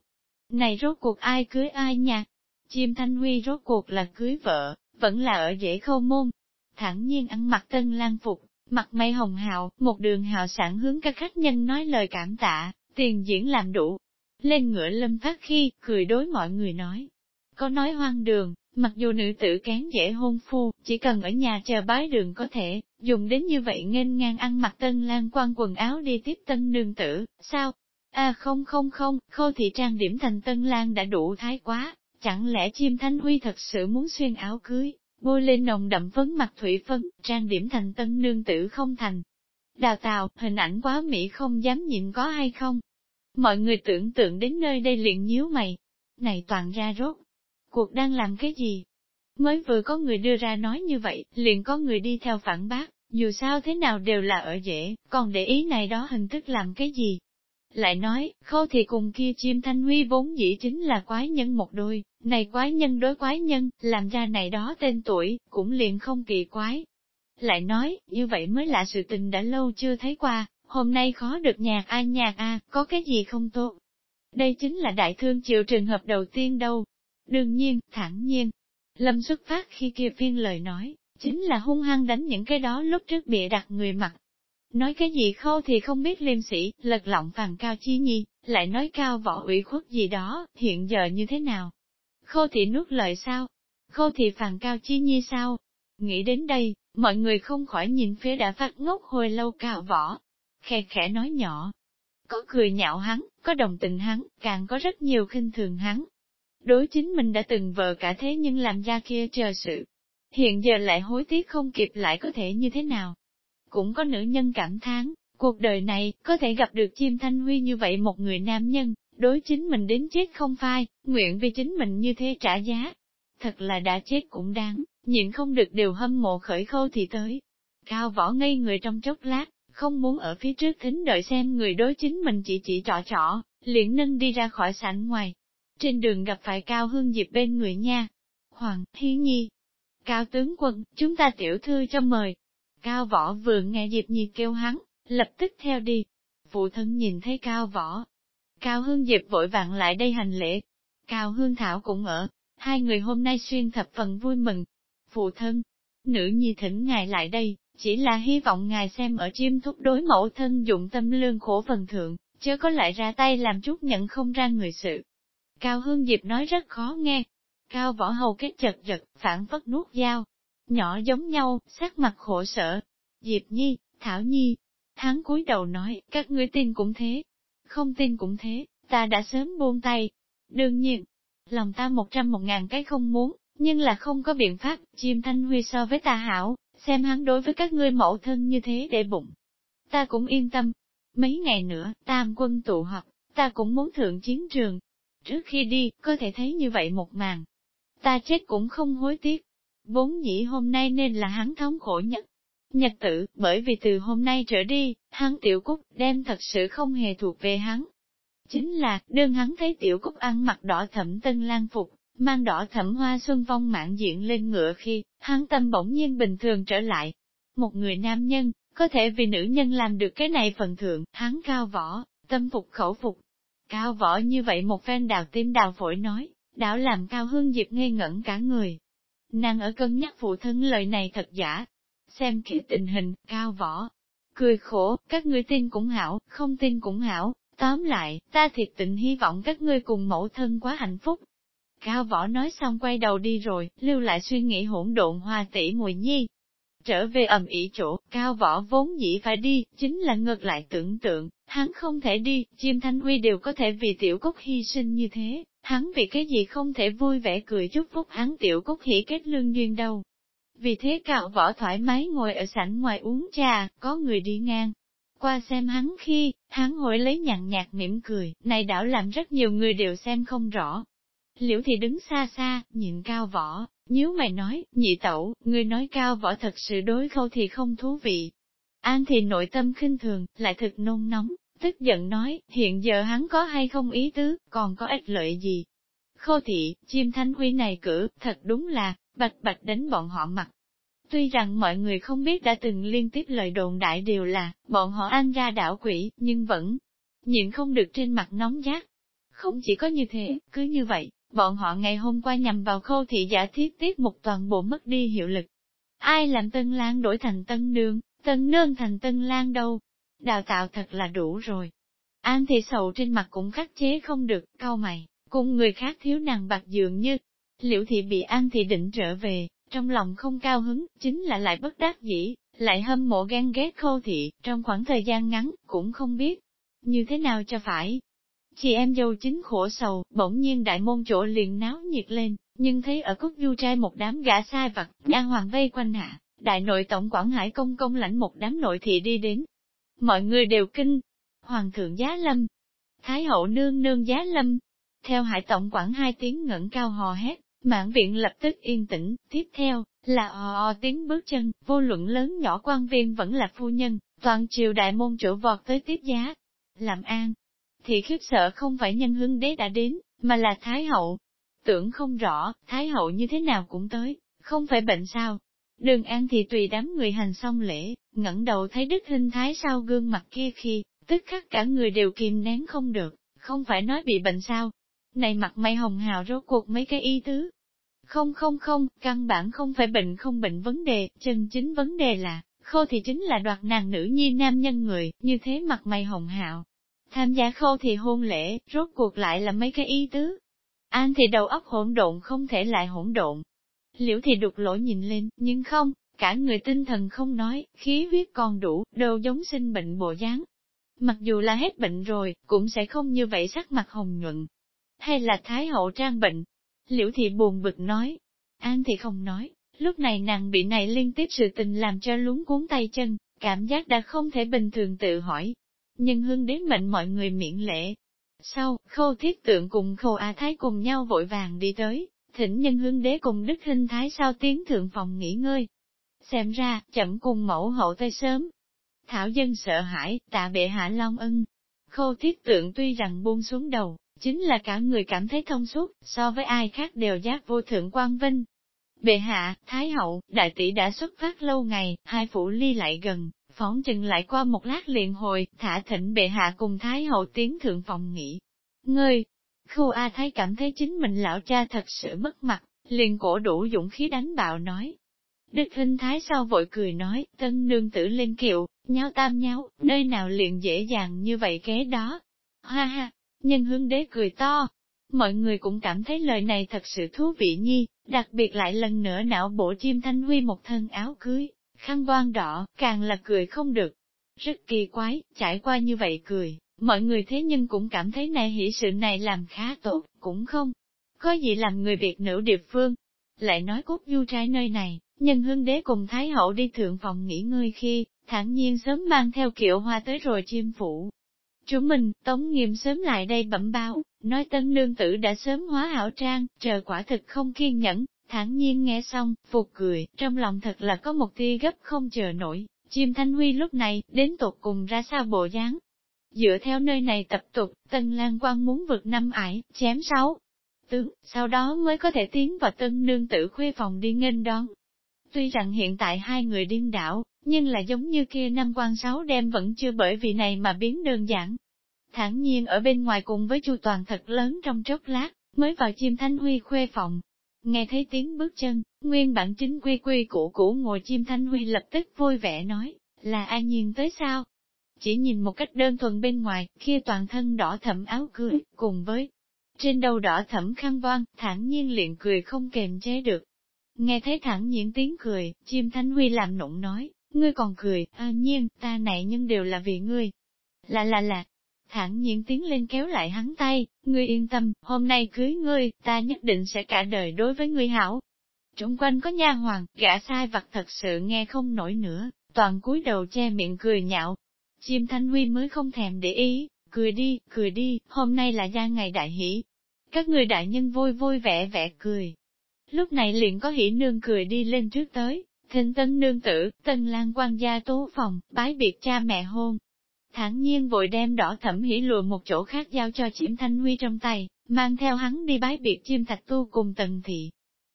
Này rốt cuộc ai cưới ai nha? Chim thanh huy rốt cuộc là cưới vợ, vẫn là ở dễ khâu môn. Thẳng nhiên ăn mặc tân lang phục, mặt mây hồng hào, một đường hào sản hướng các khách nhân nói lời cảm tạ, tiền diễn làm đủ. Lên ngựa lâm phát khi, cười đối mọi người nói. Có nói hoang đường, mặc dù nữ tử kén dễ hôn phu, chỉ cần ở nhà chờ bái đường có thể, dùng đến như vậy nghênh ngang ăn mặc tân lang quan quần áo đi tiếp tân nương tử, sao? À không không không, khô thị trang điểm thành tân lang đã đủ thái quá, chẳng lẽ chim thanh huy thật sự muốn xuyên áo cưới, bôi lên nồng đậm phấn mặt thủy phấn, trang điểm thành tân nương tử không thành. Đào tào, hình ảnh quá mỹ không dám nhịn có hay không? Mọi người tưởng tượng đến nơi đây liền nhíu mày. Này toàn ra rốt. Cuộc đang làm cái gì? Mới vừa có người đưa ra nói như vậy, liền có người đi theo phản bác, dù sao thế nào đều là ở dễ, còn để ý này đó hình thức làm cái gì? Lại nói, khâu thì cùng kia chim thanh huy vốn dĩ chính là quái nhân một đôi, này quái nhân đối quái nhân, làm ra này đó tên tuổi, cũng liền không kỳ quái. Lại nói, như vậy mới là sự tình đã lâu chưa thấy qua, hôm nay khó được nhạc ai nhạc a có cái gì không tốt. Đây chính là đại thương chịu trường hợp đầu tiên đâu. Đương nhiên, thẳng nhiên. Lâm xuất phát khi kia phiên lời nói, chính là hung hăng đánh những cái đó lúc trước bịa đặt người mặt. Nói cái gì khâu thì không biết liêm sĩ, lật lọng phàn cao chi nhi, lại nói cao võ ủy khuất gì đó, hiện giờ như thế nào? Khâu thị nuốt lời sao? Khâu thị phàn cao chi nhi sao? Nghĩ đến đây, mọi người không khỏi nhìn phía đã phát ngốc hồi lâu cao võ. Khe khẽ nói nhỏ. Có cười nhạo hắn, có đồng tình hắn, càng có rất nhiều khinh thường hắn. Đối chính mình đã từng vợ cả thế nhưng làm ra kia chờ sự. Hiện giờ lại hối tiếc không kịp lại có thể như thế nào? Cũng có nữ nhân cảm thán, cuộc đời này, có thể gặp được chim thanh huy như vậy một người nam nhân, đối chính mình đến chết không phai, nguyện vì chính mình như thế trả giá. Thật là đã chết cũng đáng, nhịn không được đều hâm mộ khởi khâu thì tới. Cao võ ngây người trong chốc lát, không muốn ở phía trước thính đợi xem người đối chính mình chỉ chỉ trọ trọ, liền nâng đi ra khỏi sảnh ngoài. Trên đường gặp phải Cao Hương Diệp bên người nha. Hoàng, Thi Nhi. Cao tướng quân, chúng ta tiểu thư cho mời. Cao võ vừa nghe Diệp Nhi kêu hắn, lập tức theo đi. Phụ thân nhìn thấy Cao võ, Cao Hương Diệp vội vàng lại đây hành lễ. Cao Hương Thảo cũng ở, hai người hôm nay xuyên thập phần vui mừng. Phụ thân, nữ nhi thỉnh ngài lại đây, chỉ là hy vọng ngài xem ở chim thúc đối mẫu thân dụng tâm lương khổ phần thượng, chớ có lại ra tay làm chút nhận không ra người sự. Cao Hương Diệp nói rất khó nghe. Cao võ hầu kết chật giật, phản phất nuốt dao. Nhỏ giống nhau, sắc mặt khổ sở. Diệp Nhi, Thảo Nhi. Hắn cúi đầu nói, các ngươi tin cũng thế, không tin cũng thế, ta đã sớm buông tay. Đương nhiên, lòng ta một trăm một ngàn cái không muốn, nhưng là không có biện pháp, chim thanh huy so với ta hảo, xem hắn đối với các ngươi mẫu thân như thế để bụng. Ta cũng yên tâm. Mấy ngày nữa, tam quân tụ họp, ta cũng muốn thượng chiến trường. Trước khi đi, có thể thấy như vậy một màn. Ta chết cũng không hối tiếc. Vốn dĩ hôm nay nên là hắn thống khổ nhất, nhật tử, bởi vì từ hôm nay trở đi, hắn tiểu cúc đem thật sự không hề thuộc về hắn. Chính là, đương hắn thấy tiểu cúc ăn mặc đỏ thẩm tân lan phục, mang đỏ thẩm hoa xuân vong mạng diện lên ngựa khi, hắn tâm bỗng nhiên bình thường trở lại. Một người nam nhân, có thể vì nữ nhân làm được cái này phần thượng, hắn cao võ, tâm phục khẩu phục. Cao võ như vậy một phen đào tim đào phổi nói, đảo làm cao hương diệp ngây ngẩn cả người. Nàng ở cân nhắc phụ thân lời này thật giả, xem kỹ tình hình, cao võ. Cười khổ, các ngươi tin cũng hảo, không tin cũng hảo, tóm lại, ta thiệt tình hy vọng các ngươi cùng mẫu thân quá hạnh phúc. Cao võ nói xong quay đầu đi rồi, lưu lại suy nghĩ hỗn độn hoa tỷ mùi nhi. Trở về ầm ĩ chỗ, cao võ vốn dĩ phải đi, chính là ngược lại tưởng tượng, hắn không thể đi, chim thanh huy đều có thể vì tiểu cúc hy sinh như thế, hắn vì cái gì không thể vui vẻ cười chúc phúc hắn tiểu cúc hỉ kết lương duyên đâu. Vì thế cạo võ thoải mái ngồi ở sảnh ngoài uống trà, có người đi ngang. Qua xem hắn khi, hắn hồi lấy nhàn nhạt mỉm cười, này đảo làm rất nhiều người đều xem không rõ. Liễu thì đứng xa xa, nhìn cao võ, nhíu mày nói, nhị tẩu, người nói cao võ thật sự đối khâu thì không thú vị. An thì nội tâm khinh thường, lại thực nôn nóng, tức giận nói, hiện giờ hắn có hay không ý tứ, còn có ích lợi gì. Khô thị, chim thanh huy này cử, thật đúng là, bạch bạch đánh bọn họ mặt. Tuy rằng mọi người không biết đã từng liên tiếp lời đồn đại đều là, bọn họ an ra đảo quỷ, nhưng vẫn nhịn không được trên mặt nóng giác. Không chỉ có như thế, cứ như vậy, bọn họ ngày hôm qua nhằm vào khâu thị giả thiết tiết một toàn bộ mất đi hiệu lực. Ai làm tân lang đổi thành tân nương, tân nương thành tân lang đâu? Đào tạo thật là đủ rồi. An thị sầu trên mặt cũng khắc chế không được, cau mày, cùng người khác thiếu nàng bạc dường như, liễu thị bị An thị định trở về, trong lòng không cao hứng, chính là lại bất đắc dĩ, lại hâm mộ ghen ghét khâu thị, trong khoảng thời gian ngắn, cũng không biết. như thế nào cho phải. Chị em dâu chính khổ sầu, bỗng nhiên đại môn chỗ liền náo nhiệt lên, nhưng thấy ở cúc du trai một đám gã sai vặt, đang hoàng vây quanh hạ, đại nội tổng quản hải công công lãnh một đám nội thị đi đến. Mọi người đều kinh, hoàng thượng giá lâm, thái hậu nương nương giá lâm. Theo hải tổng quản hai tiếng ngẩng cao hò hét, mãn viện lập tức yên tĩnh, tiếp theo, là o o tiếng bước chân, vô luận lớn nhỏ quan viên vẫn là phu nhân, toàn triều đại môn chỗ vọt tới tiếp giá. Làm an, thì khiếp sợ không phải nhân hương đế đã đến, mà là Thái Hậu. Tưởng không rõ, Thái Hậu như thế nào cũng tới, không phải bệnh sao. Đường An thì tùy đám người hành xong lễ, ngẩng đầu thấy Đức Hinh Thái sau gương mặt kia khi, tức khắc cả người đều kìm nén không được, không phải nói bị bệnh sao. Này mặt mày hồng hào rốt cuộc mấy cái y tứ. Không không không, căn bản không phải bệnh không bệnh vấn đề, chân chính vấn đề là, khô thì chính là đoạt nàng nữ nhi nam nhân người, như thế mặt mày hồng hào, Tham gia khâu thì hôn lễ, rốt cuộc lại là mấy cái ý tứ. An thì đầu óc hỗn độn không thể lại hỗn độn. Liễu thì đục lỗ nhìn lên, nhưng không, cả người tinh thần không nói, khí huyết còn đủ, đều giống sinh bệnh bộ dáng. Mặc dù là hết bệnh rồi, cũng sẽ không như vậy sắc mặt hồng nhuận. Hay là thái hậu trang bệnh? Liễu thì buồn bực nói. An thì không nói, lúc này nàng bị này liên tiếp sự tình làm cho lúng cuốn tay chân, cảm giác đã không thể bình thường tự hỏi, nhưng hương đế mệnh mọi người miễn lễ. Sau, khâu thiết tượng cùng khâu A Thái cùng nhau vội vàng đi tới, thỉnh nhân hương đế cùng đức hình thái sau tiến thượng phòng nghỉ ngơi. Xem ra, chậm cùng mẫu hậu tới sớm. Thảo dân sợ hãi, tạ bệ hạ long ân. Khâu thiết tượng tuy rằng buông xuống đầu, chính là cả người cảm thấy thông suốt, so với ai khác đều giác vô thượng quan vinh. Bệ hạ, Thái hậu, đại tỷ đã xuất phát lâu ngày, hai phủ ly lại gần, phóng chừng lại qua một lát liền hồi, thả thịnh bệ hạ cùng Thái hậu tiến thượng phòng nghỉ. Ngươi, khu A Thái cảm thấy chính mình lão cha thật sự mất mặt, liền cổ đủ dũng khí đánh bạo nói. Đức Hinh Thái sau vội cười nói, tân nương tử lên kiệu, nháo tam nháo, nơi nào liền dễ dàng như vậy kế đó. Ha ha, nhân hương đế cười to. Mọi người cũng cảm thấy lời này thật sự thú vị nhi, đặc biệt lại lần nữa não bộ chim thanh huy một thân áo cưới, khăn voan đỏ, càng là cười không được. Rất kỳ quái, trải qua như vậy cười, mọi người thế nhưng cũng cảm thấy này hỷ sự này làm khá tốt, cũng không. Có gì làm người Việt nữ địa phương. Lại nói cốt du trái nơi này, nhân hương đế cùng Thái hậu đi thượng phòng nghỉ ngơi khi, thản nhiên sớm mang theo kiệu hoa tới rồi chiêm phủ. Chúng mình, tống nghiêm sớm lại đây bẩm báo, nói tân nương tử đã sớm hóa hảo trang, chờ quả thực không kiên nhẫn, thản nhiên nghe xong, phục cười, trong lòng thật là có một tia gấp không chờ nổi, chim thanh huy lúc này, đến tột cùng ra sao bộ dáng. Dựa theo nơi này tập tục, Tân lang Quan muốn vượt năm ải, chém sáu tướng, sau đó mới có thể tiến vào tân nương tử khuê phòng đi nghênh đón. Tuy rằng hiện tại hai người điên đảo, nhưng là giống như kia năm quan sáu đêm vẫn chưa bởi vì này mà biến đơn giản. Thẳng nhiên ở bên ngoài cùng với chu toàn thật lớn trong chốc lát, mới vào chim thanh huy khuê phòng, Nghe thấy tiếng bước chân, nguyên bản chính quy quy cũ cũ ngồi chim thanh huy lập tức vui vẻ nói, là ai nhiên tới sao? Chỉ nhìn một cách đơn thuần bên ngoài, kia toàn thân đỏ thẫm áo cười, cùng với trên đầu đỏ thẫm khăn voan, thản nhiên liền cười không kềm chế được. Nghe thấy thẳng nhiên tiếng cười, chim thanh huy làm nụng nói, ngươi còn cười, à nhiên, ta này nhưng đều là vì ngươi. Là là là, thản nhiên tiến lên kéo lại hắn tay, ngươi yên tâm, hôm nay cưới ngươi, ta nhất định sẽ cả đời đối với ngươi hảo. Trung quanh có nha hoàng, gã sai vặt thật sự nghe không nổi nữa, toàn cúi đầu che miệng cười nhạo. Chim Thanh Huy mới không thèm để ý, cười đi, cười đi, hôm nay là gia ngày đại hỷ. Các người đại nhân vui vui vẻ vẻ cười. Lúc này liền có hỷ nương cười đi lên trước tới, thinh tân nương tử, tân lang quan gia tố phòng, bái biệt cha mẹ hôn, thản nhiên vội đem đỏ thẩm hỉ lùa một chỗ khác giao cho Chiêm Thanh Huy trong tay, mang theo hắn đi bái biệt chim thạch tu cùng tần thị.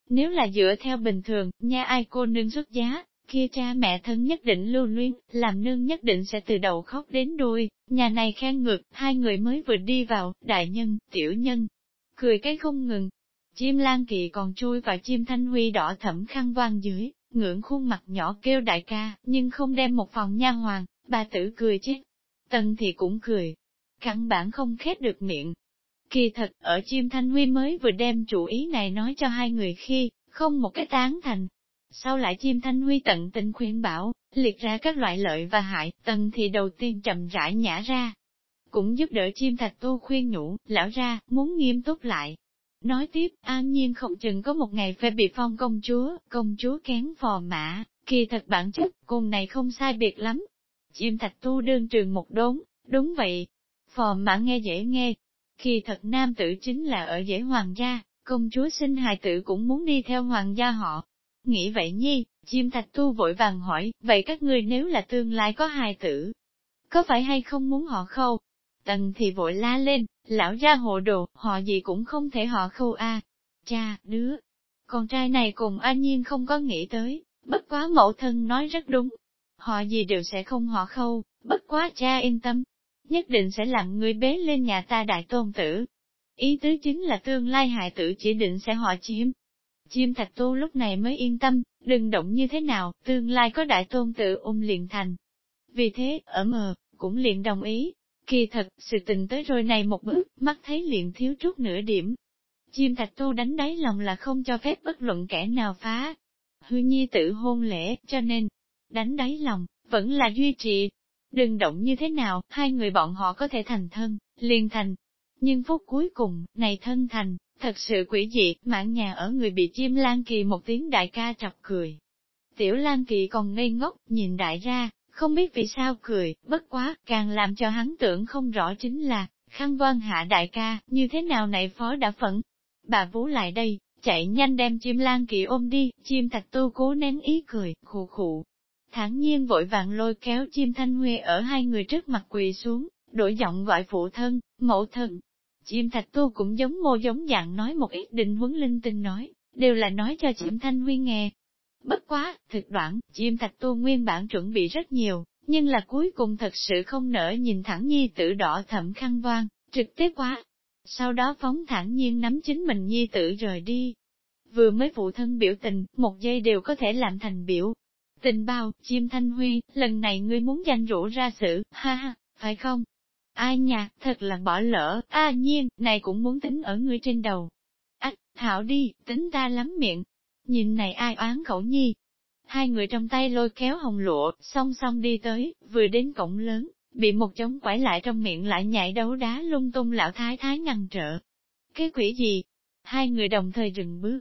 Nếu là dựa theo bình thường, nha ai cô nương xuất giá, kia cha mẹ thân nhất định lưu luyến, làm nương nhất định sẽ từ đầu khóc đến đuôi, nhà này khen ngược, hai người mới vừa đi vào, đại nhân, tiểu nhân, cười cái không ngừng. Chim lan kỳ còn chui vào chim thanh huy đỏ thẩm khăn vang dưới, ngưỡng khuôn mặt nhỏ kêu đại ca, nhưng không đem một phòng nha hoàng, bà tử cười chết, Tần thì cũng cười, căn bản không khép được miệng. Kỳ thật, ở chim thanh huy mới vừa đem chủ ý này nói cho hai người khi, không một cái tán thành. Sau lại chim thanh huy tận tình khuyên bảo, liệt ra các loại lợi và hại, tần thì đầu tiên chậm rãi nhả ra. cũng giúp đỡ chim thạch tu khuyên nhủ, lão ra, muốn nghiêm túc lại. Nói tiếp, an nhiên không chừng có một ngày phải bị phong công chúa, công chúa kén phò mã, kỳ thật bản chất, cùng này không sai biệt lắm. Diêm thạch tu đương trường một đốn, đúng vậy. Phò mã nghe dễ nghe. Kỳ thật nam tử chính là ở dễ hoàng gia, công chúa sinh hài tử cũng muốn đi theo hoàng gia họ. Nghĩ vậy nhi, chim thạch tu vội vàng hỏi, vậy các ngươi nếu là tương lai có hài tử, có phải hay không muốn họ khâu? Tần thì vội la lên, lão ra hộ đồ, họ gì cũng không thể họ khâu a. Cha, đứa, con trai này cùng an nhiên không có nghĩ tới, bất quá mẫu thân nói rất đúng. Họ gì đều sẽ không họ khâu, bất quá cha yên tâm, nhất định sẽ làm người bế lên nhà ta đại tôn tử. Ý tứ chính là tương lai hại tử chỉ định sẽ họ chiếm. Chim thạch tu lúc này mới yên tâm, đừng động như thế nào, tương lai có đại tôn tử ung liền thành. Vì thế, ở mờ, cũng liền đồng ý. Kỳ thật, sự tình tới rồi này một bước, mắt thấy liền thiếu chút nửa điểm. Chim thạch tu đánh đáy lòng là không cho phép bất luận kẻ nào phá. Hư nhi tự hôn lễ, cho nên, đánh đáy lòng, vẫn là duy trì. Đừng động như thế nào, hai người bọn họ có thể thành thân, liền thành. Nhưng phút cuối cùng, này thân thành, thật sự quỷ dị, mãn nhà ở người bị chim lan kỳ một tiếng đại ca chọc cười. Tiểu Lan Kỳ còn ngây ngốc, nhìn đại ra, không biết vì sao cười, bất quá, càng làm cho hắn tưởng không rõ chính là, khăn văn hạ đại ca, như thế nào này phó đã phẫn. Bà vú lại đây, chạy nhanh đem chim lan kỳ ôm đi, chim thạch tu cố nén ý cười, khụ khụ. Thẳng nhiên vội vàng lôi kéo chim thanh huê ở hai người trước mặt quỳ xuống, đổi giọng gọi phụ thân, mẫu thân. Chim thạch tu cũng giống mô giống dạng nói một ít định huấn linh tinh nói, đều là nói cho chim thanh huy nghe, Bất quá, thực đoạn, chim thạch tu nguyên bản chuẩn bị rất nhiều, nhưng là cuối cùng thật sự không nỡ nhìn thẳng nhi tử đỏ thẩm khăn voan, trực tiếp quá. Sau đó phóng thẳng nhiên nắm chính mình nhi tử rời đi. Vừa mới phụ thân biểu tình, một giây đều có thể làm thành biểu. Tình bao, chim thanh huy, lần này ngươi muốn danh rũ ra sự, ha ha, phải không? Ai nha, thật là bỏ lỡ, a nhiên, này cũng muốn tính ở ngươi trên đầu. Ách, thảo đi, tính ta lắm miệng, Nhìn này ai oán khẩu nhi. Hai người trong tay lôi kéo hồng lụa, song song đi tới, vừa đến cổng lớn, bị một chống quải lại trong miệng lại nhảy đấu đá lung tung lão thái thái ngăn trở. Cái quỷ gì? Hai người đồng thời dừng bước.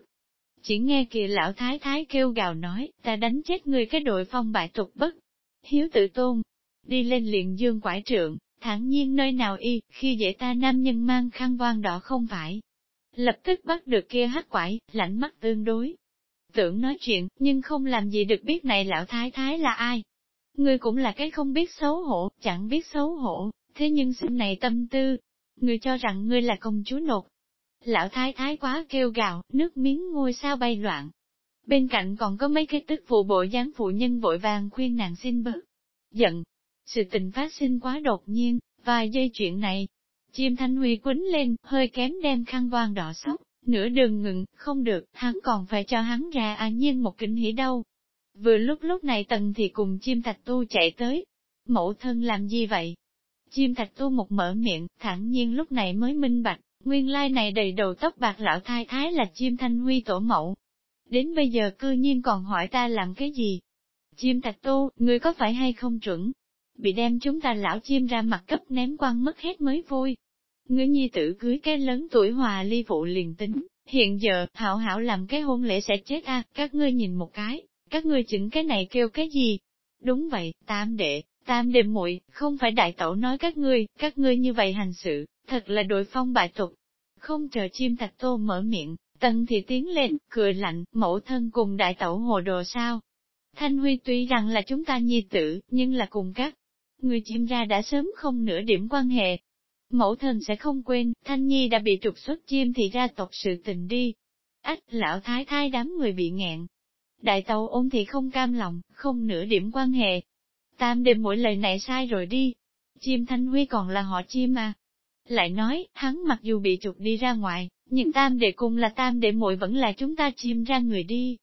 Chỉ nghe kìa lão thái thái kêu gào nói, ta đánh chết người cái đội phong bại tục bất. Hiếu tự tôn, đi lên liền dương quải trượng, thẳng nhiên nơi nào y, khi dễ ta nam nhân mang khăn voan đỏ không phải. Lập tức bắt được kia hát quải, lạnh mắt tương đối, tưởng nói chuyện, nhưng không làm gì được biết này lão thái thái là ai. Ngươi cũng là cái không biết xấu hổ, chẳng biết xấu hổ, thế nhưng sinh này tâm tư. Ngươi cho rằng ngươi là công chúa nột. Lão thái thái quá kêu gào, nước miếng ngôi sao bay loạn. Bên cạnh còn có mấy cái tức phụ bộ dáng phụ nhân vội vàng khuyên nàng xin bớt. Giận. Sự tình phát sinh quá đột nhiên, vài giây chuyện này. Chim thanh huy quýnh lên, hơi kém đem khăn voan đỏ sóc, Nửa đường ngừng, không được, hắn còn phải cho hắn ra an nhiên một kinh hỉ đâu. Vừa lúc lúc này tần thì cùng chim thạch tu chạy tới. Mẫu thân làm gì vậy? Chim thạch tu một mở miệng, thẳng nhiên lúc này mới minh bạch, nguyên lai này đầy đầu tóc bạc lão thái thái là chim thanh huy tổ mẫu. Đến bây giờ cư nhiên còn hỏi ta làm cái gì? Chim thạch tu, người có phải hay không chuẩn? Bị đem chúng ta lão chim ra mặt cấp ném quăng mất hết mới vui. Ngươi nhi tử cưới cái lớn tuổi hòa ly phụ liền tính, hiện giờ, hảo hảo làm cái hôn lễ sẽ chết a các ngươi nhìn một cái, các ngươi chỉnh cái này kêu cái gì? Đúng vậy, tam đệ, tam đệ muội không phải đại tẩu nói các ngươi, các ngươi như vậy hành sự, thật là đội phong bại tục. Không chờ chim thạch tô mở miệng, tần thì tiến lên, cười lạnh, mẫu thân cùng đại tẩu hồ đồ sao? Thanh Huy tuy rằng là chúng ta nhi tử, nhưng là cùng các người chim ra đã sớm không nửa điểm quan hệ, Mẫu thân sẽ không quên, Thanh Nhi đã bị trục xuất chim thì ra tộc sự tình đi. Ách, lão thái thái đám người bị nghẹn. Đại tàu ôn thì không cam lòng, không nửa điểm quan hệ. Tam đêm mỗi lời này sai rồi đi. Chim Thanh Huy còn là họ chim à. Lại nói, hắn mặc dù bị trục đi ra ngoài, nhưng tam đệ cùng là tam đệ muội vẫn là chúng ta chim ra người đi.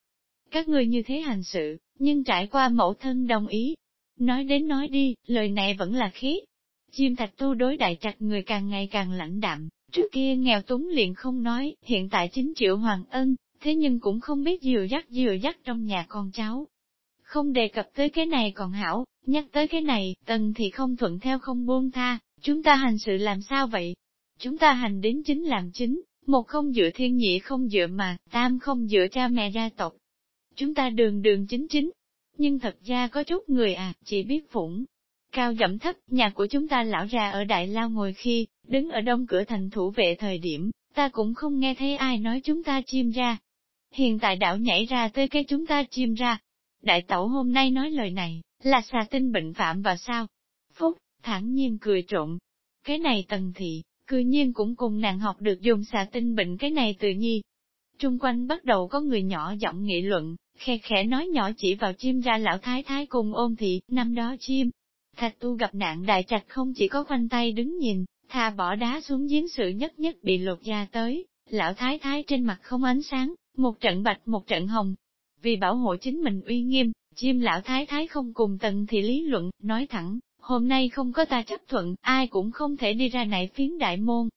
Các người như thế hành sự, nhưng trải qua mẫu thân đồng ý. Nói đến nói đi, lời này vẫn là khí, Chim thạch tu đối đại trạch người càng ngày càng lãnh đạm, trước kia nghèo túng liền không nói, hiện tại chính triệu hoàng ân, thế nhưng cũng không biết dìu dắt dìu dắt trong nhà con cháu. Không đề cập tới cái này còn hảo, nhắc tới cái này, tần thì không thuận theo không buông tha, Chúng ta hành sự làm sao vậy? Chúng ta hành đến chính làm chính, một không dựa thiên nhị không dựa mà, tam không dựa cha mẹ gia tộc. Chúng ta đường đường chính chính, nhưng thật ra có chút người à, chỉ biết phủng. Cao dẫm thấp, nhà của chúng ta lão ra ở Đại Lao ngồi khi, đứng ở đông cửa thành thủ vệ thời điểm, ta cũng không nghe thấy ai nói chúng ta chim ra. Hiện tại đảo nhảy ra tới cái chúng ta chim ra. Đại tẩu hôm nay nói lời này, là xà tinh bệnh phạm và sao? Phúc, thản nhiên cười trộn. Cái này tần thị, cư nhiên cũng cùng nàng học được dùng xạ tinh bệnh cái này tự nhi. Trung quanh bắt đầu có người nhỏ giọng nghị luận, khe khẽ nói nhỏ chỉ vào chim ra lão thái thái cùng ôn thị, năm đó chim. Thạch tu gặp nạn đại trạch không chỉ có khoanh tay đứng nhìn, thà bỏ đá xuống giếng sự nhất nhất bị lột da tới, lão thái thái trên mặt không ánh sáng, một trận bạch một trận hồng. Vì bảo hộ chính mình uy nghiêm, chim lão thái thái không cùng tần thì lý luận, nói thẳng, hôm nay không có ta chấp thuận, ai cũng không thể đi ra này phiến đại môn.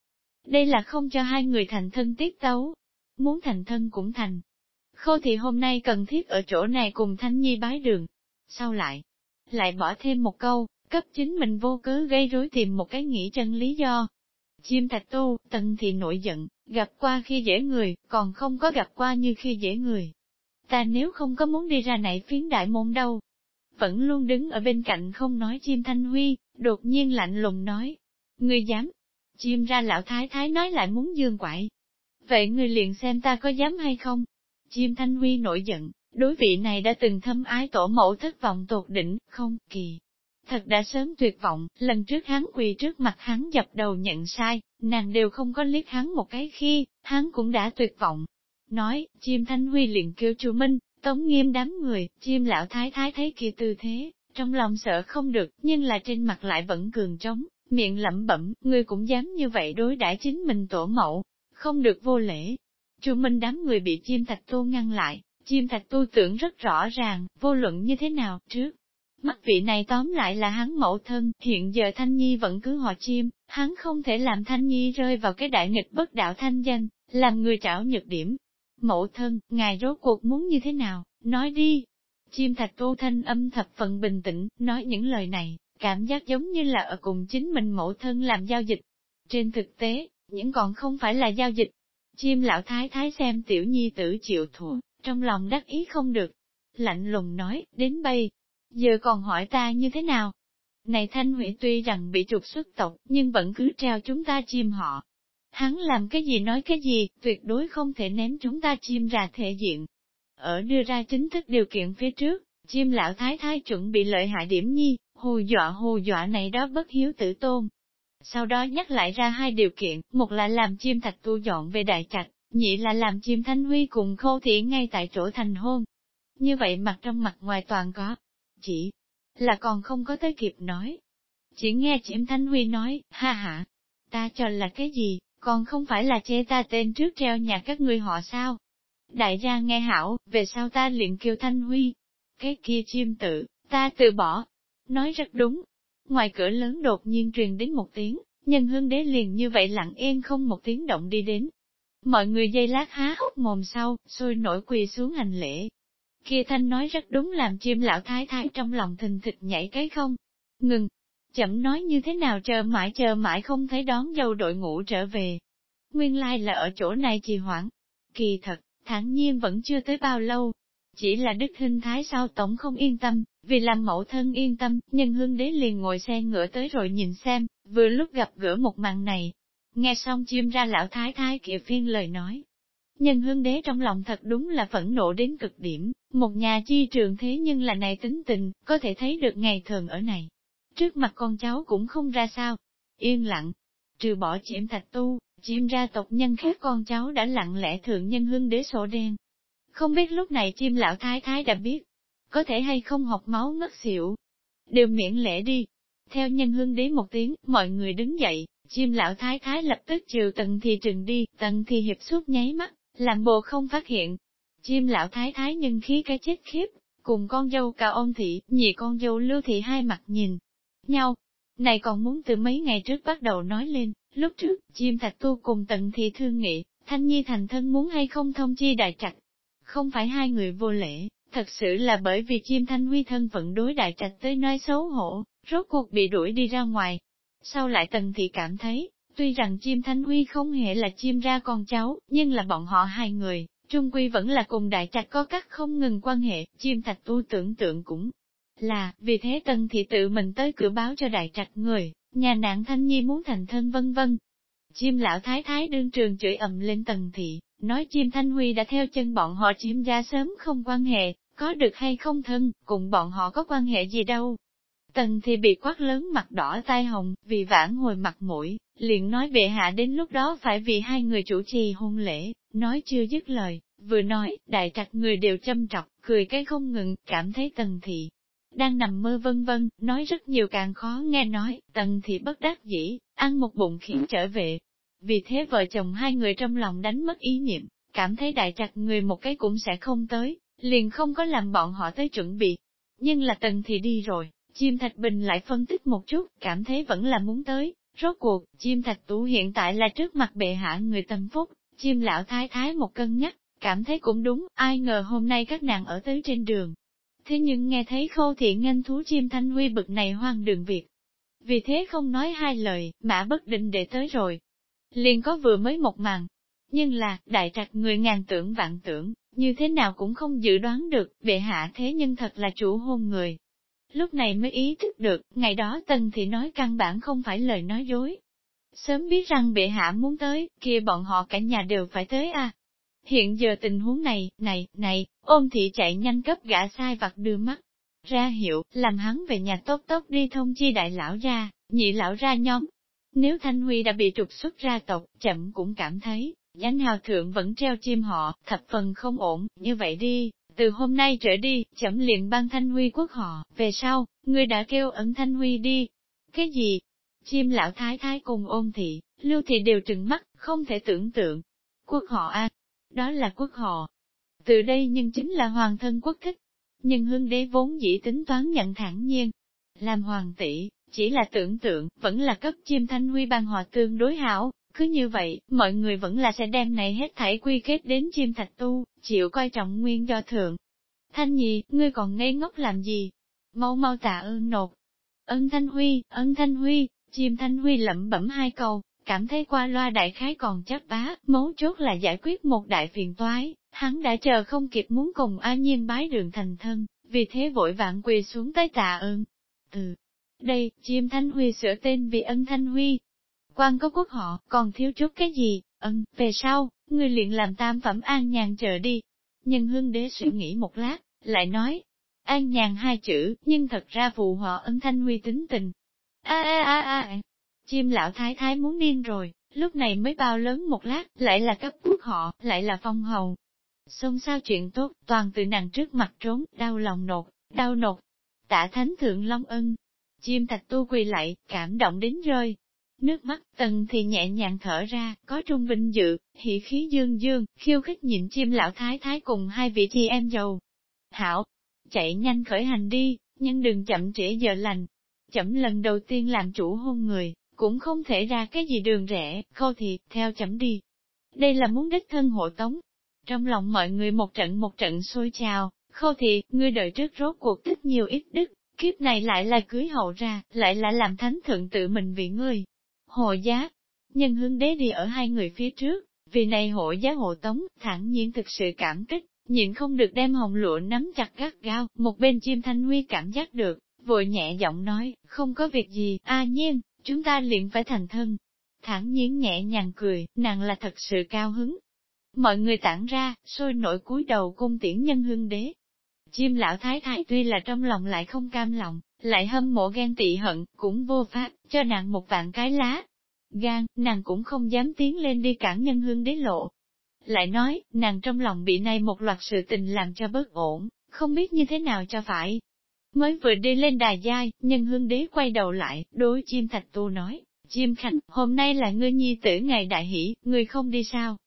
Đây là không cho hai người thành thân tiết tấu. Muốn thành thân cũng thành. Khô thì hôm nay cần thiết ở chỗ này cùng Thanh Nhi bái đường. Sau lại, lại bỏ thêm một câu, cấp chính mình vô cớ gây rối tìm một cái nghĩ chân lý do. Chim thạch tu, tần thì nổi giận, gặp qua khi dễ người, còn không có gặp qua như khi dễ người. Ta nếu không có muốn đi ra nảy phiến đại môn đâu, vẫn luôn đứng ở bên cạnh không nói chim thanh huy, đột nhiên lạnh lùng nói. Ngươi dám? Chim ra lão thái thái nói lại muốn dương quại. Vậy ngươi liền xem ta có dám hay không? Chim thanh huy nổi giận, đối vị này đã từng thâm ái tổ mẫu thất vọng tột đỉnh, không, kỳ. Thật đã sớm tuyệt vọng, lần trước hắn quỳ trước mặt hắn dập đầu nhận sai, nàng đều không có liếc hắn một cái khi, hắn cũng đã tuyệt vọng. Nói, chim thanh huy liền kêu chu Minh, Tống nghiêm đám người, chim lão thái thái thấy kia tư thế, trong lòng sợ không được, nhưng là trên mặt lại vẫn cường trống, miệng lẩm bẩm, người cũng dám như vậy đối đãi chính mình tổ mẫu, không được vô lễ. Chu Minh đám người bị chim thạch tu ngăn lại, chim thạch tu tưởng rất rõ ràng, vô luận như thế nào, trước. Mắt vị này tóm lại là hắn mẫu thân, hiện giờ Thanh Nhi vẫn cứ họ chim, hắn không thể làm Thanh Nhi rơi vào cái đại nghịch bất đạo thanh danh, làm người trảo nhược điểm, Mẫu thân, ngài rốt cuộc muốn như thế nào, nói đi. Chim thạch tu thanh âm thập phần bình tĩnh, nói những lời này, cảm giác giống như là ở cùng chính mình mẫu thân làm giao dịch. Trên thực tế, những còn không phải là giao dịch. Chim lão thái thái xem tiểu nhi tử chịu thua, trong lòng đắc ý không được. Lạnh lùng nói, đến bây, giờ còn hỏi ta như thế nào? Này Thanh Huệ tuy rằng bị trục xuất tộc, nhưng vẫn cứ treo chúng ta chim họ, Hắn làm cái gì nói cái gì, tuyệt đối không thể ném chúng ta chim ra thể diện. Ở đưa ra chính thức điều kiện phía trước, chim lão thái thái chuẩn bị lợi hại điểm nhi, hù dọa hù dọa này đó bất hiếu tử tôn. Sau đó nhắc lại ra hai điều kiện, một là làm chim thạch tu dọn về đại trạch, nhị là làm chim thanh huy cùng khâu thị ngay tại chỗ thành hôn. Như vậy mặt trong mặt ngoài toàn có, chỉ là còn không có tới kịp nói. Chỉ nghe chim thanh huy nói, ha ha, ta cho là cái gì, còn không phải là chê ta tên trước treo nhà các ngươi họ sao? Đại gia nghe hảo, về sau ta liền kêu Thanh Huy. Cái kia chim tự, ta từ bỏ. Nói rất đúng. Ngoài cửa lớn đột nhiên truyền đến một tiếng, nhân hương đế liền như vậy lặng yên không một tiếng động đi đến. Mọi người dây lát há hốc mồm sau, sôi nổi quỳ xuống hành lễ. Kia thanh nói rất đúng làm chim lão thái thái trong lòng thình thịch nhảy cái không. Ngừng, chậm nói như thế nào chờ mãi chờ mãi không thấy đón dâu đội ngũ trở về. Nguyên lai là ở chỗ này trì hoãn. Kỳ thật, thản nhiên vẫn chưa tới bao lâu. Chỉ là đức hình thái sao tổng không yên tâm, vì làm mẫu thân yên tâm, nhân hương đế liền ngồi xe ngựa tới rồi nhìn xem, vừa lúc gặp gỡ một màn này. Nghe xong chim ra lão thái thái kia phiên lời nói. Nhân hương đế trong lòng thật đúng là phẫn nộ đến cực điểm, một nhà chi trường thế nhưng là này tính tình, có thể thấy được ngày thường ở này trước mặt con cháu cũng không ra sao. Yên lặng, trừ bỏ chiếm thạch tu, chiếm ra tộc nhân khác con cháu đã lặng lẽ thượng nhân hương đế sổ đen. Không biết lúc này chim lão thái thái đã biết, có thể hay không học máu ngất xỉu. Đều miễn lễ đi. Theo nhân hương đế một tiếng, mọi người đứng dậy, chim lão thái thái lập tức chiều tận thì trừng đi, tận thì hiệp suốt nháy mắt, làm bộ không phát hiện. Chim lão thái thái nhân khí cái chết khiếp, cùng con dâu cao ôn thị, nhị con dâu lưu thị hai mặt nhìn, nhau. Này còn muốn từ mấy ngày trước bắt đầu nói lên, lúc trước, chim thạch tu cùng tận thị thương nghị, thanh nhi thành thân muốn hay không thông chi đại trạch. Không phải hai người vô lễ, thật sự là bởi vì chim thanh huy thân phận đối đại trạch tới nói xấu hổ, rốt cuộc bị đuổi đi ra ngoài. Sau lại tần thị cảm thấy, tuy rằng chim Thanh Huy không hề là chim ra con cháu, nhưng là bọn họ hai người, trung quy vẫn là cùng đại trạch có các không ngừng quan hệ, chim thạch tu tưởng tượng cũng là, vì thế tần thị tự mình tới cửa báo cho đại trạch người, nhà nạn thanh nhi muốn thành thân vân vân. Chim lão thái thái đương trường chửi ầm lên tần thị, nói chim thanh huy đã theo chân bọn họ chim ra sớm không quan hệ, có được hay không thân, cùng bọn họ có quan hệ gì đâu. Tần thì bị quát lớn mặt đỏ tai hồng, vì vãn hồi mặt mũi, liền nói bệ hạ đến lúc đó phải vì hai người chủ trì hôn lễ, nói chưa dứt lời, vừa nói, đại trạch người đều châm trọc, cười cái không ngừng, cảm thấy tần thị. Đang nằm mơ vân vân, nói rất nhiều càng khó nghe nói, tần thị bất đắc dĩ, ăn một bụng khiến trở về. Vì thế vợ chồng hai người trong lòng đánh mất ý niệm, cảm thấy đại trạch người một cái cũng sẽ không tới, liền không có làm bọn họ tới chuẩn bị. Nhưng là tần thị đi rồi, chim thạch bình lại phân tích một chút, cảm thấy vẫn là muốn tới. Rốt cuộc, chim thạch tú hiện tại là trước mặt bệ hạ người tâm phúc, chim lão thái thái một cân nhắc, cảm thấy cũng đúng, ai ngờ hôm nay các nàng ở tới trên đường. Thế nhưng nghe thấy khâu thị nghênh thú chim thanh huy bực này hoang đường việc. Vì thế không nói hai lời, mã bất định để tới rồi. Liền có vừa mới một màn. Nhưng là, đại trạch người ngàn tưởng vạn tưởng, như thế nào cũng không dự đoán được, bệ hạ thế nhưng thật là chủ hôn người. Lúc này mới ý thức được, ngày đó Tân Thị nói căn bản không phải lời nói dối. Sớm biết rằng bệ hạ muốn tới, kia bọn họ cả nhà đều phải tới à. Hiện giờ tình huống này, này, này, ôm thị chạy nhanh cấp gã sai vặt đưa mắt. Ra hiệu, làm hắn về nhà tốt tốt đi thông chi đại lão ra, nhị lão ra nhóm. Nếu Thanh Huy đã bị trục xuất ra tộc, chậm cũng cảm thấy, Danh hào thượng vẫn treo chim họ, thập phần không ổn, như vậy đi, từ hôm nay trở đi, chậm liền ban thanh huy quốc họ, về sau, ngươi đã kêu ẩn thanh huy đi. Cái gì? Chim lão thái thái cùng ôn thị, lưu thị đều trừng mắt, không thể tưởng tượng. Quốc họ a đó là quốc họ. Từ đây nhưng chính là hoàng thân quốc thích. Nhưng hương đế vốn dĩ tính toán nhận thẳng nhiên. Làm hoàng tỷ, chỉ là tưởng tượng, vẫn là cấp chim thanh huy ban họ tương đối hảo, cứ như vậy, mọi người vẫn là sẽ đem này hết thảy quy kết đến chim thạch tu, chịu coi trọng nguyên do thượng. Thanh nhi, ngươi còn ngây ngốc làm gì? Mau mau tạ ơn nột. Ân Thanh Huy, ân Thanh Huy, chim Thanh Huy lẩm bẩm hai câu, cảm thấy qua loa đại khái còn chắc bá, mấu chốt là giải quyết một đại phiền toái, hắn đã chờ không kịp muốn cùng A Nhiên bái đường thành thân, vì thế vội vạn quỳ xuống tới tạ ơn. Từ đây, chim Thanh Huy sửa tên vì ân Thanh Huy, quan có quốc họ, còn thiếu chút cái gì, ân, về sau, ngươi luyện làm tam phẩm an nhàn chờ đi. Nhân hương đế suy nghĩ một lát, lại nói, an nhàn hai chữ, nhưng thật ra phụ họ ân thanh huy tính tình. a a a a chim lão thái thái muốn điên rồi, lúc này mới bao lớn một lát, lại là cấp quốc họ, lại là phong hầu. Xôn sao chuyện tốt, toàn từ nàng trước mặt trốn, đau lòng nột, đau nột. Tạ thánh thượng long ân. Chim thạch tu quỳ lại, cảm động đến rơi, Nước mắt tần thì nhẹ nhàng thở ra, có trung vinh dự, hỉ khí dương dương, khiêu khích nhịn chim lão thái thái cùng hai vị chị em giàu. Hảo, chạy nhanh khởi hành đi, nhưng đừng chậm trễ giờ lành. Chậm lần đầu tiên làm chủ hôn người, cũng không thể ra cái gì đường rẻ, khâu thì, theo chậm đi. Đây là muốn đích thân hộ tống. Trong lòng mọi người một trận một trận xôi chào, khâu thì, ngươi đợi trước rốt cuộc tích nhiều ít đức, kiếp này lại là cưới hậu ra, lại là làm thánh thượng tự mình vì ngươi, Hộ giá, nhân hướng đế đi ở hai người phía trước, vì này hộ giá hộ tống, thẳng nhiên thực sự cảm kích, nhịn không được đem hồng lụa nắm chặt gắt gao, một bên chim thanh huy cảm giác được, vội nhẹ giọng nói, không có việc gì, a nhiên, chúng ta liền phải thành thân. Thẳng nhiên nhẹ nhàng cười, nàng là thật sự cao hứng. Mọi người tản ra, sôi nổi cúi đầu cung tiễn nhân hương đế. Chim lão thái thái tuy là trong lòng lại không cam lòng, lại hâm mộ ghen tị hận, cũng vô pháp, cho nàng một vạn cái lá. Gan, nàng cũng không dám tiến lên đi cản nhân hương đế lộ. Lại nói, nàng trong lòng bị này một loạt sự tình làm cho bất ổn, không biết như thế nào cho phải. Mới vừa đi lên đài giai, nhân hương đế quay đầu lại, đối chim thạch tu nói, chim khánh hôm nay là ngươi nhi tử ngày đại hỷ, ngươi không đi sao?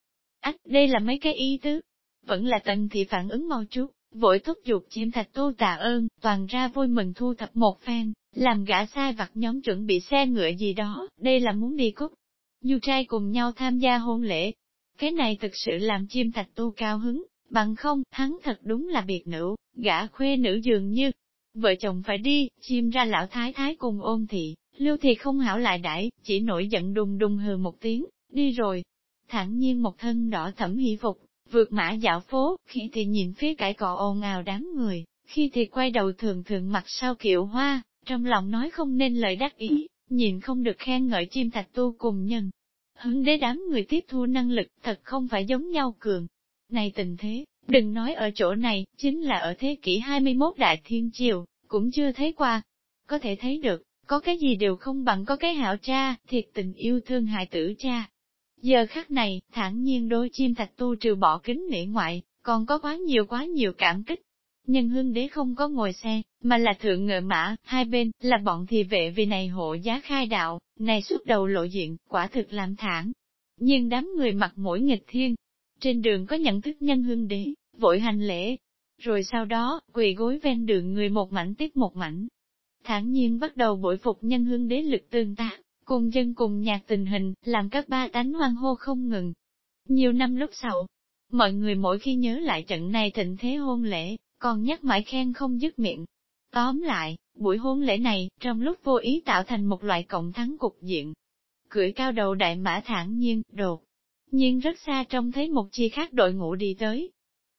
Ách, đây là mấy cái ý tứ. Vẫn là tần thị phản ứng mau chút vội thúc giục chim thạch tu tạ ơn, toàn ra vui mừng thu thập một phen, làm gã sai vặt nhóm chuẩn bị xe ngựa gì đó, đây là muốn đi cúc. Du trai cùng nhau tham gia hôn lễ. Cái này thực sự làm chim thạch tu cao hứng, bằng không, hắn thật đúng là biệt nữ, gã khuê nữ dường như. Vợ chồng phải đi, chim ra lão thái thái cùng ôm thị, Lưu thị không hảo lại đãi, chỉ nổi giận đùng đùng hừ một tiếng, đi rồi. Thẳng nhiên một thân đỏ thẩm hỷ phục, vượt mã dạo phố, khi thì nhìn phía cải cọ ồn ào đám người, khi thì quay đầu thường thường mặt sau kiệu hoa, trong lòng nói không nên lời đắc ý, nhìn không được khen ngợi chim thạch tu cùng nhân. Hứng đế đám người tiếp thu năng lực thật không phải giống nhau cường. Này tình thế, đừng nói ở chỗ này, chính là ở thế kỷ 21 Đại Thiên Triều, cũng chưa thấy qua. Có thể thấy được, có cái gì đều không bằng có cái hảo cha, thiệt tình yêu thương hài tử cha. Giờ khắc này, thản nhiên đôi chim thạch tu trừ bỏ kính nể ngoại, còn có quá nhiều quá nhiều cảm kích. Nhân hương đế không có ngồi xe, mà là thượng ngựa mã, hai bên, là bọn thị vệ vì này hộ giá khai đạo, này suốt đầu lộ diện, quả thực làm thản. Nhưng đám người mặc mỗi nghịch thiên, trên đường có nhận thức nhân hương đế, vội hành lễ. Rồi sau đó, quỳ gối ven đường người một mảnh tiếp một mảnh. Thản nhiên bắt đầu bội phục nhân hương đế lực tương tác, cùng dân cùng nhạc tình hình, làm các ba tánh hoang hô không ngừng. Nhiều năm lúc sau, mọi người mỗi khi nhớ lại trận này thịnh thế hôn lễ, còn nhắc mãi khen không dứt miệng. Tóm lại, buổi hôn lễ này, trong lúc vô ý tạo thành một loại cộng thắng cục diện. Cưỡi cao đầu đại mã thản nhiên, đột. Nhưng rất xa trông thấy một chi khác đội ngũ đi tới.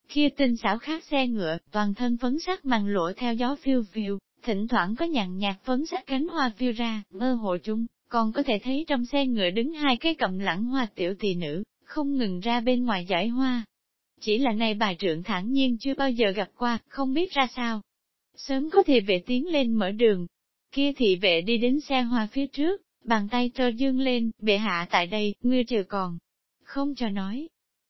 Kia tinh xảo khác xe ngựa, toàn thân phấn sắc màn lụa theo gió phiêu phiêu, thỉnh thoảng có nhàn nhạt phấn sắc cánh hoa phiêu ra, mơ hồ chung, còn có thể thấy trong xe ngựa đứng hai cái cầm lẳng hoa tiểu tỳ nữ, không ngừng ra bên ngoài giải hoa. Chỉ là này bà trưởng thản nhiên chưa bao giờ gặp qua, không biết ra sao. Sớm có thị vệ tiến lên mở đường. Kia thị vệ đi đến xe hoa phía trước, bàn tay trơ dương lên, bệ hạ tại đây, ngươi chờ còn. Không cho nói.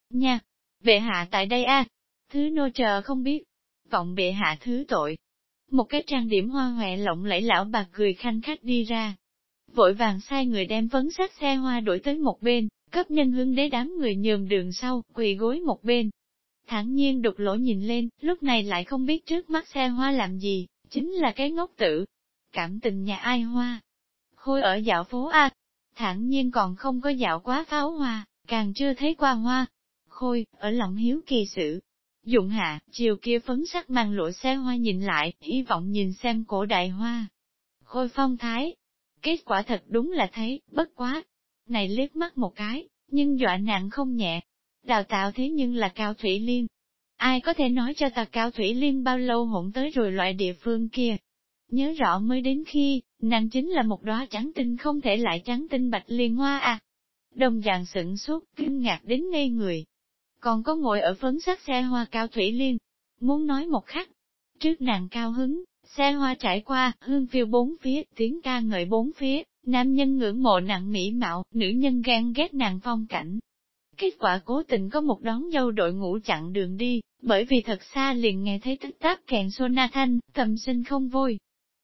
Nha, bệ hạ tại đây a thứ nô chờ không biết. Vọng bệ hạ thứ tội. Một cái trang điểm hoa hoẹ lộng lẫy lão bạc cười khanh khách đi ra, vội vàng sai người đem vấn sát xe hoa đổi tới một bên, cấp nhân hương đế đám người nhường đường sau, quỳ gối một bên. Thẳng nhiên đục lỗ nhìn lên, lúc này lại không biết trước mắt xe hoa làm gì, chính là cái ngốc tử. Cảm tình nhà ai hoa. Khôi ở dạo phố A, thẳng nhiên còn không có dạo quá pháo hoa, càng chưa thấy qua hoa. Khôi, ở lòng hiếu kỳ sự. Dụng hạ, chiều kia phấn sắc mang lụa xe hoa nhìn lại, hy vọng nhìn xem cổ đại hoa. Khôi phong thái, Kết quả thật đúng là thấy, bất quá. Này liếc mắt một cái, nhưng dọa nặng không nhẹ. Đào tạo thế nhưng là Cao Thủy Liên. Ai có thể nói cho ta Cao Thủy Liên bao lâu hỗn tới rồi loại địa phương kia? Nhớ rõ mới đến khi, nàng chính là một đóa trắng tinh không thể lại trắng tinh bạch liên hoa à. Đồng dạng sửng sốt, kinh ngạc đến ngây người. Còn có ngồi ở phấn sắc xe hoa Cao Thủy Liên. Muốn nói một khắc, trước nàng cao hứng, Xe hoa trải qua, hương phiêu bốn phía, tiếng ca ngợi bốn phía, nam nhân ngưỡng mộ nặng mỹ mạo, nữ nhân gan ghét nàng phong cảnh. Kết quả cố tình có một đón dâu đội ngũ chặn đường đi, bởi vì thật xa liền nghe thấy tích táp kèn sona thanh, thầm sinh không vui.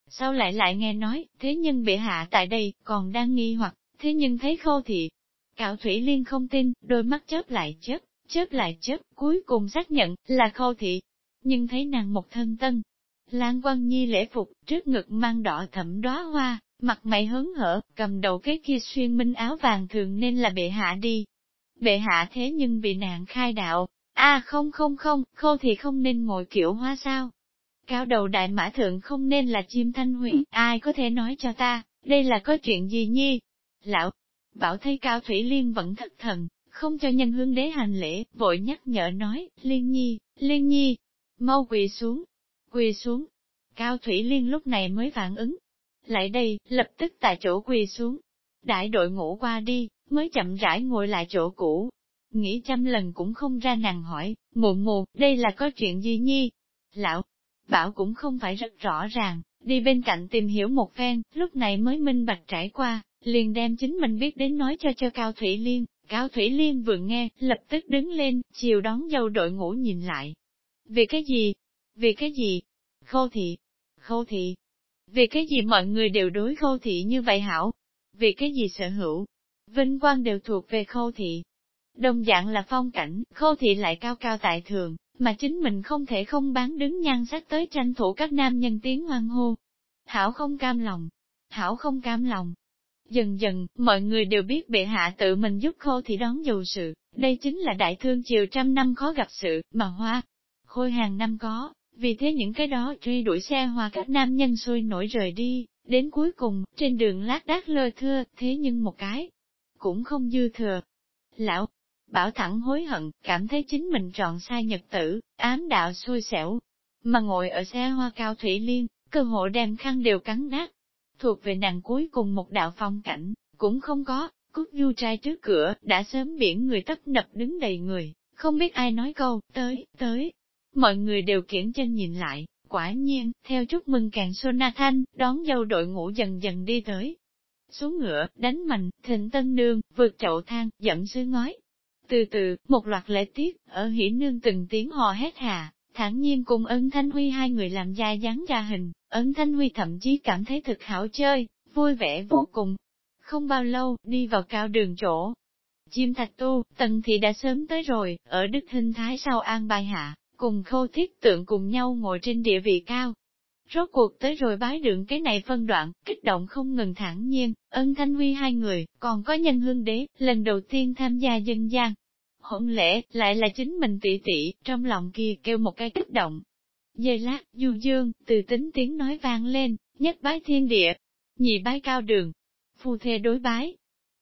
Sau lại lại nghe nói, thế nhân bị hạ tại đây, còn đang nghi hoặc, thế nhưng thấy khâu thị. Cạo Thủy Liên không tin, đôi mắt chớp lại chớp, chớp lại chớp, cuối cùng xác nhận, là khâu thị. Nhưng thấy nàng một thân tân, Lan Quang Nhi lễ phục, trước ngực mang đỏ thẫm đóa hoa, mặt mày hớn hở, cầm đầu cái kia xuyên minh áo vàng thường nên là bệ hạ đi. Bệ hạ thế nhưng bị nạn khai đạo, a à, không không không, khô thì không nên ngồi kiểu hoa sao. Cao đầu đại mã thượng không nên là chim thanh huyện, ai có thể nói cho ta, đây là có chuyện gì nhi? Lão, bảo thấy Cao Thủy Liên vẫn thất thần, không cho nhân hương đế hành lễ, vội nhắc nhở nói, Liên Nhi, Liên Nhi, mau quỳ xuống, quỳ xuống. Cao Thủy Liên lúc này mới phản ứng. Lại đây, lập tức tại chỗ quỳ xuống. Đại đội ngủ qua đi, mới chậm rãi ngồi lại chỗ cũ. Nghĩ trăm lần cũng không ra nàng hỏi, mụ mụ, đây là có chuyện gì nhi? Lão, bảo cũng không phải rất rõ ràng, đi bên cạnh tìm hiểu một phen, lúc này mới minh bạch trải qua, liền đem chính mình biết đến nói cho cho Cao Thủy Liên. Cao Thủy Liên vừa nghe, lập tức đứng lên, chiều đón dâu đội ngũ nhìn lại. Vì cái gì? Vì cái gì? Khâu thị. Khâu thị. Vì cái gì mọi người đều đối khâu thị như vậy hảo? Vì cái gì sở hữu? Vinh quang đều thuộc về khâu thị. Đồng dạng là phong cảnh, khâu thị lại cao cao tại thường, mà chính mình không thể không bán đứng nhan sắc tới tranh thủ các nam nhân tiếng hoang hô. Hảo không cam lòng. Hảo không cam lòng. Dần dần, mọi người đều biết bệ hạ tự mình giúp khô thì đón dầu sự, đây chính là đại thương chiều trăm năm khó gặp sự, mà hoa. Khôi hàng năm có, vì thế những cái đó truy đuổi xe hoa các nam nhân sôi nổi rời đi, Đến cuối cùng, trên đường lát đác lơ thưa, thế nhưng một cái, cũng không dư thừa. Lão, bảo thẳng hối hận, cảm thấy chính mình trọn sai nhật tử, ám đạo xui xẻo. Mà ngồi ở xe hoa cao thủy liên, cơ hội đem khăn đều cắn nát. Thuộc về nàng cuối cùng một đạo phong cảnh, cũng không có, cút du trai trước cửa, đã sớm biển người tấp nập đứng đầy người, không biết ai nói câu, tới, tới. Mọi người đều kiển chân nhìn lại, quả nhiên, theo chúc mừng càng Sonathan, đón dâu đội ngũ dần dần đi tới. Xuống ngựa, đánh mạnh, thịnh tân nương, vượt chậu thang, dẫm sứ ngói. Từ từ, một loạt lễ tiết, ở hỉ nương từng tiếng hò hét hà, thản nhiên cùng ân Thanh Huy hai người làm gia dáng gia hình, ân Thanh Huy thậm chí cảm thấy thực hảo chơi, vui vẻ vô cùng. Không bao lâu, đi vào cao đường chỗ. Chim thạch tu, tần thị đã sớm tới rồi, ở đức hình thái sau an bài hạ, cùng khô thiết tượng cùng nhau ngồi trên địa vị cao. Rốt cuộc tới rồi bái đường cái này phân đoạn, kích động không ngừng thẳng nhiên, ân thanh huy hai người, còn có nhân hương đế, lần đầu tiên tham gia dân gian. Hỗn lễ, lại là chính mình tỷ tỷ, trong lòng kia kêu một cái kích động. Dây lát, du dương, từ tính tiếng nói vang lên, nhất bái thiên địa, nhị bái cao đường, phu thê đối bái.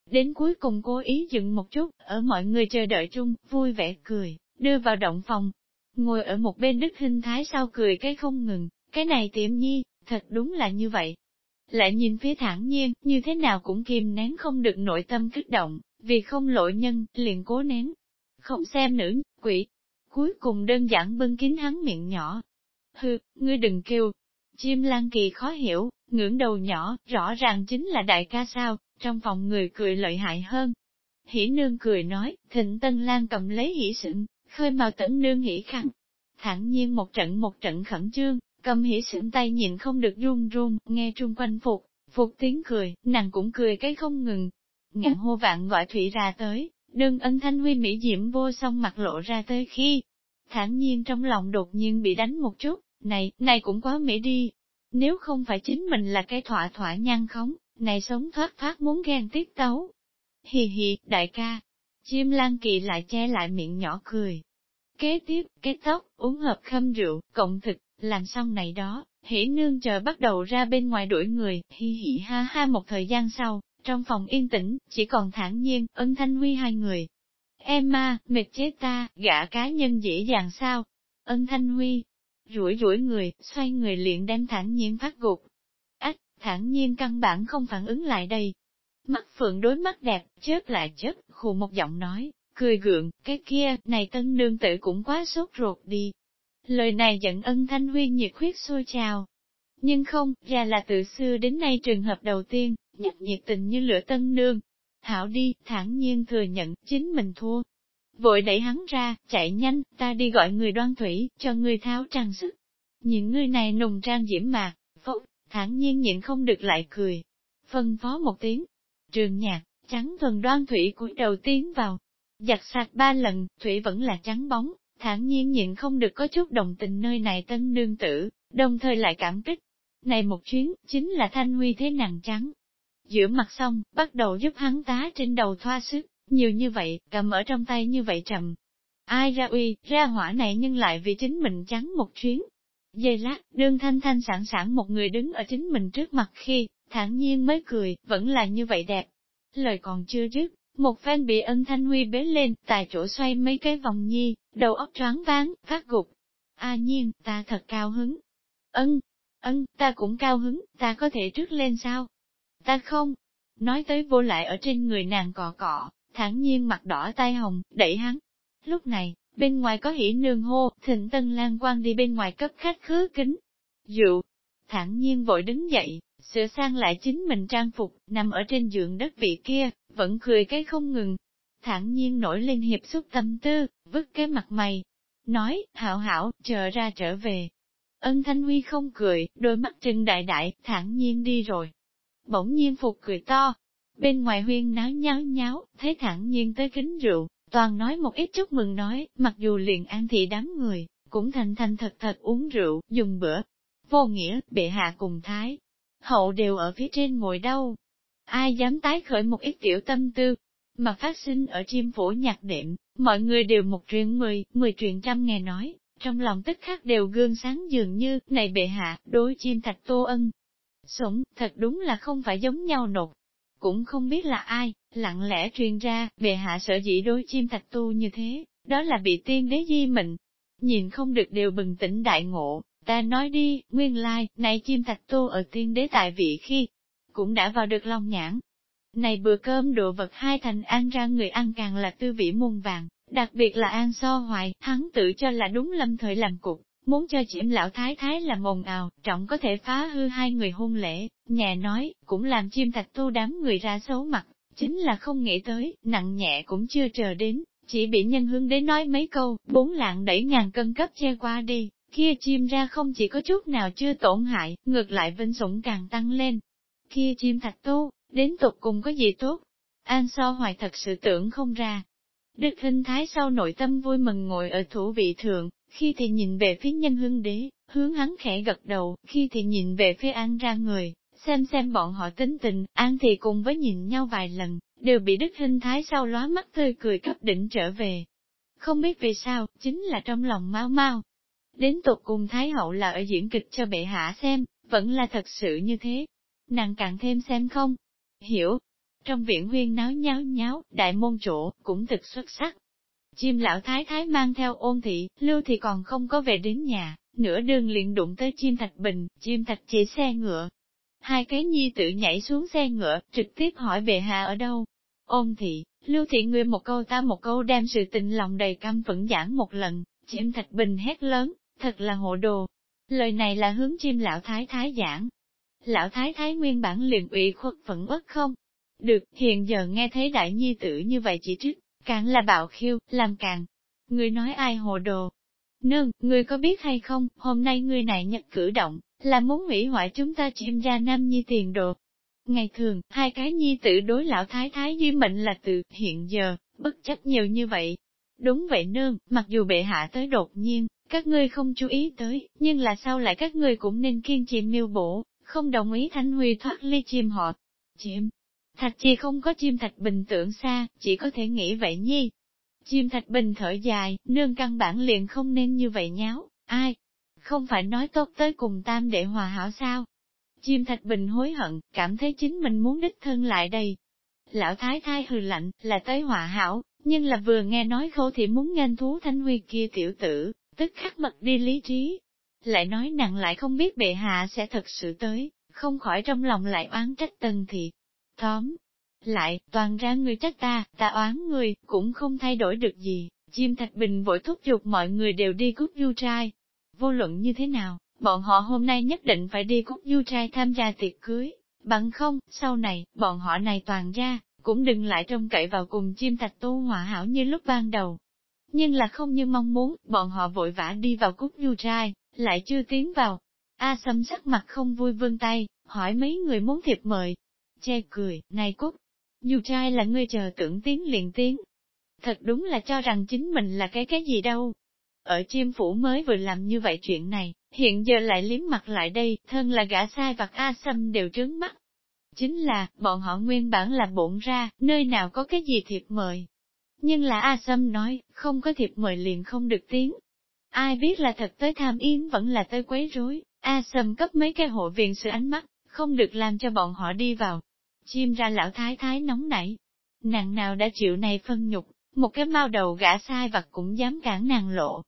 Đến cuối cùng cố ý dựng một chút, ở mọi người chờ đợi chung, vui vẻ cười, đưa vào động phòng, Ngồi ở một bên đức hình thái sau cười cái không ngừng, cái này tiệm nhi, thật đúng là như vậy. Lại nhìn phía thẳng nhiên, như thế nào cũng kìm nén không được nội tâm kích động, vì không lỗi nhân, liền cố nén. Không xem nữ, quỷ. Cuối cùng đơn giản bưng kín hắn miệng nhỏ. Hừ, ngươi đừng kêu. Chim lan kỳ khó hiểu, ngưỡng đầu nhỏ, rõ ràng chính là đại ca sao, trong phòng người cười lợi hại hơn. Hỉ nương cười nói, thịnh tân lan cầm lấy hỉ sửng, khơi màu tẩn nương hỉ khăn. Thẳng nhiên một trận một trận khẩn trương, cầm hỉ sửng tay nhìn không được run run, nghe trung quanh phục, phục tiếng cười, nàng cũng cười cái không ngừng. Ngạn hô vạn gọi thủy ra tới, đương ân thanh huy mỹ diễm vô song mặt lộ ra tới khi. Thản nhiên trong lòng đột nhiên bị đánh một chút, này, này cũng quá mỹ đi. Nếu không phải chính mình là cái thỏa thỏa nhăn khống, này sống thoát phát muốn ghen tiết tấu. Hì hì, đại ca, Chim Lan Kỳ lại che lại miệng nhỏ cười. Kế tiếp, kết tóc, uống hợp khâm rượu, cộng thực, làm xong này đó, hỉ nương chờ bắt đầu ra bên ngoài đuổi người, hi hỉ ha ha một thời gian sau, trong phòng yên tĩnh, chỉ còn thản nhiên, ân thanh huy hai người. Emma, mệt chết ta, gã cá nhân dễ dàng sao? Ân thanh huy, rủi rủi người, xoay người liền đem thản nhiên phát gục. Ách, thản nhiên căn bản không phản ứng lại đây, Mắt phượng đối mắt đẹp, chớp lại chớp, khù một giọng nói, cười gượng, cái kia, này tân nương tử cũng quá sốt ruột đi. Lời này giận ân thanh huy nhiệt huyết sôi trào. Nhưng không, ra là từ xưa đến nay trường hợp đầu tiên, nhặt nhiệt tình như lửa tân nương. Thảo đi, thản nhiên thừa nhận, chính mình thua. Vội đẩy hắn ra, chạy nhanh, ta đi gọi người đoan thủy, cho người tháo trang sức. Những người này nùng trang diễm mạc, phốc, thản nhiên nhịn không được lại cười. Phân phó một tiếng, Trường nhạc, trắng thuần đoan thủy cúi đầu tiến vào. Giặt sạch ba lần, thủy vẫn là trắng bóng, thản nhiên nhịn không được có chút đồng tình nơi này tân nương tử, đồng thời lại cảm kích. Này một chuyến, chính là thanh huy thế nàng trắng. Giữa mặt xong, bắt đầu giúp hắn tá trên đầu thoa sức, nhiều như vậy, cầm ở trong tay như vậy trầm. Ai ra uy, ra hỏa này nhưng lại vì chính mình trắng một chuyến. Giây lát, đương thanh thanh sẵn sàng một người đứng ở chính mình trước mặt khi, thản nhiên mới cười, vẫn là như vậy đẹp. Lời còn chưa dứt, một phen bị ân thanh huy bế lên, tại chỗ xoay mấy cái vòng nhi, đầu óc choáng váng, phát gục. A nhiên, ta thật cao hứng. Ân, ân, ta cũng cao hứng, ta có thể trước lên sao? Ta không. Nói tới vô lại ở trên người nàng cọ cọ, thản nhiên mặt đỏ tai hồng, đẩy hắn. Lúc này, bên ngoài có hỉ nương hô, thịnh tân lan quan đi bên ngoài cấp khách khứ kính. Dụ, thản nhiên vội đứng dậy, sửa sang lại chính mình trang phục, nằm ở trên giường đất vị kia, vẫn cười cái không ngừng. thản nhiên nổi lên hiệp xúc tâm tư, vứt cái mặt mày. Nói, hảo hảo, chờ ra trở về. Ân Thanh Huy không cười, đôi mắt trừng đại đại, thản nhiên đi rồi. Bỗng nhiên phục cười to. Bên ngoài huyên náo nháo nháo, thấy thẳng nhiên tới kính rượu, toàn nói một ít chúc mừng nói, mặc dù liền an thị đám người, cũng thành thành thật thật uống rượu, dùng bữa. Vô nghĩa, bệ hạ cùng thái, hậu đều ở phía trên ngồi đâu. Ai dám tái khởi một ít tiểu tâm tư, mà phát sinh ở chim phủ nhạc đệm, mọi người đều một truyền mười, mười truyền trăm nghe nói, trong lòng tức khắc đều gương sáng dường như, này bệ hạ, đối chim thạch tô ân. Sủng, thật đúng là không phải giống nhau nột. Cũng không biết là ai, lặng lẽ truyền ra, bề hạ sở dĩ đôi chim thạch tu như thế, đó là bị tiên đế di mệnh. Nhìn không được đều bừng tỉnh đại ngộ, ta nói đi, nguyên lai, này chim thạch tu ở tiên đế tại vị khi, cũng đã vào được lòng nhãn. Này bữa cơm đồ vật hai thành ăn ra người ăn càng là tư vị muôn vàng, đặc biệt là an so hoài, hắn tự cho là đúng lâm thời làm cục, muốn cho Diễm lão thái thái là mồn ào, trọng có thể phá hư hai người hôn lễ, nhà nói, cũng làm chim thạch tu đám người ra xấu mặt, chính là không nghĩ tới, nặng nhẹ cũng chưa chờ đến, chỉ bị nhân hương đế nói mấy câu, bốn lạng đẩy ngàn cân cấp che qua đi, kia chim ra không chỉ có chút nào chưa tổn hại, ngược lại vinh sủng càng tăng lên. Kia chim thạch tu, đến tục cùng có gì tốt? An so hoài thật sự tưởng không ra. Đức hình thái sau nội tâm vui mừng ngồi ở thủ vị thượng, khi thì nhìn về phía nhân hương đế, hướng hắn khẽ gật đầu, khi thì nhìn về phía an ra người, xem xem bọn họ tính tình, an thì cùng với nhìn nhau vài lần, đều bị đức hình thái sau lóa mắt tươi cười cấp đỉnh trở về. Không biết vì sao, chính là trong lòng mau mau. Đến tục cùng Thái Hậu là ở diễn kịch cho bệ hạ xem, vẫn là thật sự như thế. Nàng càng thêm xem không? Hiểu. Trong viện huyên náo nháo nháo, đại môn chỗ, cũng thực xuất sắc. Chim lão thái thái mang theo ôn thị, lưu thì còn không có về đến nhà, nửa đường liền đụng tới chim thạch bình, chim thạch chỉ xe ngựa. Hai cái nhi tự nhảy xuống xe ngựa, trực tiếp hỏi về hạ ở đâu. Ôn thị, lưu thị người một câu ta một câu đem sự tình lòng đầy căm phẫn giảng một lần, chim thạch bình hét lớn, thật là hộ đồ. Lời này là hướng chim lão thái thái giảng. Lão thái thái nguyên bản liền ủy khuất phẫn uất không? Được, hiện giờ nghe thấy đại nhi tử như vậy chỉ trích, càng là bạo khiêu, làm càng. Người nói ai hồ đồ? Nương, người có biết hay không, hôm nay người này nhật cử động, là muốn hủy hoại chúng ta chim ra nam nhi tiền đồ. Ngày thường, hai cái nhi tử đối lão thái thái duy mệnh là từ, hiện giờ, bất chấp nhiều như vậy. Đúng vậy nương, mặc dù bệ hạ tới đột nhiên, các ngươi không chú ý tới, nhưng là sao lại các ngươi cũng nên kiên trì miêu bổ, không đồng ý Thanh Huy thoát ly chim họ. Chim, Thạch chi không có chim thạch bình tưởng xa, chỉ có thể nghĩ vậy nhi. Chim thạch bình thở dài, nương căn bản liền không nên như vậy nháo, ai? Không phải nói tốt tới cùng tam để hòa hảo sao? Chim thạch bình hối hận, cảm thấy chính mình muốn đích thân lại đây. Lão thái thái hừ lạnh, là tới hòa hảo, nhưng là vừa nghe nói khâu thì muốn nghênh thú thanh huy kia tiểu tử, tức khắc mật đi lý trí. Lại nói nặng lại không biết bệ hạ sẽ thật sự tới, không khỏi trong lòng lại oán trách tần thị. Tóm lại, toàn ra người trách ta, ta oán người, cũng không thay đổi được gì. Chim Thạch Bình vội thúc giục mọi người đều đi cút du trai. Vô luận như thế nào, bọn họ hôm nay nhất định phải đi cút du trai tham gia tiệc cưới. Bằng không, sau này, bọn họ này toàn ra, cũng đừng lại trông cậy vào cùng chim thạch tu hỏa hảo như lúc ban đầu. Nhưng là không như mong muốn, bọn họ vội vã đi vào cút du trai, lại chưa tiến vào. A sâm sắc mặt không vui vươn tay, hỏi mấy người muốn thiệp mời. Che cười, này Cúc, dù trai là ngươi chờ tưởng tiếng liền tiếng. Thật đúng là cho rằng chính mình là cái cái gì đâu. Ở chiêm phủ mới vừa làm như vậy chuyện này, hiện giờ lại liếm mặt lại đây, thân là gã sai vặt A Sâm đều trướng mắt. Chính là, bọn họ nguyên bản là bổn ra, nơi nào có cái gì thiệp mời. Nhưng là A Sâm nói, không có thiệp mời liền không được tiếng. Ai biết là thật tới tham yến vẫn là tới quấy rối, A Sâm cấp mấy cái hộ viện sự ánh mắt, không được làm cho bọn họ đi vào, chim ra lão thái thái nóng nảy. Nàng nào đã chịu này phân nhục, một cái mau đầu gã sai vặt cũng dám cản nàng lộ.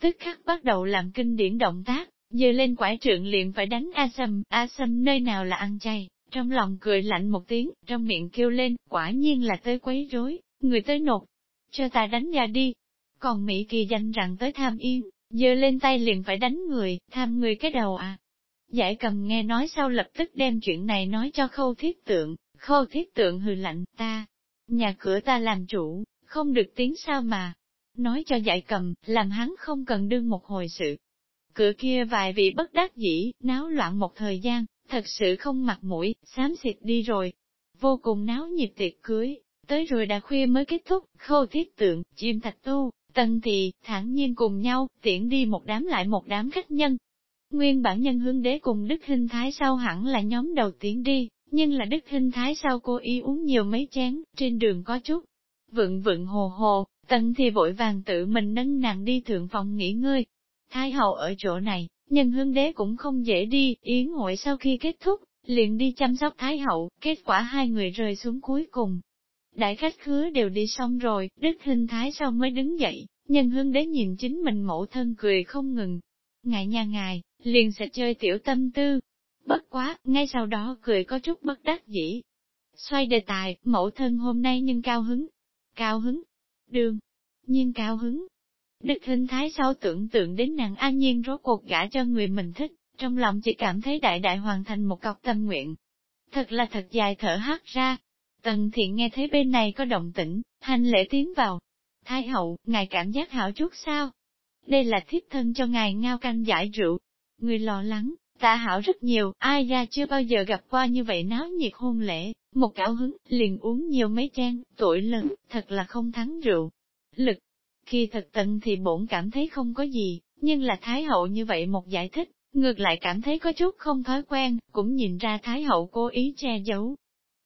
Tức khắc bắt đầu làm kinh điển động tác, giờ lên quải trượng liền phải đánh A Sâm, A Sâm nơi nào là ăn chay, trong lòng cười lạnh một tiếng, trong miệng kêu lên, quả nhiên là tới quấy rối, người tới nột, cho ta đánh ra đi. Còn Mỹ kỳ danh rằng tới tham yên, giờ lên tay liền phải đánh người, tham người cái đầu à, Giải cầm nghe nói sau lập tức đem chuyện này nói cho khâu thiết tượng, khâu thiết tượng hừ lạnh ta. Nhà cửa ta làm chủ, không được tiếng sao mà. Nói cho giải cầm, làm hắn không cần đương một hồi sự. Cửa kia vài vị bất đắc dĩ, náo loạn một thời gian, thật sự không mặt mũi, xám xịt đi rồi. Vô cùng náo nhiệt tiệc cưới, tới rồi đã khuya mới kết thúc, khâu thiết tượng, chim thạch tu, tân thì, thẳng nhiên cùng nhau, tiễn đi một đám lại một đám khách nhân, Nguyên bản nhân hương đế cùng Đức Hinh Thái sau hẳn là nhóm đầu tiên đi, nhưng là Đức Hinh Thái sau cô y uống nhiều mấy chén, trên đường có chút vượng vượng hồ hồ, tần thì vội vàng tự mình nâng nàng đi thượng phòng nghỉ ngơi. Thái hậu ở chỗ này, nhân hương đế cũng không dễ đi, yến hội sau khi kết thúc, liền đi chăm sóc Thái Hậu, kết quả hai người rơi xuống cuối cùng. Đại khách khứa đều đi xong rồi, Đức Hinh Thái sau mới đứng dậy, nhân hương đế nhìn chính mình mẫu thân cười không ngừng. Ngài nha ngài, liền sẽ chơi tiểu tâm tư. Bất quá, ngay sau đó cười có chút bất đắc dĩ. Xoay đề tài, mẫu thân hôm nay nhưng cao hứng. Cao hứng. Đường. Nhưng cao hứng. Đức hình thái sau tưởng tượng đến nàng an nhiên rốt cuộc gả cho người mình thích, trong lòng chỉ cảm thấy đại đại hoàn thành một cọc tâm nguyện. Thật là thật dài thở hát ra. Tần thiện nghe thấy bên này có động tĩnh, hành lễ tiến vào. Thái hậu, ngài cảm giác hảo chút sao? Đây là thiếp thân cho ngài ngao canh giải rượu. Người lo lắng, ta hảo rất nhiều, ai ra chưa bao giờ gặp qua như vậy náo nhiệt hôn lễ, một cảo hứng, liền uống nhiều mấy trang, tuổi lớn, thật là không thắng rượu. Lực, khi thật tận thì bổn cảm thấy không có gì, nhưng là Thái hậu như vậy một giải thích, ngược lại cảm thấy có chút không thói quen, cũng nhìn ra Thái hậu cố ý che giấu.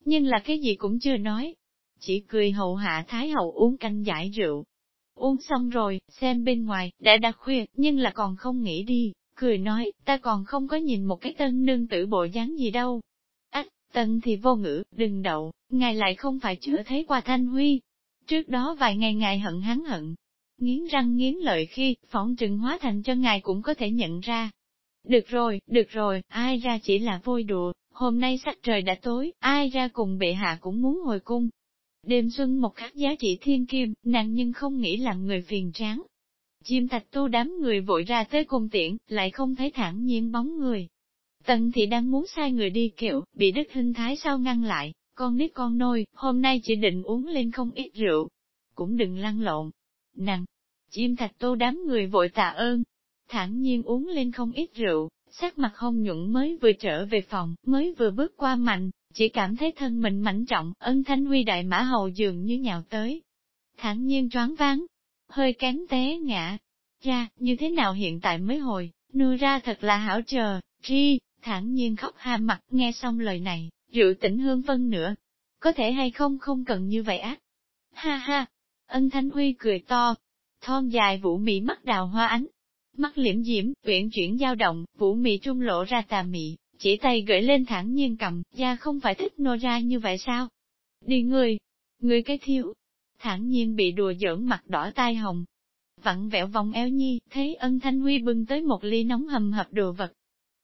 Nhưng là cái gì cũng chưa nói, chỉ cười hậu hạ Thái hậu uống canh giải rượu. Uống xong rồi, xem bên ngoài, đã đã khuya, nhưng là còn không nghĩ đi, cười nói, ta còn không có nhìn một cái tân nương tử bộ dáng gì đâu. Ách, tân thì vô ngữ, đừng đậu, ngài lại không phải chưa thấy qua Thanh Huy. Trước đó vài ngày ngài hận hắn hận, nghiến răng nghiến lợi khi, phỏng trừng hóa thành cho ngài cũng có thể nhận ra. Được rồi, được rồi, ai ra chỉ là vui đùa, hôm nay sắc trời đã tối, ai ra cùng bệ hạ cũng muốn hồi cung. Đêm xuân một khắc giá trị thiên kim, nàng nhưng không nghĩ làm người phiền tráng. Chim thạch tu đám người vội ra tới cung tiễn, lại không thấy thẳng nhiên bóng người. Tần Thị đang muốn sai người đi kiệu, bị đức hình thái sao ngăn lại, con nít con nôi, hôm nay chỉ định uống lên không ít rượu. Cũng đừng lăn lộn, Nàng, chim thạch Tu đám người vội tạ ơn, thản nhiên uống lên không ít rượu, sắc mặt hông nhuận mới vừa trở về phòng, mới vừa bước qua mạnh, chỉ cảm thấy thân mình mảnh trọng, ân thanh huy đại mã hầu dường như nhào tới. Thản nhiên choáng váng, hơi kém té ngã. Ra, như thế nào hiện tại mới hồi, nuôi ra thật là hảo chờ, ri, thản nhiên khóc ha mặt nghe xong lời này, rượu tỉnh hương vân nữa. Có thể hay không không cần như vậy ác. Ha ha, Ân Thanh Huy cười to, thon dài vũ mị mắt đào hoa ánh. Mắt liễm diễm, uyển chuyển dao động, vũ mị trung lộ ra tà mị, chỉ tay gửi lên thẳng nhiên cầm, da không phải thích nô ra như vậy sao? Đi người, người cái thiếu thản nhiên bị đùa giỡn mặt đỏ tai hồng. Vặn vẹo vòng eo nhi, thấy ân thanh huy bưng tới một ly nóng hầm hập đồ vật.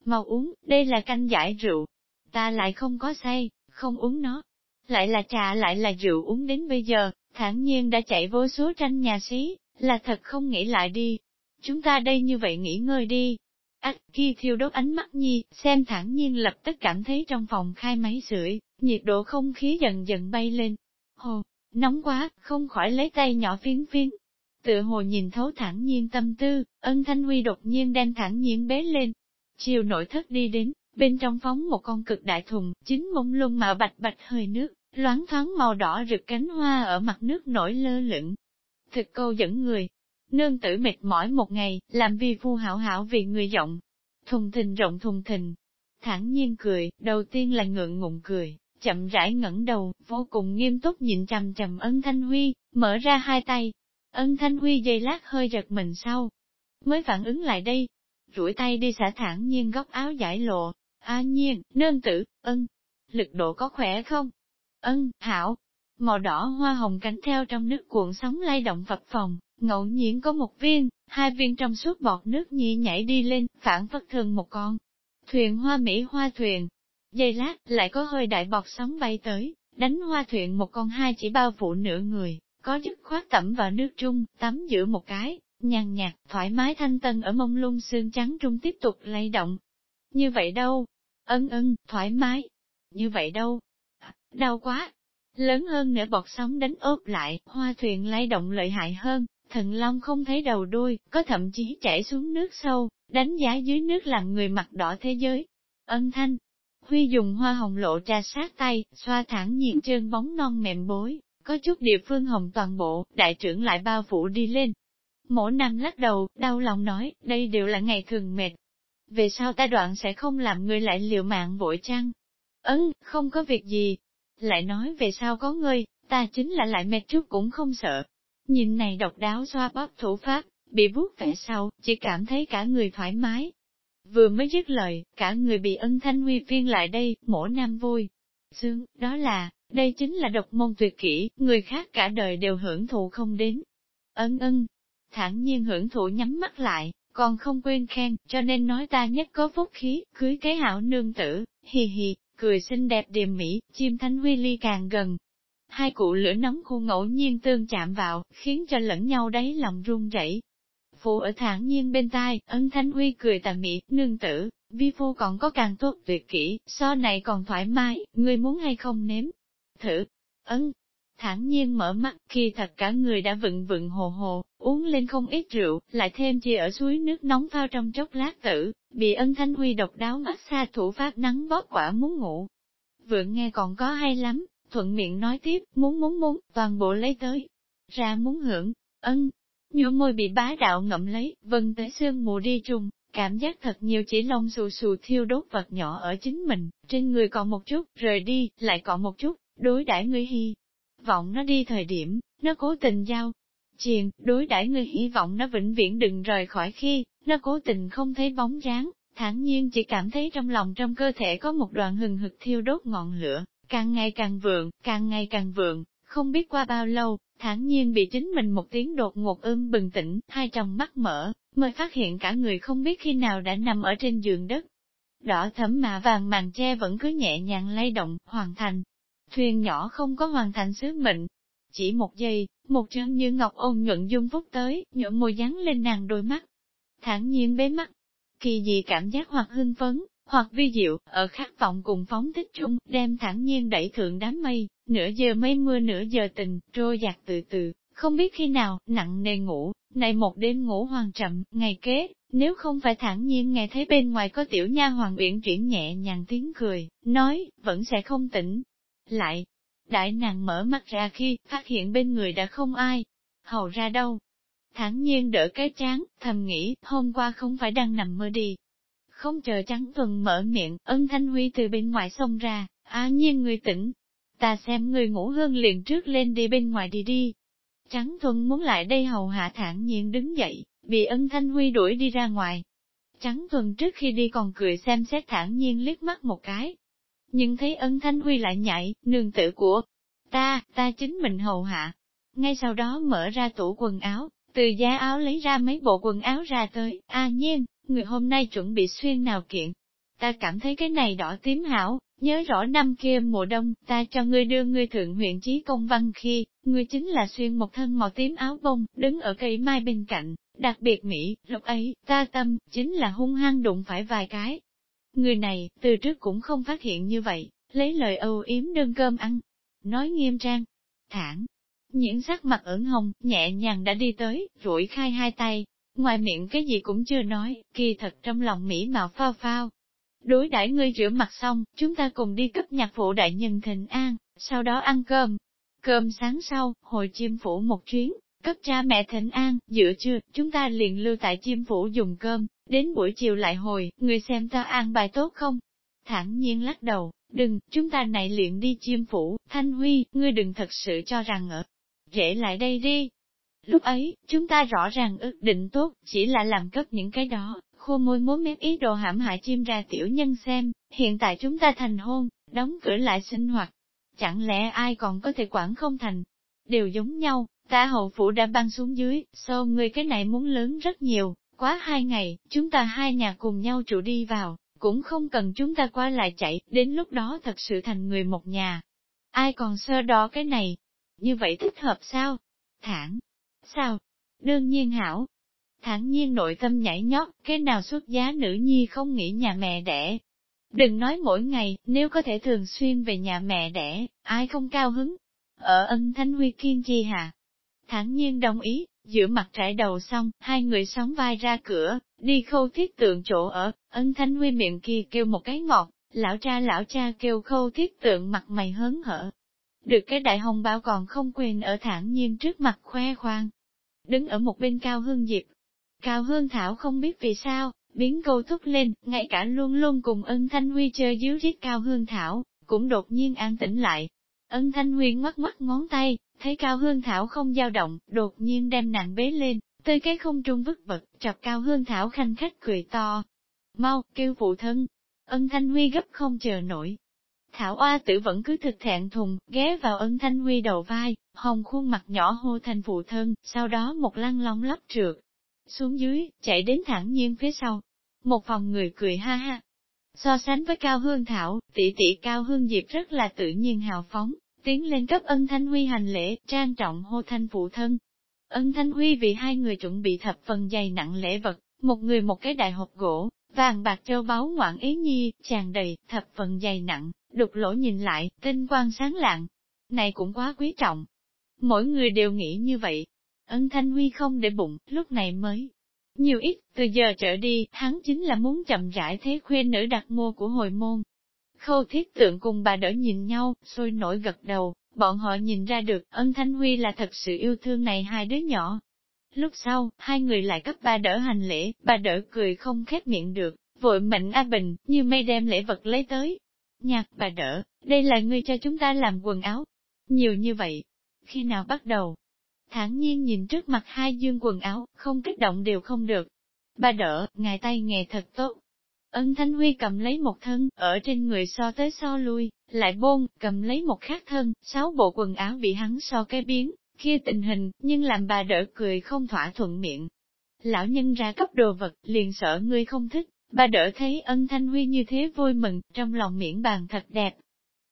Mau uống, đây là canh giải rượu. Ta lại không có say, không uống nó. Lại là trà lại là rượu uống đến bây giờ, thản nhiên đã chạy vô số tranh nhà xí, là thật không nghĩ lại đi. Chúng ta đây như vậy nghỉ ngơi đi. Ách khi thiêu đốt ánh mắt nhi, xem thản nhiên lập tức cảm thấy trong phòng khai máy sưởi, nhiệt độ không khí dần dần bay lên. Hồ, nóng quá, không khỏi lấy tay nhỏ phiến phiến. Tự hồ nhìn thấu thản nhiên tâm tư, ân thanh huy đột nhiên đem thản nhiên bế lên. Chiều nội thất đi đến, bên trong phóng một con cực đại thùng, chính mông lung mà bạch bạch hơi nước, loáng thoáng màu đỏ rực cánh hoa ở mặt nước nổi lơ lửng. Thực câu dẫn người, nương tử mệt mỏi một ngày, làm vi phu hảo hảo vì người rộng. Thùng thình rộng thùng thình, thẳng nhiên cười, đầu tiên là ngượng ngùng cười, chậm rãi ngẩng đầu, vô cùng nghiêm túc nhìn chằm chằm ân thanh huy, mở ra hai tay. Ân thanh huy dây lát hơi giật mình sau, mới phản ứng lại đây, rủi tay đi xả thẳng nhiên góc áo giải lộ, a nhiên, nương tử, ân, lực độ có khỏe không? Ân, hảo. Màu đỏ hoa hồng cánh theo trong nước cuộn sóng lay động phập phòng, ngẫu nhiên có một viên, hai viên trong suốt bọt nước nhị nhảy đi lên, phản phất thường một con. Thuyền hoa mỹ hoa thuyền. Giây lát, lại có hơi đại bọt sóng bay tới, đánh hoa thuyền một con hai chỉ bao phủ nửa người, có dứt khoát tẩm vào nước trung, tắm giữa một cái, nhàn nhạt, thoải mái thanh tân ở mông lung xương trắng trung tiếp tục lay động. Như vậy đâu? Ân ân, thoải mái. Như vậy đâu? Đau quá! Lớn hơn nữa bọt sóng đánh ốp lại, hoa thuyền lay động lợi hại hơn, thần long không thấy đầu đuôi, có thậm chí chảy xuống nước sâu, đánh giá dưới nước làm người mặt đỏ thế giới. Ân thanh, Huy dùng hoa hồng lộ trà sát tay, xoa thẳng nhiệt trơn bóng non mềm bối, có chút địa phương hồng toàn bộ, đại trưởng lại bao phủ đi lên. Mổ nam lắc đầu, đau lòng nói, đây đều là ngày thường mệt. Về sau ta đoạn sẽ không làm người lại liều mạng vội chăng? Ấn, không có việc gì, lại nói về sao có ngươi, ta chính là lại mệt chút cũng không sợ. Nhìn này độc đáo xoa bóp thủ pháp, bị vuốt vẻ sau, chỉ cảm thấy cả người thoải mái vừa mới dứt lời, cả người bị ân thanh huy viên lại đây, mổ nam vui. Sương, đó là, đây chính là độc môn tuyệt kỹ, người khác cả đời đều hưởng thụ không đến. Ân ân, thản nhiên hưởng thụ nhắm mắt lại, còn không quên khen, cho nên nói ta nhất có phúc khí, cưới cái hảo nương tử, hì hì, cười xinh đẹp điềm mỹ, chim thanh huy ly càng gần. Hai cụ lửa nóng khu ngẫu nhiên tương chạm vào, khiến cho lẫn nhau đáy lòng run rẩy. Phụ ở thản nhiên bên tai, ân thanh huy cười tà mị, nương tử, vi phu còn có càng tốt tuyệt kỹ, so này còn thoải mái, ngươi muốn hay không nếm? Thử, ân, thản nhiên mở mắt, khi thật cả người đã vựng vựng hồ hồ, uống lên không ít rượu, lại thêm chia ở suối nước nóng phao trong chốc lát tử, bị ân thanh huy độc đáo mắt xa thủ phát nắng bóp quả muốn ngủ. Vượng nghe còn có hay lắm, thuận miệng nói tiếp, muốn muốn muốn, toàn bộ lấy tới. Ra muốn hưởng, ân, nhổ môi bị bá đạo ngậm lấy, vân tới xương mù đi trùng, cảm giác thật nhiều chỉ lông xù xù thiêu đốt vật nhỏ ở chính mình, trên người còn một chút, rời đi, lại còn một chút, đối đãi người hy. Vọng nó đi thời điểm, nó cố tình giao. Chiền, đối đãi người hy vọng nó vĩnh viễn đừng rời khỏi khi, nó cố tình không thấy bóng dáng, thản nhiên chỉ cảm thấy trong lòng trong cơ thể có một đoàn hừng hực thiêu đốt ngọn lửa, càng ngày càng vượng, càng ngày càng vượng, không biết qua bao lâu, thản nhiên bị chính mình một tiếng đột ngột ưng bừng tỉnh, hai tròng mắt mở, mới phát hiện cả người không biết khi nào đã nằm ở trên giường đất. Đỏ thấm mạ vàng màn che vẫn cứ nhẹ nhàng lay động, hoàn thành. Thuyền nhỏ không có hoàn thành sứ mệnh. Chỉ một giây, một trương như ngọc ôn nhuận dung phúc tới, nhộn môi dán lên nàng đôi mắt. Thản nhiên bế mắt, kỳ dị cảm giác hoặc hưng phấn, hoặc vi diệu, ở khát vọng cùng phóng thích chung, đem thẳng nhiên đẩy thượng đám mây, nửa giờ mây mưa nửa giờ tình, trôi giặt từ từ, không biết khi nào, nặng nề ngủ, này một đêm ngủ hoàng chậm, ngày kế, nếu không phải thẳng nhiên nghe thấy bên ngoài có tiểu nha hoàng uyển chuyển nhẹ nhàng tiếng cười, nói, vẫn sẽ không tỉnh. Lại, đại nàng mở mắt ra khi, phát hiện bên người đã không ai, hầu ra đâu. Thẳng nhiên đỡ cái chán, thầm nghĩ, hôm qua không phải đang nằm mơ đi, không chờ trắng thuần mở miệng, ân thanh huy từ bên ngoài xông ra, á nhiên người tỉnh. Ta xem người ngủ hương liền trước lên đi bên ngoài đi đi. Trắng thuần muốn lại đây hầu hạ thản nhiên đứng dậy, bị ân thanh huy đuổi đi ra ngoài. Trắng thuần trước khi đi còn cười xem xét thản nhiên liếc mắt một cái. Nhưng thấy ân thanh huy lại nhảy, nương tử của ta, ta chính mình hầu hạ. Ngay sau đó mở ra tủ quần áo, từ giá áo lấy ra mấy bộ quần áo ra tới, a nhiên, người hôm nay chuẩn bị xuyên nào kiện. Ta cảm thấy cái này đỏ tím hảo, nhớ rõ năm kia mùa đông, ta cho ngươi đưa ngươi thượng huyện chí công văn khi, ngươi chính là xuyên một thân màu tím áo bông, đứng ở cây mai bên cạnh, đặc biệt Mỹ, lúc ấy, ta tâm, chính là hung hăng đụng phải vài cái. Người này, từ trước cũng không phát hiện như vậy, lấy lời âu yếm đơn cơm ăn. Nói nghiêm trang, thản, những sắc mặt ửng hồng, nhẹ nhàng đã đi tới, rủi khai hai tay, ngoài miệng cái gì cũng chưa nói, kỳ thật trong lòng Mỹ mạo phao phao. Đối đãi ngươi rửa mặt xong, chúng ta cùng đi cấp nhạc phụ đại nhân thịnh an, sau đó ăn cơm. Cơm sáng sau, hồi chiêm phủ một chuyến, cấp cha mẹ thịnh an, giữa trưa, chúng ta liền lưu tại chiêm phủ dùng cơm, đến buổi chiều lại hồi, người xem ta an bài tốt không? Thẳng nhiên lắc đầu, đừng, chúng ta này liền đi chiêm phủ, Thanh Huy, ngươi đừng thật sự cho rằng ở, rễ lại đây đi, Lúc ấy, chúng ta rõ ràng ước định tốt, chỉ là làm cất những cái đó, khô môi múa mép ý đồ hãm hại chim ra tiểu nhân xem, hiện tại chúng ta thành hôn, đóng cửa lại sinh hoạt. Chẳng lẽ ai còn có thể quản không thành? Đều giống nhau, ta hậu phủ đã băng xuống dưới, so người cái này muốn lớn rất nhiều, quá hai ngày, chúng ta hai nhà cùng nhau trụ đi vào, cũng không cần chúng ta qua lại chạy, đến lúc đó thật sự thành người một nhà. Ai còn sơ đo cái này? Như vậy thích hợp sao? Thẳng, Sao? Đương nhiên hảo. Thẳng nhiên nội tâm nhảy nhót, cái nào xuất giá nữ nhi không nghĩ nhà mẹ đẻ. Đừng nói mỗi ngày, nếu có thể thường xuyên về nhà mẹ đẻ, ai không cao hứng. Ở ân thanh huy kiên chi hà. Thẳng nhiên đồng ý, giữa mặt trải đầu xong, hai người sóng vai ra cửa, đi khâu thiết tượng chỗ ở, ân thanh huy miệng kia kêu một cái ngọt, lão cha lão cha kêu khâu thiết tượng mặt mày hớn hở. Được cái đại hồng bao còn không quên ở thản nhiên trước mặt khoe khoang đứng ở một bên Cao Hương Diệp. Cao Hương Thảo không biết vì sao, biến câu thúc lên, ngay cả luôn luôn cùng ân Thanh Huy chơi díu rít Cao Hương Thảo, cũng đột nhiên an tĩnh lại. Ân Thanh Huy ngoắt ngoắt ngón tay, thấy Cao Hương Thảo không dao động, đột nhiên đem nàng bế lên, tới cái không trung vứt vật, chọc Cao Hương Thảo khanh khách cười to. mau, kêu phụ thân. Ân Thanh Huy gấp không chờ nổi. Thảo oa tử vẫn cứ thực thẹn thùng, ghé vào ân Thanh Huy đầu vai, hồng khuôn mặt nhỏ hô thành phụ thân, sau đó một lăn long lắp trượt. Xuống dưới, chạy đến thẳng nhiên phía sau. Một phòng người cười ha ha. So sánh với Cao Hương Thảo, tỷ tỷ Cao Hương Diệp rất là tự nhiên hào phóng, tiến lên cấp ân Thanh Huy hành lễ, trang trọng hô thanh phụ thân. Ân Thanh Huy vì hai người chuẩn bị thập phần dày nặng lễ vật, một người một cái đại hộp gỗ, vàng bạc châu báu ngoạn ý nhi, tràn đầy, thập phần dày nặng, đục lỗ nhìn lại, tinh quang sáng lạng. Này cũng quá quý trọng. Mỗi người đều nghĩ như vậy. Ân Thanh Huy không để bụng, lúc này mới. Nhiều ít, từ giờ trở đi, hắn chính là muốn chậm rãi thế khuyên nữ đặt mua của hồi môn. Khâu thiết tượng cùng bà đỡ nhìn nhau, sôi nổi gật đầu, bọn họ nhìn ra được ân Thanh Huy là thật sự yêu thương này hai đứa nhỏ. Lúc sau, hai người lại cấp ba đỡ hành lễ, bà đỡ cười không khép miệng được, vội mệnh A Bình, như mây đem lễ vật lấy tới. Nhạc bà đỡ, đây là ngươi cho chúng ta làm quần áo. Nhiều như vậy. Khi nào bắt đầu? thản nhiên nhìn trước mặt hai dương quần áo, không kích động đều không được. Bà đỡ, ngài tay nghề thật tốt. Ân Thanh Huy cầm lấy một thân, ở trên người so tới so lui, lại bôn, cầm lấy một khác thân, sáu bộ quần áo bị hắn so cái biến, kia tình hình, nhưng làm bà đỡ cười không thỏa thuận miệng. Lão nhân ra cấp đồ vật, liền sợ ngươi không thích, bà đỡ thấy ân Thanh Huy như thế vui mừng, trong lòng miễn bàn thật đẹp.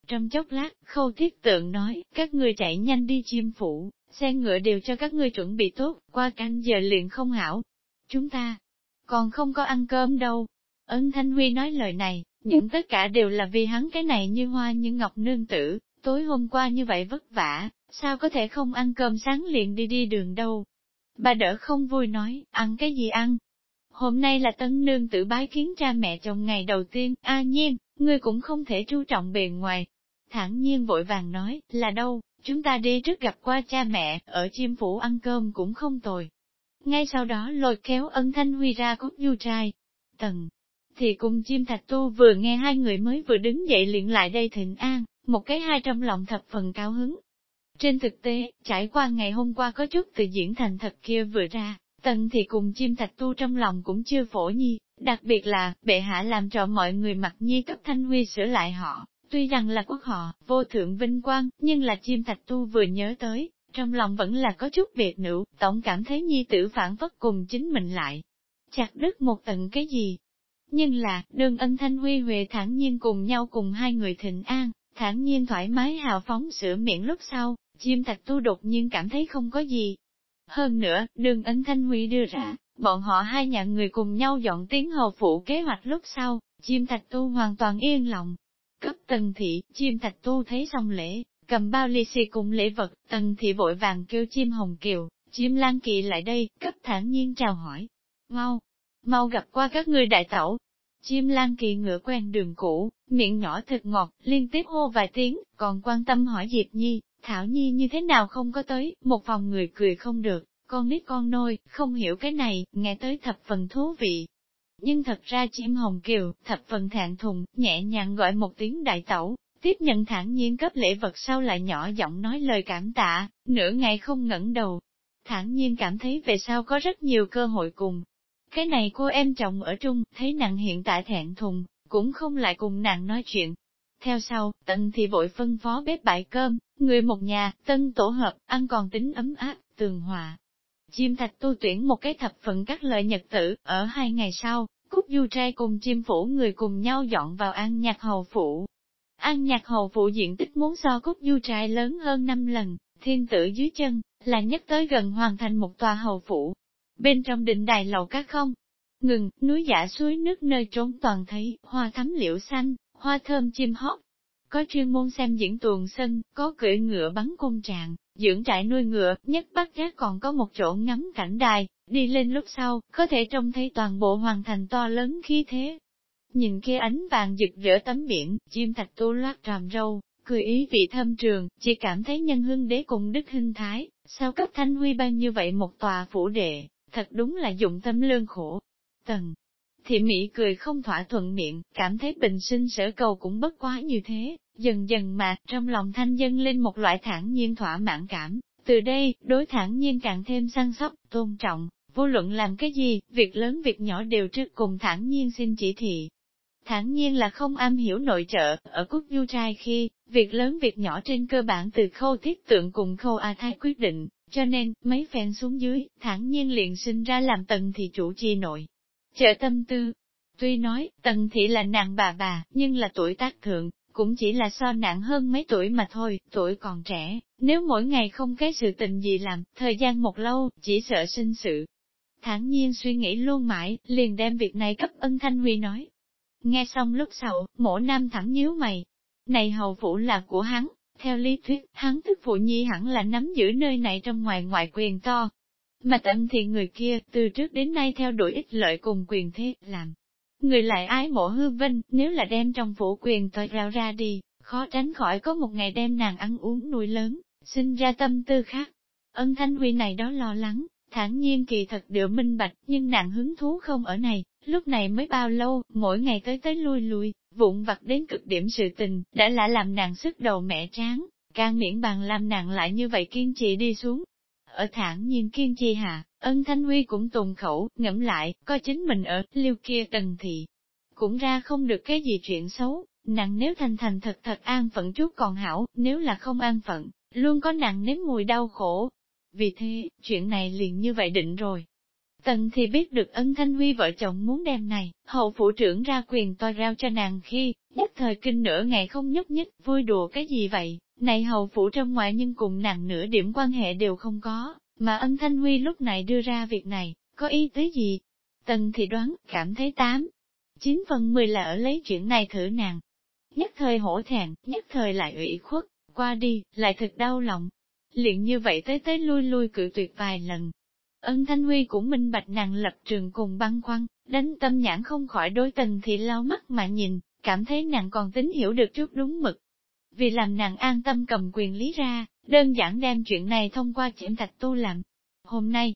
Trong chốc lát, khâu thiết tượng nói, các người chạy nhanh đi chiêm phủ, xe ngựa đều cho các ngươi chuẩn bị tốt, qua canh giờ liền không hảo. Chúng ta, còn không có ăn cơm đâu. Ân Thanh Huy nói lời này, những tất cả đều là vì hắn cái này như hoa như ngọc nương tử, tối hôm qua như vậy vất vả, sao có thể không ăn cơm sáng liền đi đi đường đâu. Bà đỡ không vui nói, ăn cái gì ăn? Hôm nay là tân nương tử bái kiến cha mẹ chồng ngày đầu tiên, a nhiên, ngươi cũng không thể chú trọng bề ngoài. Thẳng nhiên vội vàng nói, là đâu, chúng ta đi trước gặp qua cha mẹ, ở chiêm phủ ăn cơm cũng không tồi. Ngay sau đó lôi kéo ân thanh huy ra cốt du trai. Tần, thì cùng chim thạch tu vừa nghe hai người mới vừa đứng dậy liền lại đây thịnh an, một cái hai trong lòng thập phần cao hứng. Trên thực tế, trải qua ngày hôm qua có chút từ diễn thành thật kia vừa ra, tần thì cùng chim thạch tu trong lòng cũng chưa phổ nhi, đặc biệt là, bệ hạ làm cho mọi người mặc nhi cấp thanh huy sửa lại họ, Tuy rằng là quốc họ, vô thượng vinh quang, nhưng là chim thạch tu vừa nhớ tới, trong lòng vẫn là có chút biệt nữ, tổng cảm thấy nhi tử phản vất cùng chính mình lại. Chặt đứt một tận cái gì? Nhưng là, đường ân thanh huy huệ thản nhiên cùng nhau cùng hai người thịnh an, thản nhiên thoải mái hào phóng sửa miệng lúc sau, chim thạch tu đột nhiên cảm thấy không có gì. Hơn nữa, đường ân thanh huy đưa ra, bọn họ hai nhà người cùng nhau dọn tiếng hầu phụ kế hoạch lúc sau, chim thạch tu hoàn toàn yên lòng, Cấp tần thị, chim thạch tu thấy xong lễ, cầm bao lì xì cùng lễ vật, tần thị vội vàng kêu chim hồng kiều, chim lan kỳ lại đây, cấp thản nhiên chào hỏi. Mau, mau gặp qua các ngươi đại tẩu. Chim lan kỳ ngựa quen đường cũ, miệng nhỏ thật ngọt, liên tiếp hô vài tiếng, còn quan tâm hỏi Diệp Nhi, Thảo Nhi như thế nào không có tới, một phòng người cười không được, con nít con nôi, không hiểu cái này, nghe tới thập phần thú vị, nhưng thật ra chim hồng kiều, thập phần thẹn thùng, nhẹ nhàng gọi một tiếng đại tẩu, tiếp nhận thản nhiên cấp lễ vật sau lại nhỏ giọng nói lời cảm tạ, nửa ngày không ngẩng đầu. Thản nhiên cảm thấy về sau có rất nhiều cơ hội cùng. Cái này cô em chồng ở trung, thấy nàng hiện tại thẹn thùng, cũng không lại cùng nàng nói chuyện. Theo sau, tận thì vội phân phó bếp bại cơm, người một nhà, tân tổ hợp, ăn còn tính ấm áp, tường hòa, Chim thạch tu tuyển một cái thập phận các lợi nhật tử, ở hai ngày sau, Cúc Du trai cùng chim phủ người cùng nhau dọn vào An Nhạc Hầu Phủ. An Nhạc Hầu Phủ diện tích muốn so Cúc Du trai lớn hơn 5 lần, thiên tử dưới chân, là nhất tới gần hoàn thành một tòa hầu phủ. Bên trong đình đài lầu các không, ngừng, núi giả suối nước nơi trốn toàn thấy, hoa thắm liễu xanh, hoa thơm chim hót. Có chuyên môn xem diễn tuồng sân, có cưỡi ngựa bắn cung trạng, dưỡng trại nuôi ngựa, nhất bắt giác còn có một chỗ ngắm cảnh đài, đi lên lúc sau, có thể trông thấy toàn bộ hoàn thành to lớn khí thế. Nhìn kia ánh vàng rực rỡ tấm biển, chim thạch tu loát tràm râu, cười ý vị thâm trường, chỉ cảm thấy nhân hương đế cùng đức hình thái, sao cấp thanh huy ban như vậy một tòa phủ đệ, thật đúng là dụng tâm lương khổ. Tần, thị Mỹ cười không thỏa thuận miệng, cảm thấy bình sinh sở cầu cũng bất quá như thế, dần dần mà, trong lòng thanh dân lên một loại thản nhiên thỏa mãn cảm, từ đây, đối thản nhiên càng thêm săn sóc, tôn trọng, vô luận làm cái gì, việc lớn việc nhỏ đều trước cùng thẳng nhiên xin chỉ thị. Thẳng nhiên là không am hiểu nội trợ, ở quốc du trai khi, việc lớn việc nhỏ trên cơ bản từ khâu thiết tượng cùng khâu A Thái quyết định, cho nên, mấy phen xuống dưới, thẳng nhiên liền sinh ra làm tần thì chủ chi nội chợ tâm tư, tuy nói, tần thị là nàng bà bà, nhưng là tuổi tác thượng, cũng chỉ là so nặng hơn mấy tuổi mà thôi, tuổi còn trẻ, nếu mỗi ngày không cái sự tình gì làm, thời gian một lâu, chỉ sợ sinh sự. Thẳng nhiên suy nghĩ luôn mãi, liền đem việc này cấp ân Thanh Huy nói. Nghe xong lúc sau, mổ nam thẳng nhíu mày. Này hầu phủ là của hắn, theo lý thuyết, hắn tức phụ nhi hẳn là nắm giữ nơi này trong ngoài ngoại quyền to. Mà tâm thì người kia, từ trước đến nay theo đuổi ích lợi cùng quyền thế, làm. Người lại ái mộ hư vinh, nếu là đem trong phủ quyền tội rao ra đi, khó tránh khỏi có một ngày đem nàng ăn uống nuôi lớn, sinh ra tâm tư khác. Ân Thanh Huy này đó lo lắng, thản nhiên kỳ thật đều minh bạch, nhưng nàng hứng thú không ở này, lúc này mới bao lâu, mỗi ngày tới tới lui lui, vụn vặt đến cực điểm sự tình, đã là làm nàng sức đầu mẹ tráng, càng miễn bằng làm nàng lại như vậy kiên trì đi xuống. Ở thản nhiên kiên trì hạ, ân thanh huy cũng tùng khẩu, ngẫm lại, coi chính mình ở liêu kia tầng thị. Cũng ra không được cái gì chuyện xấu, nàng nếu thành thành thật thật an phận chút còn hảo, nếu là không an phận, luôn có nặng nếm mùi đau khổ. Vì thế, chuyện này liền như vậy định rồi. Tần thì biết được ân thanh huy vợ chồng muốn đem này, hậu phụ trưởng ra quyền toi rao cho nàng khi, nhất thời kinh nửa ngày không nhúc nhích, vui đùa cái gì vậy, này hầu phụ trong ngoại nhưng cùng nàng nửa điểm quan hệ đều không có, mà ân thanh huy lúc này đưa ra việc này, có ý tới gì? Tần thì đoán, cảm thấy tám, chín phần mười là ở lấy chuyện này thử nàng. Nhất thời hổ thẹn, nhất thời lại ủy khuất, qua đi, lại thật đau lòng. Liền như vậy tới tới lui lui cự tuyệt vài lần, Ân Thanh Huy cũng minh bạch nàng lập trường cùng băng khoăn, đánh tâm nhãn không khỏi đối tần thì lau mắt mà nhìn, cảm thấy nàng còn tính hiểu được chút đúng mực. Vì làm nàng an tâm cầm quyền lý ra, đơn giản đem chuyện này thông qua triển thạch tu làm. Hôm nay,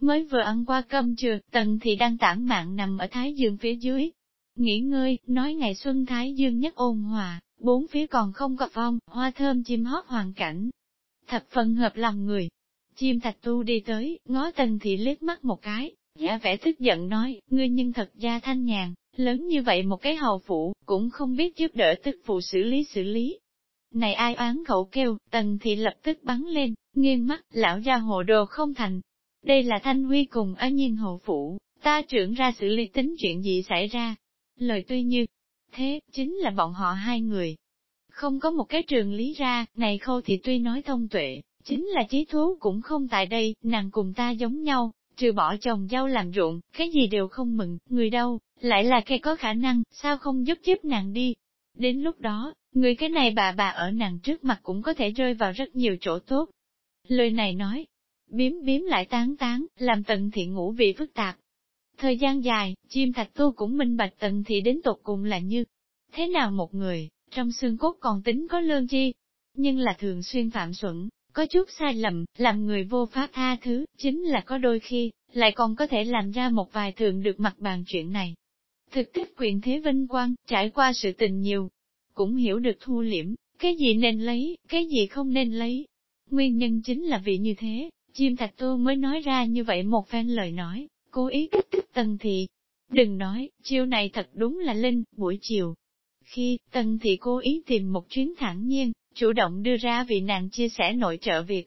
mới vừa ăn qua cơm trưa, tần thì đang tản mạng nằm ở Thái Dương phía dưới. Nghỉ ngơi, nói ngày xuân Thái Dương nhất ôn hòa, bốn phía còn không có phong, hoa thơm chim hót hoàn cảnh. Thập phần hợp lòng người, Chim thạch tu đi tới, ngó tần thị liếc mắt một cái, giả vẻ tức giận nói, ngươi nhưng thật ra thanh nhàn, lớn như vậy một cái hầu phụ, cũng không biết giúp đỡ tức phụ xử lý xử lý. Này ai oán khẩu kêu, tần thì lập tức bắn lên, nghiêng mắt, lão ra hồ đồ không thành. Đây là thanh huy cùng ở nhiên hậu phụ, ta trưởng ra xử lý tính chuyện gì xảy ra. Lời tuy như, thế, chính là bọn họ hai người. Không có một cái trường lý ra, này khâu thì tuy nói thông tuệ, Chính là trí thú cũng không tại đây, nàng cùng ta giống nhau, trừ bỏ chồng dâu làm ruộng, cái gì đều không mừng, người đâu, lại là cây có khả năng, sao không giúp giúp nàng đi. Đến lúc đó, người cái này bà bà ở nàng trước mặt cũng có thể rơi vào rất nhiều chỗ tốt. Lời này nói, biếm biếm lại tán tán, làm tận thiện ngũ vị phức tạp. Thời gian dài, chim thạch tu cũng minh bạch tận thị đến tột cùng là như, thế nào một người, trong xương cốt còn tính có lương chi, nhưng là thường xuyên phạm xuẩn, có chút sai lầm, làm người vô pháp tha thứ, chính là có đôi khi, lại còn có thể làm ra một vài thường được mặt bàn chuyện này. Thực tích quyền thế vinh quang, trải qua sự tình nhiều, cũng hiểu được thu liễm, cái gì nên lấy, cái gì không nên lấy. Nguyên nhân chính là vì như thế, chim thạch tô mới nói ra như vậy một phen lời nói, cố ý kích thích tần thị. Đừng nói, chiều này thật đúng là linh, buổi chiều. Khi, tần thị cố ý tìm một chuyến thẳng nhiên, chủ động đưa ra vì nàng chia sẻ nội trợ việc.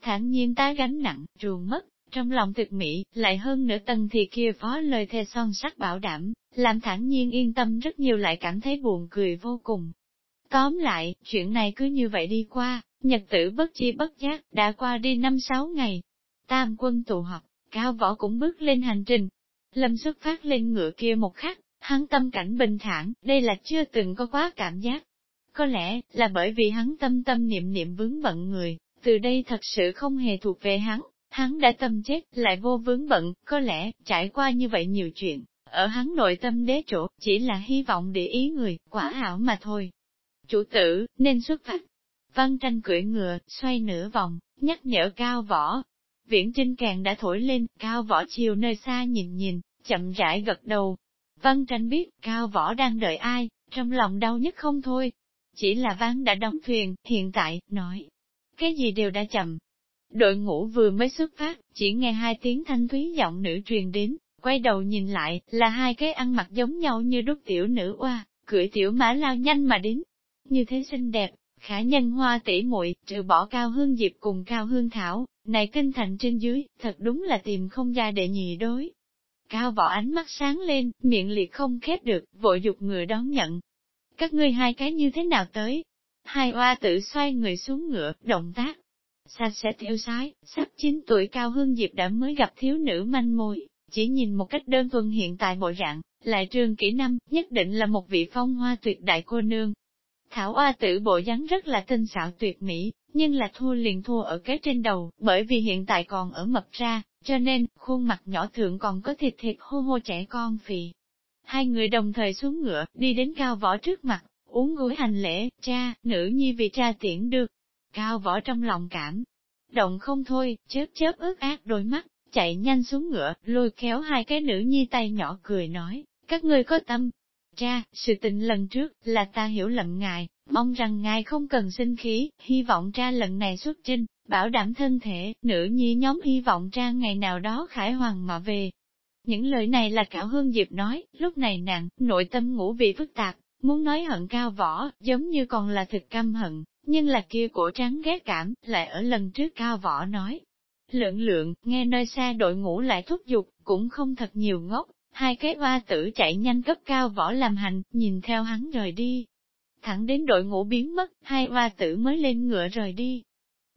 Thản nhiên tá gánh nặng, ruồng mất, trong lòng thực mỹ, lại hơn nữa tầng thì kia phó lời thề son sắc bảo đảm, làm thản nhiên yên tâm rất nhiều lại cảm thấy buồn cười vô cùng. Tóm lại, chuyện này cứ như vậy đi qua, nhật tử bất chi bất giác, đã qua đi năm sáu ngày. Tam quân tụ họp, cao võ cũng bước lên hành trình. Lâm xuất phát lên ngựa kia một khắc, hắn tâm cảnh bình thản, đây là chưa từng có quá cảm giác. Có lẽ, là bởi vì hắn tâm tâm niệm niệm vướng bận người, từ đây thật sự không hề thuộc về hắn, hắn đã tâm chết, lại vô vướng bận, có lẽ, trải qua như vậy nhiều chuyện, ở hắn nội tâm đế chỗ, chỉ là hy vọng để ý người, quả hảo mà thôi. Chủ tử, nên xuất phát. Văn tranh cưỡi ngựa, xoay nửa vòng, nhắc nhở cao võ. Viễn trinh càng đã thổi lên, cao võ chiều nơi xa nhìn nhìn, chậm rãi gật đầu. Văn tranh biết, cao võ đang đợi ai, trong lòng đau nhất không thôi, chỉ là ván đã đóng thuyền, hiện tại, nói, cái gì đều đã chậm đội ngũ vừa mới xuất phát, chỉ nghe hai tiếng thanh thúy giọng nữ truyền đến, quay đầu nhìn lại, là hai cái ăn mặc giống nhau như đúc tiểu nữ oa, cưỡi tiểu mã lao nhanh mà đến. Như thế xinh đẹp, khả nhân hoa tỉ muội trừ bỏ cao hương diệp cùng cao hương thảo, này kinh thành trên dưới, thật đúng là tìm không ra đệ nhị đối. Cao võ ánh mắt sáng lên, miệng liệt không khép được, vội dục người đón nhận. Các ngươi hai cái như thế nào tới? Hai oa tự xoay người xuống ngựa, động tác. Sạch sẽ theo sái, sắp 9 tuổi cao hương diệp đã mới gặp thiếu nữ manh môi, chỉ nhìn một cách đơn thuần hiện tại bộ dạng, lại trường kỹ năm, nhất định là một vị phong hoa tuyệt đại cô nương. Thảo oa tử bộ dáng rất là tinh xảo tuyệt mỹ, nhưng là thua liền thua ở cái trên đầu, bởi vì hiện tại còn ở mập ra, cho nên, khuôn mặt nhỏ thượng còn có thịt thịt hô hô trẻ con phì. Hai người đồng thời xuống ngựa, đi đến cao võ trước mặt, uống gối hành lễ, cha, nữ nhi vì cha tiễn được. Cao võ trong lòng cảm, động không thôi, chớp chớp ướt ác đôi mắt, chạy nhanh xuống ngựa, lôi kéo hai cái nữ nhi tay nhỏ cười nói, các ngươi có tâm. Cha, sự tình lần trước, là ta hiểu lầm ngài, mong rằng ngài không cần sinh khí, hy vọng cha lần này xuất trinh, bảo đảm thân thể, nữ nhi nhóm hy vọng cha ngày nào đó khải hoàng mà về. Những lời này là Cảo Hương Diệp nói, lúc này nàng, nội tâm ngủ vị phức tạp, muốn nói hận cao võ, giống như còn là thực căm hận, nhưng là kia cổ trắng ghét cảm, lại ở lần trước cao võ nói. Lượng lượng, nghe nơi xa đội ngũ lại thúc giục, cũng không thật nhiều ngốc, hai cái hoa tử chạy nhanh cấp cao võ làm hành, nhìn theo hắn rời đi. Thẳng đến đội ngũ biến mất, hai hoa tử mới lên ngựa rời đi.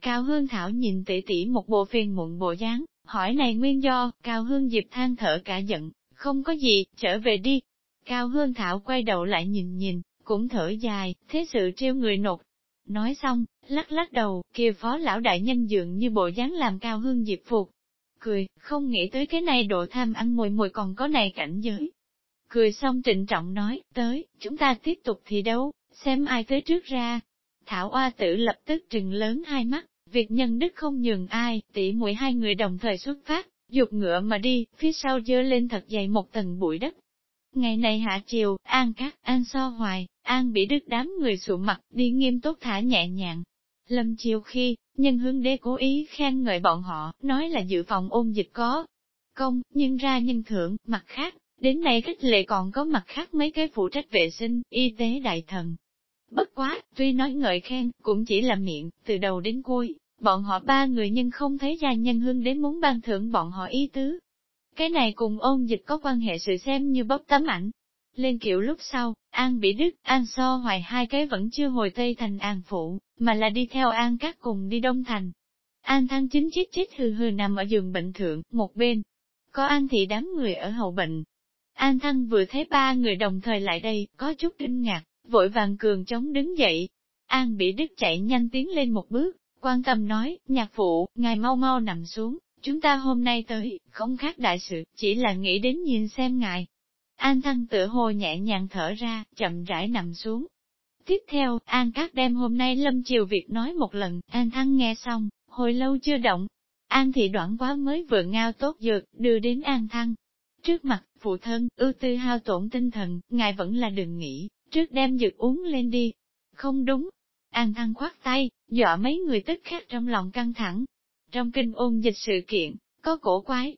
Cao Hương Thảo nhìn tỷ tỷ một bộ phiền muộn bộ dáng, hỏi này nguyên do, Cao Hương Diệp than thở cả giận, không có gì, trở về đi. Cao Hương Thảo quay đầu lại nhìn nhìn, cũng thở dài, thế sự treo người nột. Nói xong, lắc lắc đầu, kia phó lão đại nhân dường như bộ dáng làm Cao Hương Diệp phục. Cười, không nghĩ tới cái này độ tham ăn mùi mùi còn có này cảnh giới. Cười xong trịnh trọng nói, tới, chúng ta tiếp tục thi đấu, xem ai tới trước ra. Thảo Oa tử lập tức trừng lớn hai mắt, Việc nhân đức không nhường ai, tỉ mũi hai người đồng thời xuất phát, dục ngựa mà đi, phía sau dơ lên thật dày một tầng bụi đất. Ngày này hạ chiều, An cắt, An So Hoài, An bị đứt đám người sụ mặt, đi nghiêm túc thả nhẹ nhàng. Lâm chiều khi, nhân hướng đế cố ý khen ngợi bọn họ, nói là dự phòng ôn dịch có công, nhưng ra nhân thưởng, mặt khác, đến nay cách lệ còn có mặt khác mấy cái phụ trách vệ sinh, y tế đại thần. Bất quá, tuy nói ngợi khen, cũng chỉ là miệng, từ đầu đến cuối, Bọn họ ba người nhưng không thấy gia nhân hương đến muốn ban thưởng bọn họ ý tứ. Cái này cùng ôn dịch có quan hệ sự xem như bóc tấm ảnh. Lên kiểu lúc sau, An bị Đức, An So hoài hai cái vẫn chưa hồi Tây Thành An Phụ, mà là đi theo An các cùng đi Đông Thành. An Thăng chính chít chít hừ hừ nằm ở giường bệnh thượng, một bên. Có An thị đám người ở hậu bệnh. An Thăng vừa thấy ba người đồng thời lại đây, có chút kinh ngạc, vội vàng cường chống đứng dậy. An bị Đức chạy nhanh tiến lên một bước, Quan tâm nói, nhạc phụ, ngài mau mau nằm xuống, chúng ta hôm nay tới, không khác đại sự, chỉ là nghĩ đến nhìn xem ngài. An Thăng tựa hồ nhẹ nhàng thở ra, chậm rãi nằm xuống. Tiếp theo, An Cát đem hôm nay Lâm chiều Việt nói một lần, An Thăng nghe xong, hồi lâu chưa động. An thị đoạn quá mới vừa ngao tốt dược, đưa đến An Thăng. Trước mặt, phụ thân, ưu tư hao tổn tinh thần, ngài vẫn là đừng nghĩ, trước đem dược uống lên đi. Không đúng, An Thăng khoát tay, dọa mấy người tức khác trong lòng căng thẳng. Trong kinh ôn dịch sự kiện, có cổ quái.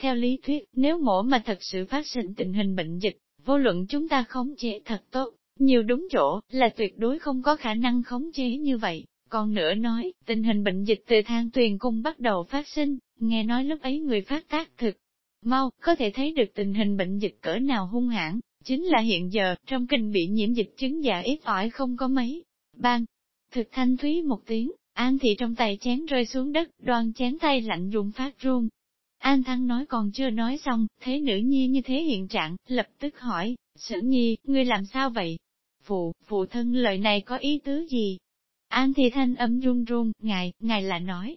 Theo lý thuyết, nếu mổ mà thật sự phát sinh tình hình bệnh dịch, vô luận chúng ta khống chế thật tốt, nhiều đúng chỗ, là tuyệt đối không có khả năng khống chế như vậy. Còn nữa nói, tình hình bệnh dịch từ thang tuyền cung bắt đầu phát sinh, nghe nói lúc ấy người phát tác thực. Mau, có thể thấy được tình hình bệnh dịch cỡ nào hung hãn, chính là hiện giờ, trong kinh bị nhiễm dịch chứng giả ít ỏi không có mấy. bang Thực thanh thúy một tiếng, An thị trong tay chén rơi xuống đất, đoan chén tay lạnh dùng phát run. An thăng nói còn chưa nói xong, thế nữ nhi như thế hiện trạng, lập tức hỏi, sử nhi, ngươi làm sao vậy? Phụ, phụ thân lời này có ý tứ gì? An thị thanh âm run run, ngài, ngài là nói.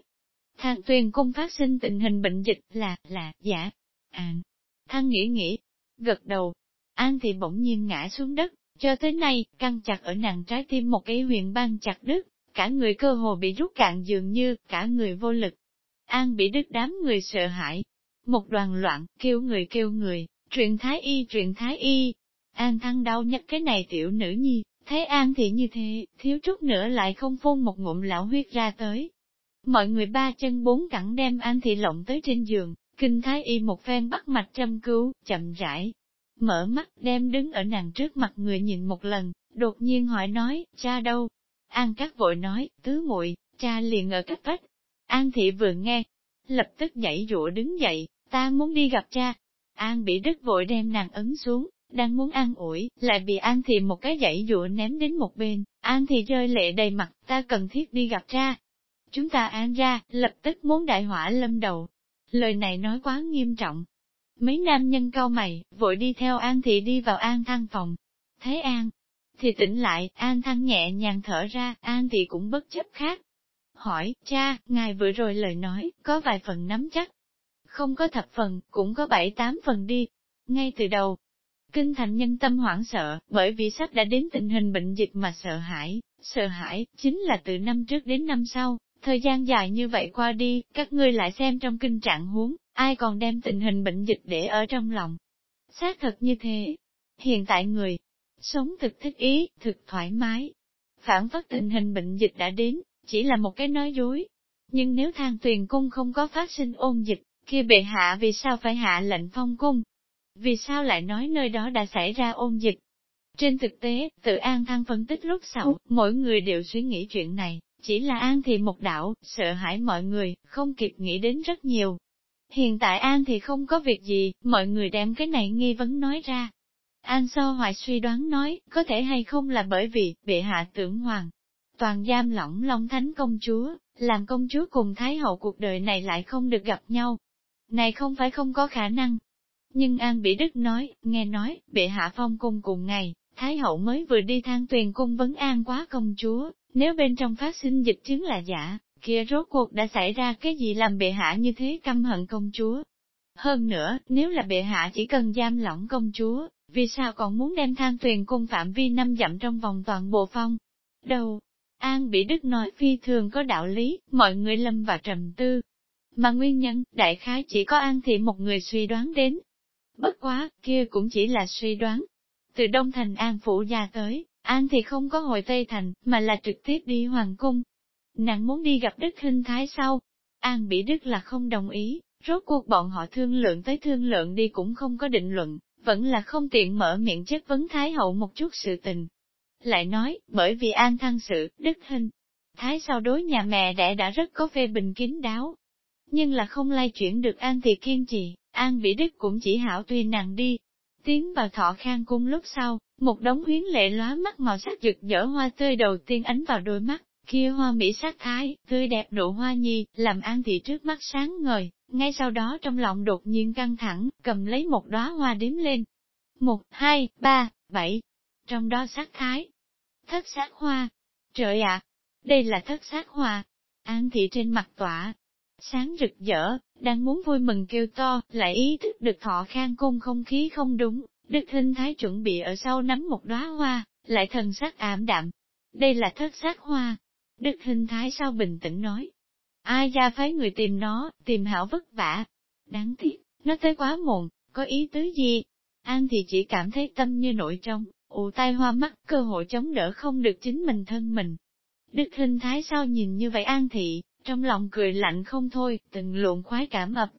Thang tuyền cung phát sinh tình hình bệnh dịch là, là, giả. An, thăng nghĩ nghĩ, gật đầu. An thị bỗng nhiên ngã xuống đất, cho tới nay, căng chặt ở nàng trái tim một cái huyền băng chặt đứt, cả người cơ hồ bị rút cạn dường như, cả người vô lực. An bị đứt đám người sợ hãi. Một đoàn loạn, kêu người kêu người, truyền thái y truyền thái y. An thăng đau nhất cái này tiểu nữ nhi, thấy An thì như thế, thiếu chút nữa lại không phun một ngụm lão huyết ra tới. mọi người ba chân bốn cẳng đem An Thị lộng tới trên giường, kinh thái y một phen bắt mạch châm cứu, chậm rãi. Mở mắt đem đứng ở nàng trước mặt người nhìn một lần, đột nhiên hỏi nói, cha đâu? An Cát vội nói, tứ muội cha liền ở cách vách. An Thị vừa nghe, lập tức nhảy dụa đứng dậy, ta muốn đi gặp cha. An bị đứt vội đem nàng ấn xuống, đang muốn an ủi, lại bị An Thị một cái dãy dụa ném đến một bên, An Thị rơi lệ đầy mặt, ta cần thiết đi gặp cha. Chúng ta an ra, lập tức muốn đại hỏa lâm đầu. Lời này nói quá nghiêm trọng. Mấy nam nhân cao mày, vội đi theo An Thị đi vào An thang phòng. Thấy An, thì tỉnh lại, An thăng nhẹ nhàng thở ra, An thì cũng bất chấp khác. Hỏi, cha, ngài vừa rồi lời nói, có vài phần nắm chắc. Không có thập phần, cũng có bảy tám phần đi. Ngay từ đầu, Kinh thành nhân tâm hoảng sợ, bởi vì sắp đã đến tình hình bệnh dịch mà sợ hãi, sợ hãi, chính là từ năm trước đến năm sau, thời gian dài như vậy qua đi, các ngươi lại xem trong kinh trạng huống, ai còn đem tình hình bệnh dịch để ở trong lòng. Xác thật như thế, hiện tại người, sống thực thích ý, thực thoải mái. Phản phất tình hình bệnh dịch đã đến, chỉ là một cái nói dối. Nhưng nếu thang tuyền cung không có phát sinh ôn dịch, kia bệ hạ vì sao phải hạ lệnh phong cung, vì sao lại nói nơi đó đã xảy ra ôn dịch? Trên thực tế, tự An Thăng phân tích lúc sau, mỗi người đều suy nghĩ chuyện này, chỉ là An thì một đạo, sợ hãi mọi người, không kịp nghĩ đến rất nhiều. Hiện tại An thì không có việc gì, mọi người đem cái này nghi vấn nói ra. An so hoài suy đoán nói, có thể hay không là bởi vì, bệ hạ tưởng hoàng. Toàn giam lỏng Long Thánh công chúa, làm công chúa cùng Thái hậu cuộc đời này lại không được gặp nhau. Này không phải không có khả năng, nhưng An Bỉ Đức nói, nghe nói, bệ hạ phong cung cùng ngày, Thái hậu mới vừa đi thang tuyền cung vấn an quá công chúa, nếu bên trong phát sinh dịch chứng là giả, kia rốt cuộc đã xảy ra cái gì làm bệ hạ như thế căm hận công chúa. Hơn nữa, nếu là bệ hạ chỉ cần giam lỏng công chúa, vì sao còn muốn đem thang tuyền cung phạm vi năm dặm trong vòng toàn bộ phong? Đâu? An Bỉ Đức nói phi thường có đạo lý, mọi người lâm và trầm tư. Mà nguyên nhân, đại khái chỉ có An thì một người suy đoán đến, Bất quá, kia cũng chỉ là suy đoán. Từ Đông Thành An Phủ ra tới, An thì không có hồi Tây Thành, mà là trực tiếp đi Hoàng Cung. Nàng muốn đi gặp Đức Hinh Thái sau. An bị Đức là không đồng ý, rốt cuộc bọn họ thương lượng tới thương lượng đi cũng không có định luận, vẫn là không tiện mở miệng chất vấn Thái Hậu một chút sự tình. Lại nói, bởi vì An thăng sự, Đức hình Thái sau đối nhà mẹ đẻ đã rất có phê bình kín đáo. Nhưng là không lay chuyển được An thì kiên trì, An Vĩ Đức cũng chỉ hảo tuy nàng đi. Tiến vào thọ khang cung lúc sau, một đống huyến lệ lóa mắt màu sắc rực rỡ hoa tươi đầu tiên ánh vào đôi mắt, kia hoa mỹ sắc thái, tươi đẹp độ hoa nhi, làm An Thị trước mắt sáng ngời, ngay sau đó trong lòng đột nhiên căng thẳng, cầm lấy một đóa hoa đếm lên. Một, hai, ba, bảy, trong đó sắc thái. Thất sắc hoa. Trời ạ, đây là thất sắc hoa. An Thị trên mặt tỏa, sáng rực rỡ, đang muốn vui mừng kêu to, lại ý thức được thọ khang cung không khí không đúng, Đức Hinh Thái chuẩn bị ở sau nắm một đóa hoa, lại thần sắc ảm đạm. Đây là thất sắc hoa. Đức Hinh Thái sao bình tĩnh nói. Ai ra phái người tìm nó, tìm hảo vất vả. Đáng tiếc, nó tới quá muộn, có ý tứ gì? An thì chỉ cảm thấy tâm như nội trong, ù tai hoa mắt, cơ hội chống đỡ không được chính mình thân mình. Đức hình Thái sao nhìn như vậy An thị, trong lòng cười lạnh không thôi, từng luộn khoái cảm ập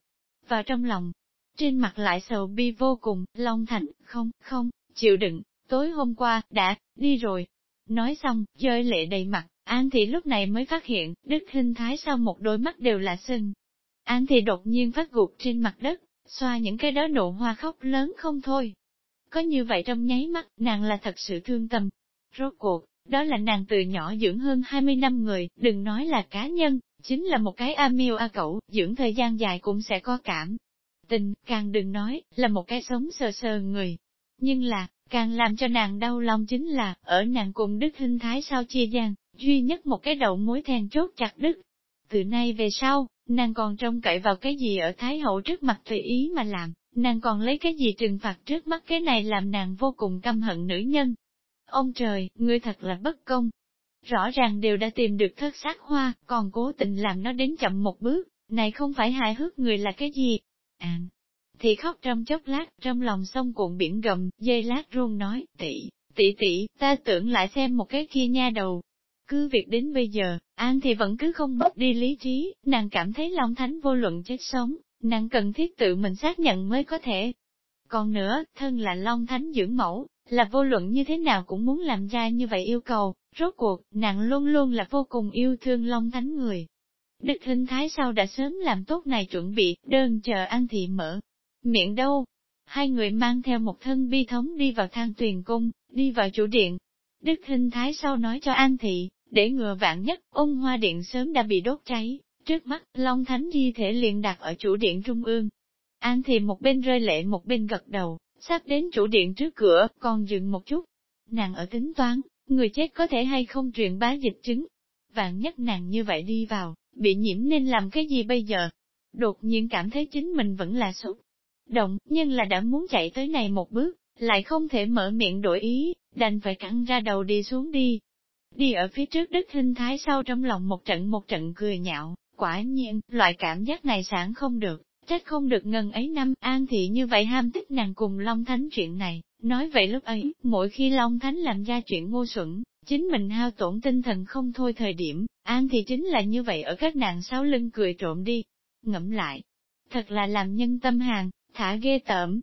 và trong lòng. Trên mặt lại sầu bi vô cùng, Long Thành, không, không, chịu đựng, tối hôm qua, đã, đi rồi. Nói xong, rơi lệ đầy mặt, An Thị lúc này mới phát hiện, Đức Hinh Thái sau một đôi mắt đều là sưng. An Thị đột nhiên phát gục trên mặt đất, xoa những cái đó nụ hoa khóc lớn không thôi. Có như vậy trong nháy mắt, nàng là thật sự thương tâm. Rốt cuộc, đó là nàng từ nhỏ dưỡng hơn 20 năm người, đừng nói là cá nhân, Chính là một cái A miêu A cẩu, dưỡng thời gian dài cũng sẽ có cảm. Tình, càng đừng nói, là một cái sống sờ sờ người. Nhưng là, càng làm cho nàng đau lòng chính là, ở nàng cùng Đức Hinh Thái sao chia gian, duy nhất một cái đầu mối then chốt chặt Đức. Từ nay về sau, nàng còn trông cậy vào cái gì ở Thái Hậu trước mặt tùy ý mà làm, nàng còn lấy cái gì trừng phạt trước mắt cái này làm nàng vô cùng căm hận nữ nhân. Ông trời, ngươi thật là bất công, Rõ ràng đều đã tìm được thất sắc hoa, còn cố tình làm nó đến chậm một bước, này không phải hài hước người là cái gì? À, thì khóc trong chốc lát, trong lòng sông cuộn biển gầm, dây lát run nói, tỷ, tỷ tỷ, ta tưởng lại xem một cái kia nha đầu. Cứ việc đến bây giờ, An thì vẫn cứ không mất đi lý trí, nàng cảm thấy Long Thánh vô luận chết sống, nàng cần thiết tự mình xác nhận mới có thể. Còn nữa, thân là Long Thánh dưỡng mẫu, là vô luận như thế nào cũng muốn làm ra như vậy yêu cầu, rốt cuộc, nàng luôn luôn là vô cùng yêu thương Long Thánh người. Đức hình thái sau đã sớm làm tốt này chuẩn bị, đơn chờ An Thị mở. Miệng đâu? Hai người mang theo một thân bi thống đi vào thang tuyền cung, đi vào chủ điện. Đức hình thái sau nói cho An Thị, để ngừa vạn nhất, ông hoa điện sớm đã bị đốt cháy. Trước mắt, Long Thánh di thể liền đặt ở chủ điện trung ương. An thì một bên rơi lệ một bên gật đầu, sắp đến chủ điện trước cửa, còn dừng một chút. Nàng ở tính toán, người chết có thể hay không truyền bá dịch chứng. Vạn nhất nàng như vậy đi vào, bị nhiễm nên làm cái gì bây giờ? Đột nhiên cảm thấy chính mình vẫn là xúc động, nhưng là đã muốn chạy tới này một bước, lại không thể mở miệng đổi ý, đành phải cắn ra đầu đi xuống đi. Đi ở phía trước đức Hinh thái sau trong lòng một trận một trận cười nhạo, quả nhiên, loại cảm giác này sản không được, trách không được ngần ấy năm an thị như vậy ham thích nàng cùng Long Thánh chuyện này, nói vậy lúc ấy, mỗi khi Long Thánh làm ra chuyện ngu xuẩn, chính mình hao tổn tinh thần không thôi thời điểm, an thị chính là như vậy ở các nàng sau lưng cười trộm đi. Ngẫm lại, thật là làm nhân tâm hàng, thả ghê tởm.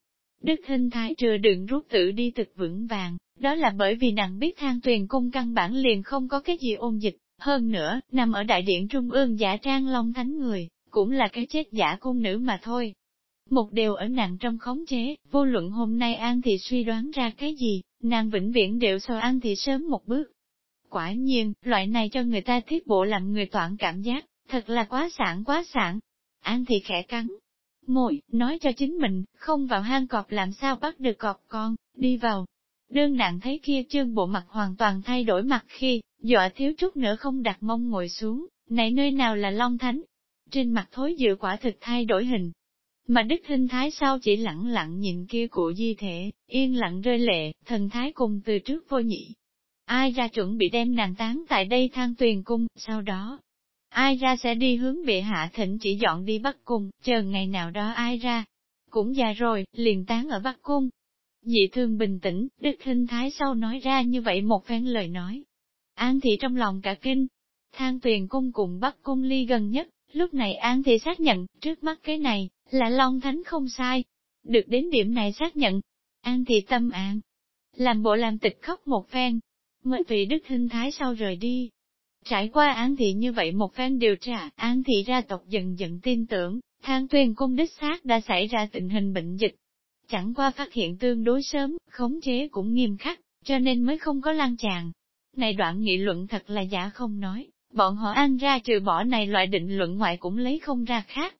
Đức hình thái trừ đựng rút tử đi thực vững vàng, đó là bởi vì nàng biết thang tuyền cung căn bản liền không có cái gì ôn dịch, hơn nữa, nằm ở đại điện trung ương giả trang long thánh người, cũng là cái chết giả cung nữ mà thôi. Một điều ở nàng trong khống chế, vô luận hôm nay An Thị suy đoán ra cái gì, nàng vĩnh viễn đều so An Thị sớm một bước. Quả nhiên, loại này cho người ta thiết bộ làm người toản cảm giác, thật là quá sản quá sản. An Thị khẽ cắn, môi, nói cho chính mình, không vào hang cọp làm sao bắt được cọp con, đi vào. Đơn nặng thấy kia trương bộ mặt hoàn toàn thay đổi mặt khi, dọa thiếu chút nữa không đặt mông ngồi xuống, này nơi nào là Long Thánh, trên mặt thối dự quả thực thay đổi hình. Mà đức hình thái sau chỉ lặng lặng nhìn kia cụ di thể, yên lặng rơi lệ, thần thái cùng từ trước vô nhị. Ai ra chuẩn bị đem nàng tán tại đây thang tuyền cung, sau đó, ai ra sẽ đi hướng bệ hạ thỉnh chỉ dọn đi Bắc Cung, chờ ngày nào đó ai ra. Cũng già rồi, liền tán ở Bắc Cung. Dị thương bình tĩnh, đức hình thái sau nói ra như vậy một phen lời nói. An thị trong lòng cả kinh. Thang tuyền cung cùng Bắc Cung ly gần nhất, Lúc này An Thị xác nhận, trước mắt cái này, là Long Thánh không sai. Được đến điểm này xác nhận, An Thị tâm an. Làm bộ làm tịch khóc một phen, mới vì đức hình thái sau rời đi. Trải qua An thị như vậy một phen điều tra, An thị ra tộc dần dần tin tưởng, thang tuyên cung đích xác đã xảy ra tình hình bệnh dịch. Chẳng qua phát hiện tương đối sớm, khống chế cũng nghiêm khắc, cho nên mới không có lan tràn. Này đoạn nghị luận thật là giả không nói, bọn họ ăn ra trừ bỏ này loại định luận ngoại cũng lấy không ra khác.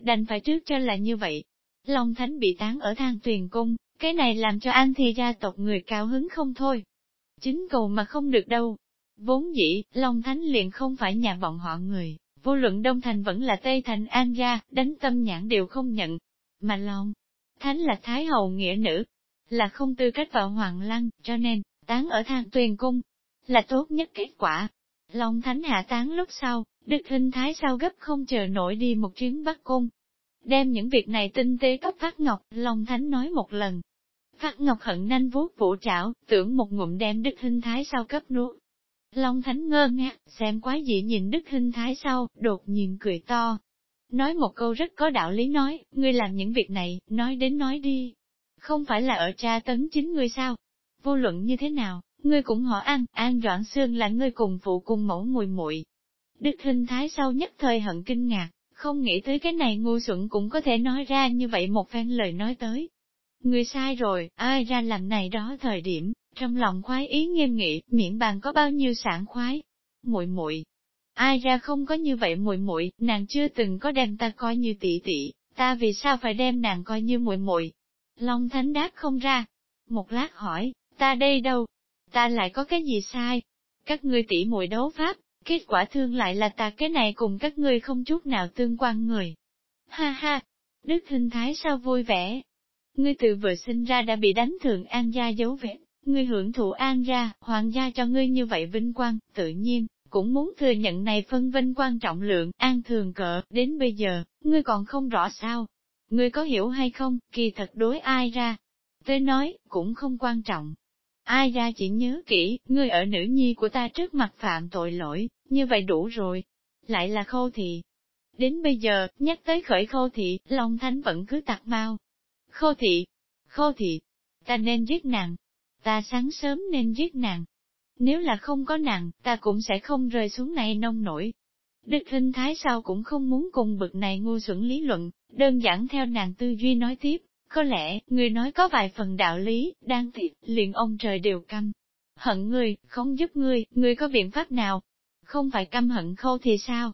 Đành phải trước cho là như vậy. Long Thánh bị tán ở thang tuyền cung, cái này làm cho An Thi gia tộc người cao hứng không thôi. Chính cầu mà không được đâu. Vốn dĩ, Long Thánh liền không phải nhà bọn họ người, vô luận Đông Thành vẫn là Tây Thành An gia, đánh tâm nhãn đều không nhận. Mà Long Thánh là Thái Hậu nghĩa nữ, là không tư cách vào Hoàng Lăng, cho nên, tán ở thang tuyền cung, là tốt nhất kết quả. Long Thánh hạ tán lúc sau, Đức Hinh Thái sau gấp không chờ nổi đi một chuyến Bắc Cung. Đem những việc này tinh tế cấp Phát Ngọc, Long Thánh nói một lần. Phát Ngọc hận nanh vuốt vũ trảo, tưởng một ngụm đem Đức Hinh Thái sau cấp nuốt. Long Thánh ngơ ngác, xem quá dị nhìn Đức Hình Thái sau, đột nhiên cười to. Nói một câu rất có đạo lý nói, ngươi làm những việc này, nói đến nói đi. Không phải là ở tra tấn chính ngươi sao? Vô luận như thế nào, ngươi cũng họ ăn, An Doãn Sương là ngươi cùng phụ cùng mẫu mùi muội. Đức hình thái sau nhất thời hận kinh ngạc, không nghĩ tới cái này ngu xuẩn cũng có thể nói ra như vậy một phen lời nói tới. Người sai rồi, ai ra làm này đó thời điểm, trong lòng khoái ý nghiêm nghị, miệng bàn có bao nhiêu sản khoái. muội muội ai ra không có như vậy muội muội nàng chưa từng có đem ta coi như tỷ tỷ, ta vì sao phải đem nàng coi như muội muội Long Thánh đáp không ra. Một lát hỏi, ta đây đâu, ta lại có cái gì sai? Các ngươi tỷ muội đấu pháp, kết quả thương lại là ta cái này cùng các ngươi không chút nào tương quan người. Ha ha, Đức hình thái sao vui vẻ? Ngươi từ vừa sinh ra đã bị đánh thường an gia dấu vết, ngươi hưởng thụ an gia, hoàng gia cho ngươi như vậy vinh quang, tự nhiên, cũng muốn thừa nhận này phân vinh quan trọng lượng, an thường cỡ, đến bây giờ, ngươi còn không rõ sao. Ngươi có hiểu hay không, kỳ thật đối ai ra? Tới nói, cũng không quan trọng, Ai ra chỉ nhớ kỹ, ngươi ở nữ nhi của ta trước mặt phạm tội lỗi, như vậy đủ rồi. Lại là khâu thị. Đến bây giờ, nhắc tới khởi khâu thị, Long Thánh vẫn cứ tặc mau. Khô thị, khô thị, ta nên giết nàng. Ta sáng sớm nên giết nàng. Nếu là không có nàng, ta cũng sẽ không rơi xuống này nông nổi. Đức hình Thái sao cũng không muốn cùng bực này ngu xuẩn lý luận, đơn giản theo nàng tư duy nói tiếp, có lẽ, người nói có vài phần đạo lý, đang thiệt, liền ông trời đều căm. Hận người, không giúp người, người có biện pháp nào? Không phải căm hận khâu thì sao?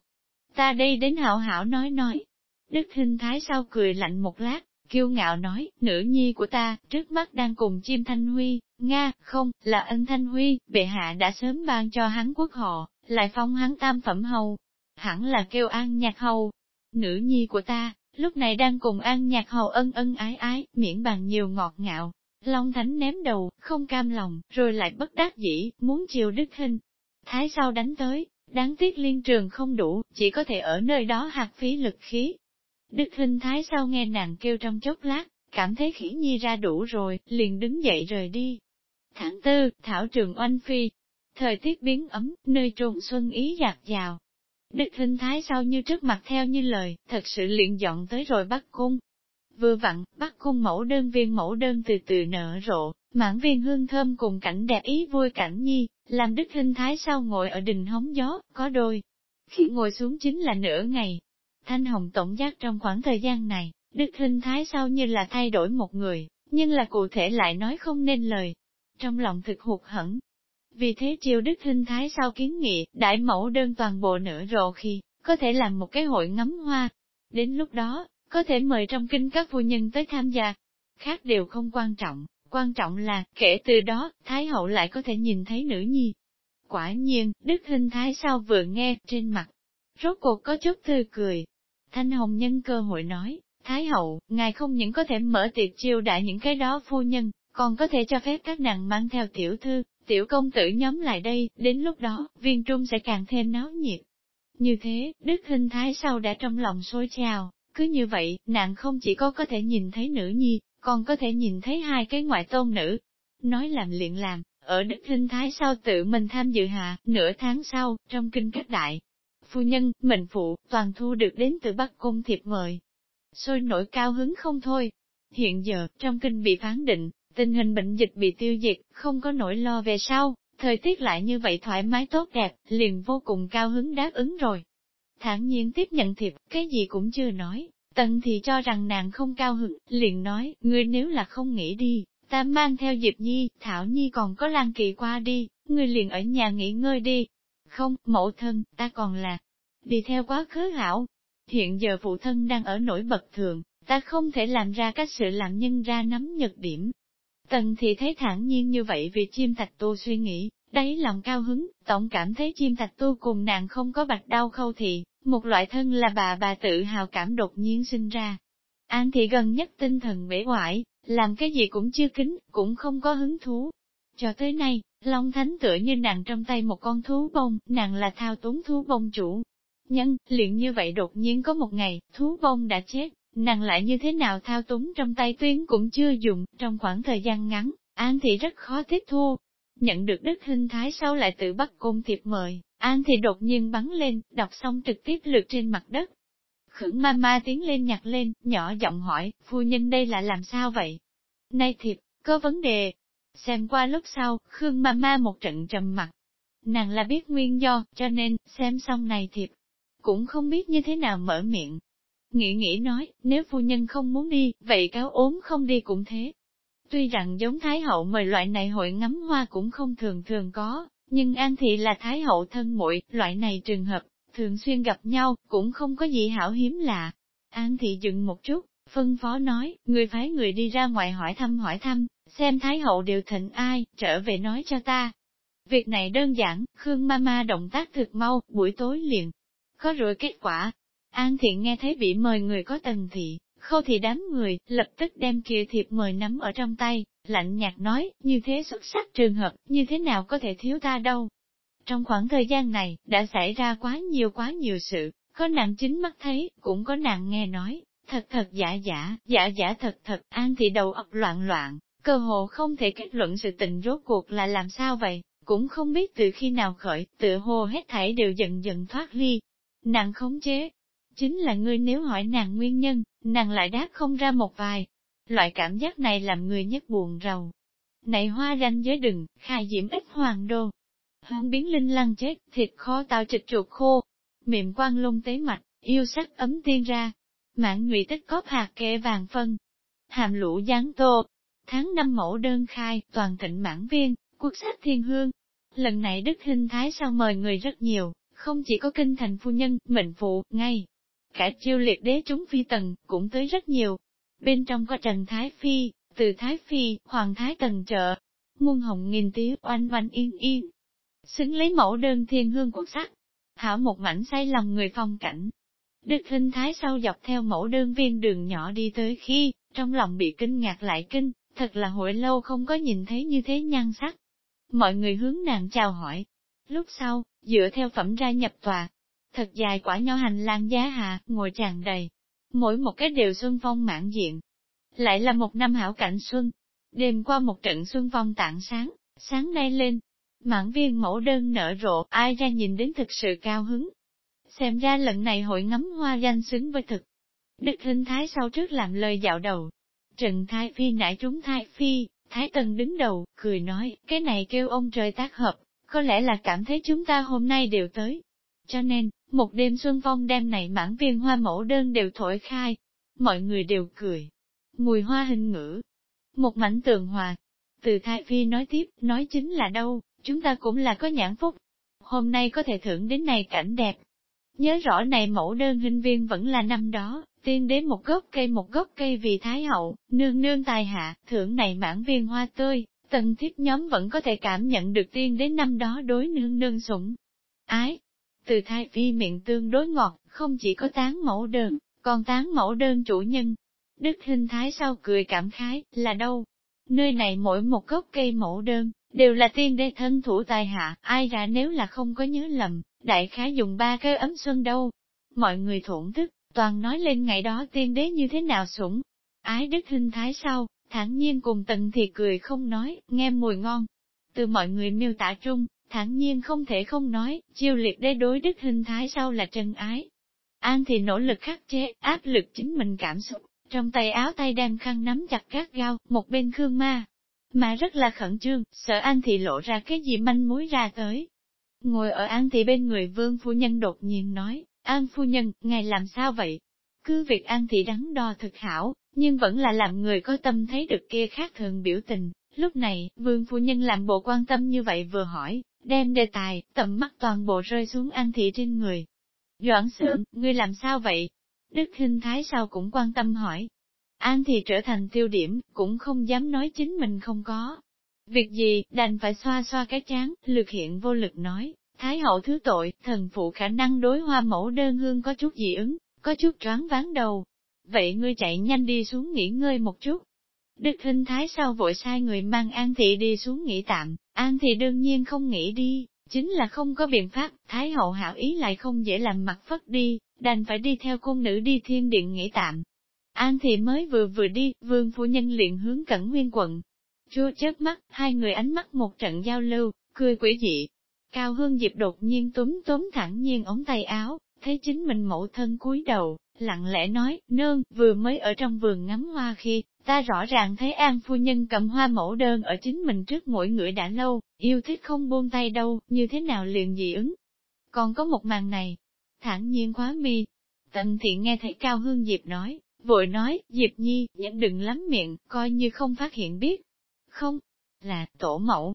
Ta đây đến hảo hảo nói nói. Đức hình Thái sao cười lạnh một lát, kiêu ngạo nói, nữ nhi của ta, trước mắt đang cùng chim Thanh Huy, Nga, không, là ân Thanh Huy, bệ hạ đã sớm ban cho hắn quốc họ, lại phong hắn tam phẩm hầu. Hẳn là kêu an nhạc hầu. Nữ nhi của ta, lúc này đang cùng an nhạc hầu ân ân ái ái, miễn bàn nhiều ngọt ngạo. Long Thánh ném đầu, không cam lòng, rồi lại bất đắc dĩ, muốn chiều Đức Hình. Thái sau đánh tới, đáng tiếc liên trường không đủ, chỉ có thể ở nơi đó hạt phí lực khí. Đức Hinh Thái sau nghe nàng kêu trong chốc lát, cảm thấy khỉ nhi ra đủ rồi, liền đứng dậy rời đi. Tháng tư, Thảo Trường Oanh Phi. Thời tiết biến ấm, nơi trồn xuân ý dạt dào, Đức Hinh thái sau như trước mặt theo như lời, thật sự luyện dọn tới rồi bắt cung. Vừa vặn, bắt cung mẫu đơn viên mẫu đơn từ từ nở rộ, mãn viên hương thơm cùng cảnh đẹp ý vui cảnh nhi, làm đức Hinh thái sau ngồi ở đình hóng gió, có đôi. Khi ngồi xuống chính là nửa ngày. Thanh hồng tổng giác trong khoảng thời gian này, đức Hinh thái Sao như là thay đổi một người, nhưng là cụ thể lại nói không nên lời. Trong lòng thực hụt hẳn. vì thế triều đức Hinh thái Sao kiến nghị, đại mẫu đơn toàn bộ nửa rộ khi, có thể làm một cái hội ngắm hoa. Đến lúc đó, có thể mời trong kinh các phu nhân tới tham gia. Khác đều không quan trọng, quan trọng là, kể từ đó, Thái hậu lại có thể nhìn thấy nữ nhi. Quả nhiên, Đức Hinh Thái Sao vừa nghe, trên mặt, rốt cuộc có chút tươi cười. Thanh Hồng nhân cơ hội nói, Thái hậu, ngài không những có thể mở tiệc chiêu đại những cái đó phu nhân, còn có thể cho phép các nàng mang theo tiểu thư, tiểu công tử nhóm lại đây, đến lúc đó, viên trung sẽ càng thêm náo nhiệt. Như thế, Đức Hinh Thái sau đã trong lòng sôi trào, cứ như vậy, nàng không chỉ có có thể nhìn thấy nữ nhi, còn có thể nhìn thấy hai cái ngoại tôn nữ. Nói làm liền làm, ở Đức Hinh Thái sau tự mình tham dự hạ, nửa tháng sau, trong kinh các đại. Phu nhân, mệnh phụ, toàn thu được đến từ Bắc Cung thiệp mời. Sôi nổi cao hứng không thôi. Hiện giờ, trong kinh bị phán định, Tình hình bệnh dịch bị tiêu diệt, không có nỗi lo về sau, thời tiết lại như vậy thoải mái tốt đẹp, liền vô cùng cao hứng đáp ứng rồi. Thản nhiên tiếp nhận thiệp, cái gì cũng chưa nói, tần thì cho rằng nàng không cao hứng, liền nói, ngươi nếu là không nghĩ đi, ta mang theo Diệp Nhi, Thảo Nhi còn có Lan Kỳ qua đi, ngươi liền ở nhà nghỉ ngơi đi. Không, mẫu thân, ta còn là đi theo quá khứ hảo. Hiện giờ phụ thân đang ở nổi bật thường, ta không thể làm ra các sự làm nhân ra nắm nhược điểm, Tần thì thấy thản nhiên như vậy vì chim thạch tu suy nghĩ, đấy lòng cao hứng, tổng cảm thấy chim thạch tu cùng nàng không có bạch đau khâu thị, một loại thân là bà bà tự hào cảm đột nhiên sinh ra. An thị gần nhất tinh thần bể hoại, làm cái gì cũng chưa kính, cũng không có hứng thú. Cho tới nay, Long Thánh tựa như nàng trong tay một con thú bông, nàng là thao túng thú bông chủ. Nhân, liền như vậy đột nhiên có một ngày, thú bông đã chết, nàng lại như thế nào thao túng trong tay tuyến cũng chưa dùng, trong khoảng thời gian ngắn, An Thị rất khó tiếp thu. Nhận được đức hình thái sau lại tự bắt cung thiệp mời, An Thị đột nhiên bắn lên, đọc xong trực tiếp lượt trên mặt đất. Khửng ma ma tiến lên nhặt lên, nhỏ giọng hỏi, phu nhân đây là làm sao vậy? Nay thiệp, có vấn đề. Xem qua lúc sau, Khương ma ma một trận trầm mặt. Nàng là biết nguyên do, cho nên, xem xong này thiệp, cũng không biết như thế nào mở miệng, Nghĩ nghĩ nói, nếu phu nhân không muốn đi, vậy cáo ốm không đi cũng thế. Tuy rằng giống Thái Hậu mời loại này hội ngắm hoa cũng không thường thường có, nhưng An Thị là Thái Hậu thân muội loại này trường hợp, thường xuyên gặp nhau, cũng không có gì hảo hiếm lạ. An Thị dừng một chút, phân phó nói, người phái người đi ra ngoài hỏi thăm hỏi thăm, xem Thái Hậu đều thịnh ai, trở về nói cho ta. Việc này đơn giản, Khương Mama động tác thực mau, buổi tối liền. Có rồi kết quả, An thiện nghe thấy bị mời người có tần thị, khâu thì đám người, lập tức đem kia thiệp mời nắm ở trong tay, lạnh nhạt nói, như thế xuất sắc trường hợp, như thế nào có thể thiếu ta đâu. Trong khoảng thời gian này, đã xảy ra quá nhiều quá nhiều sự, có nàng chính mắt thấy, cũng có nàng nghe nói, thật thật giả giả, giả giả thật thật, an thị đầu óc loạn loạn, cơ hồ không thể kết luận sự tình rốt cuộc là làm sao vậy, cũng không biết từ khi nào khởi, tựa hồ hết thảy đều dần dần thoát ly. Nàng khống chế, chính là ngươi nếu hỏi nàng nguyên nhân, nàng lại đáp không ra một vài. Loại cảm giác này làm người nhất buồn rầu. Này hoa ranh giới đừng, khai diễm ít hoàng đô. hương biến linh lăng chết, thịt khó tạo trịch chuột khô. Miệng quang lung tế mạch, yêu sắc ấm tiên ra. mãn ngụy tích cóp hạt kệ vàng phân. Hàm lũ gián tô. Tháng năm mẫu đơn khai, toàn thịnh mãn viên, quốc sắc thiên hương. Lần này Đức Hinh Thái sao mời người rất nhiều, không chỉ có kinh thành phu nhân, mệnh phụ, ngay. Cả chiêu liệt đế chúng phi tần, cũng tới rất nhiều. Bên trong có Trần Thái Phi, từ Thái Phi, Hoàng Thái Tần trợ, muôn hồng nghìn tía oanh oanh yên yên. Xứng lấy mẫu đơn thiên hương quốc sắc, hảo một mảnh say lòng người phong cảnh. Đức Hinh Thái sau dọc theo mẫu đơn viên đường nhỏ đi tới khi, trong lòng bị kinh ngạc lại kinh, thật là hội lâu không có nhìn thấy như thế nhan sắc. Mọi người hướng nàng chào hỏi. Lúc sau, dựa theo phẩm ra nhập tòa, thật dài quả nho hành lang giá hạ, ngồi tràn đầy. Mỗi một cái đều xuân phong mãn diện. Lại là một năm hảo cảnh xuân. Đêm qua một trận xuân phong tảng sáng, sáng nay lên. Mãn viên mẫu đơn nở rộ, ai ra nhìn đến thực sự cao hứng. Xem ra lần này hội ngắm hoa danh xứng với thực. Đức hình thái sau trước làm lời dạo đầu. Trần Thái Phi nãy trúng Thái Phi, Thái Tần đứng đầu, cười nói, cái này kêu ông trời tác hợp, có lẽ là cảm thấy chúng ta hôm nay đều tới. Cho nên, một đêm xuân phong đêm này mãn viên hoa mẫu đơn đều thổi khai. Mọi người đều cười. Mùi hoa hình ngữ. Một mảnh tường hòa. Từ Thái Phi nói tiếp, nói chính là đâu, chúng ta cũng là có nhãn phúc. Hôm nay có thể thưởng đến này cảnh đẹp. Nhớ rõ này mẫu đơn hình viên vẫn là năm đó, tiên đế một gốc cây một gốc cây vì Thái Hậu, nương nương tài hạ, thưởng này mãn viên hoa tươi, tần thiếp nhóm vẫn có thể cảm nhận được tiên đế năm đó đối nương nương sủng. Ái, từ thái phi miệng tương đối ngọt, không chỉ có tán mẫu đơn, còn tán mẫu đơn chủ nhân. Đức hình thái sau cười cảm khái, là đâu? Nơi này mỗi một gốc cây mẫu đơn, đều là tiên đế thân thủ tài hạ, ai ra nếu là không có nhớ lầm, đại khái dùng ba cây ấm xuân đâu. Mọi người thổn thức, toàn nói lên ngày đó tiên đế như thế nào sủng. Ái đức hình thái sau, thản nhiên cùng tận thì cười không nói, nghe mùi ngon. Từ mọi người miêu tả trung, thản nhiên không thể không nói, chiêu liệt đế đối đức hình thái sau là trân ái. An thì nỗ lực khắc chế, áp lực chính mình cảm xúc, trong tay áo tay đem khăn nắm chặt các gao, một bên khương ma. Mà rất là khẩn trương, sợ An thì lộ ra cái gì manh mối ra tới. Ngồi ở An thì bên người vương phu nhân đột nhiên nói, An phu nhân, ngài làm sao vậy? Cứ việc An thị đắn đo thực hảo, nhưng vẫn là làm người có tâm thấy được kia khác thường biểu tình. Lúc này, vương phu nhân làm bộ quan tâm như vậy vừa hỏi, đem đề tài, tầm mắt toàn bộ rơi xuống An thị trên người. Doãn sưởng, ngươi làm sao vậy? Đức Hinh Thái sao cũng quan tâm hỏi. An thị trở thành tiêu điểm, cũng không dám nói chính mình không có. Việc gì, đành phải xoa xoa cái chán, lực hiện vô lực nói, Thái hậu thứ tội, thần phụ khả năng đối hoa mẫu đơn hương có chút dị ứng, có chút choáng ván đầu. Vậy ngươi chạy nhanh đi xuống nghỉ ngơi một chút. Đức hình thái sau vội sai người mang An Thị đi xuống nghỉ tạm, An Thị đương nhiên không nghỉ đi, chính là không có biện pháp, Thái hậu hảo ý lại không dễ làm mặt phất đi, đành phải đi theo cung nữ đi thiên điện nghỉ tạm. An Thị mới vừa vừa đi, vương phu nhân liền hướng cẩn nguyên quận. Chúa chớp mắt, hai người ánh mắt một trận giao lưu, cười quỷ dị. Cao Hương Diệp đột nhiên túm túm thẳng nhiên ống tay áo, thấy chính mình mẫu thân cúi đầu, lặng lẽ nói, nương, vừa mới ở trong vườn ngắm hoa khi, ta rõ ràng thấy An phu nhân cầm hoa mẫu đơn ở chính mình trước mỗi người đã lâu, yêu thích không buông tay đâu, như thế nào liền dị ứng. Còn có một màn này, thản nhiên khóa mi. Tận thiện nghe thấy Cao Hương Diệp nói, vội nói, Diệp Nhi, nhẫn đừng lắm miệng, coi như không phát hiện biết. Không, là tổ mẫu.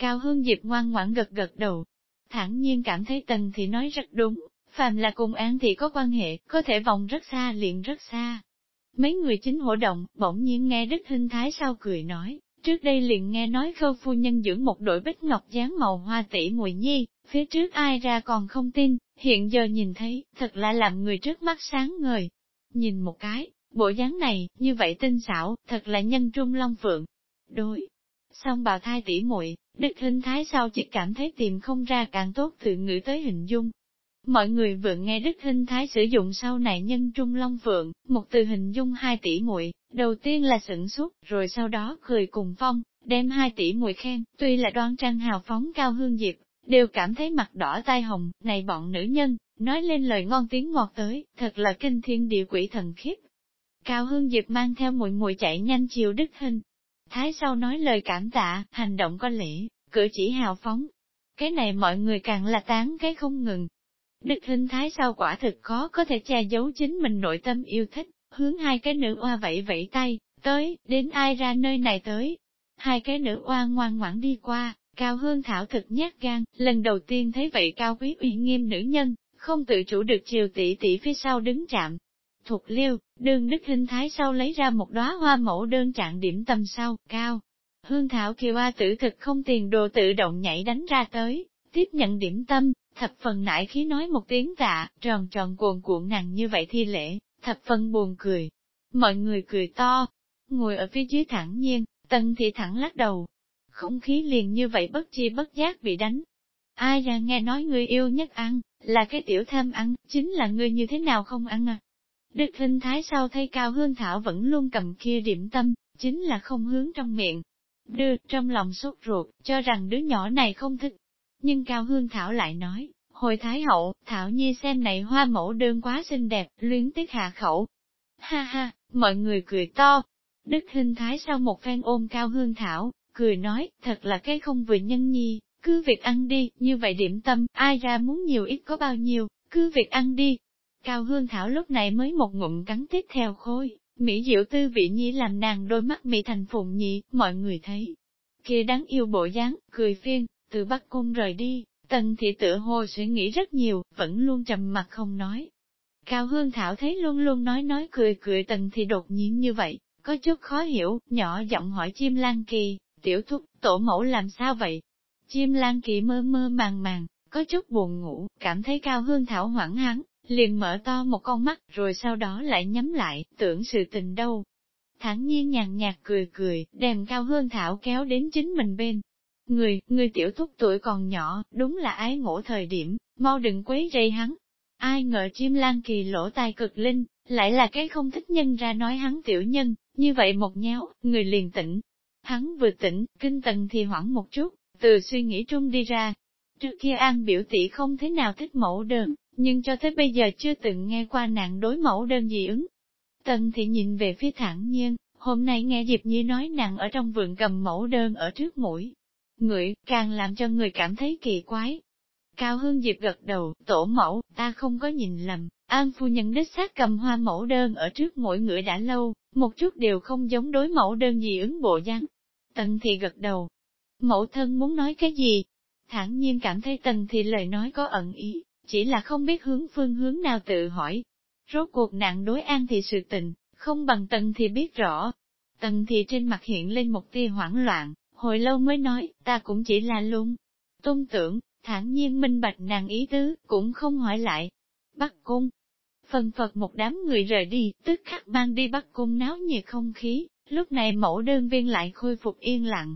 Cao Hương Diệp ngoan ngoãn gật gật đầu, thản nhiên cảm thấy Tần Thị nói rất đúng, Phàm là cùng An Thị có quan hệ, có thể vòng rất xa liền rất xa. Mấy người chính hổ động, bỗng nhiên nghe Đức Hinh Thái sau cười nói, trước đây liền nghe nói khâu phu nhân dưỡng một đội bích ngọc dáng màu hoa tỷ mùi nhi, phía trước ai ra còn không tin, hiện giờ nhìn thấy, thật là làm người trước mắt sáng ngời. Nhìn một cái, bộ dáng này, như vậy tinh xảo, thật là nhân trung long phượng. Đôi, xong bào thai tỷ muội Đức hình Thái sau chỉ cảm thấy tìm không ra càng tốt tự ngữ tới hình dung, Mọi người vừa nghe Đức Hinh Thái sử dụng sau này nhân trung long phượng, một từ hình dung hai tỷ muội đầu tiên là sửng suốt, rồi sau đó cười cùng phong, đem hai tỷ muội khen, tuy là đoan trang hào phóng cao hương diệp, đều cảm thấy mặt đỏ tai hồng, này bọn nữ nhân, nói lên lời ngon tiếng ngọt tới, thật là kinh thiên địa quỷ thần khiếp. Cao hương diệp mang theo muội muội chạy nhanh chiều Đức Hinh. Thái sau nói lời cảm tạ, hành động có lễ, cử chỉ hào phóng. Cái này mọi người càng là tán cái không ngừng, Đức hình thái sau quả thực khó có thể che giấu chính mình nội tâm yêu thích, hướng hai cái nữ oa vẫy vẫy tay, tới, đến ai ra nơi này tới. Hai cái nữ oa ngoan ngoãn đi qua, cao hương thảo thực nhát gan, lần đầu tiên thấy vậy cao quý uy nghiêm nữ nhân, không tự chủ được chiều tỷ tỷ phía sau đứng chạm. Thuộc liêu, đường đức hình thái sau lấy ra một đóa hoa mẫu đơn trạng điểm tâm sau, cao. Hương thảo kiều oa tử thực không tiền đồ tự động nhảy đánh ra tới, tiếp nhận điểm tâm, thập phần nại khí nói một tiếng tạ, tròn tròn cuồn cuộn nàng như vậy thi lễ, thập phần buồn cười. Mọi người cười to, ngồi ở phía dưới thẳng nhiên, tân thì thẳng lắc đầu. Không khí liền như vậy bất chi bất giác bị đánh. Ai ra nghe nói người yêu nhất ăn, là cái tiểu tham ăn, chính là người như thế nào không ăn à. Đức Linh Thái sau thấy Cao Hương Thảo vẫn luôn cầm kia điểm tâm, chính là không hướng trong miệng. Đưa trong lòng sốt ruột, cho rằng đứa nhỏ này không thích, nhưng Cao Hương Thảo lại nói, hồi Thái Hậu, Thảo Nhi xem này hoa mẫu đơn quá xinh đẹp, luyến tiếc hạ khẩu. Ha ha, mọi người cười to. Đức Hinh Thái sau một phen ôm Cao Hương Thảo, cười nói, thật là cái không vừa nhân nhi, cứ việc ăn đi, như vậy điểm tâm, ai ra muốn nhiều ít có bao nhiêu, cứ việc ăn đi. Cao Hương Thảo lúc này mới một ngụm cắn tiếp theo khôi, Mỹ diệu tư vị nhi làm nàng đôi mắt mỹ thành phụng nhị, mọi người thấy. kia đáng yêu bộ dáng, cười phiên, từ Bắc Cung rời đi, Tần thị tựa hồ suy nghĩ rất nhiều, vẫn luôn trầm mặt không nói. Cao Hương Thảo thấy luôn luôn nói nói cười cười tần thị đột nhiên như vậy, có chút khó hiểu, nhỏ giọng hỏi chim lan kỳ, tiểu thúc, tổ mẫu làm sao vậy? Chim lan kỳ mơ mơ màng màng, có chút buồn ngủ, cảm thấy Cao Hương Thảo hoảng hắn, liền mở to một con mắt rồi sau đó lại nhắm lại, tưởng sự tình đâu. Thẳng nhiên nhàn nhạt cười cười, đem Cao Hương Thảo kéo đến chính mình bên, Người, người tiểu thúc tuổi còn nhỏ, đúng là ái ngộ thời điểm, mau đừng quấy rầy hắn. Ai ngờ chim lan kỳ lỗ tai cực linh, lại là cái không thích nhân ra nói hắn tiểu nhân, như vậy một nhéo, người liền tỉnh. Hắn vừa tỉnh, kinh tần thì hoảng một chút, từ suy nghĩ trung đi ra. Trước kia an biểu tỷ không thế nào thích mẫu đơn, nhưng cho tới bây giờ chưa từng nghe qua nạn đối mẫu đơn gì ứng. Tần thì nhìn về phía thẳng nhiên, hôm nay nghe Diệp Nhi nói nàng ở trong vườn cầm mẫu đơn ở trước mũi, Người, càng làm cho người cảm thấy kỳ quái. Cao Hương Diệp gật đầu, tổ mẫu, ta không có nhìn lầm, An phu nhân đích xác cầm hoa mẫu đơn ở trước mỗi ngựa đã lâu, một chút đều không giống đối mẫu đơn gì ứng bộ dáng. Tần thị gật đầu. Mẫu thân muốn nói cái gì? Thẳng nhiên cảm thấy tần thị lời nói có ẩn ý, chỉ là không biết hướng phương hướng nào tự hỏi. Rốt cuộc nạn đối an thì sự tình, không bằng tần thì biết rõ. Tần thì trên mặt hiện lên một tia hoảng loạn, hồi lâu mới nói, ta cũng chỉ là luôn. Tôn tưởng, thản nhiên minh bạch nàng ý tứ, cũng không hỏi lại. Bắc cung. Phần phật một đám người rời đi, tức khắc mang đi Bắc cung náo nhiệt không khí, lúc này mẫu đơn viên lại khôi phục yên lặng.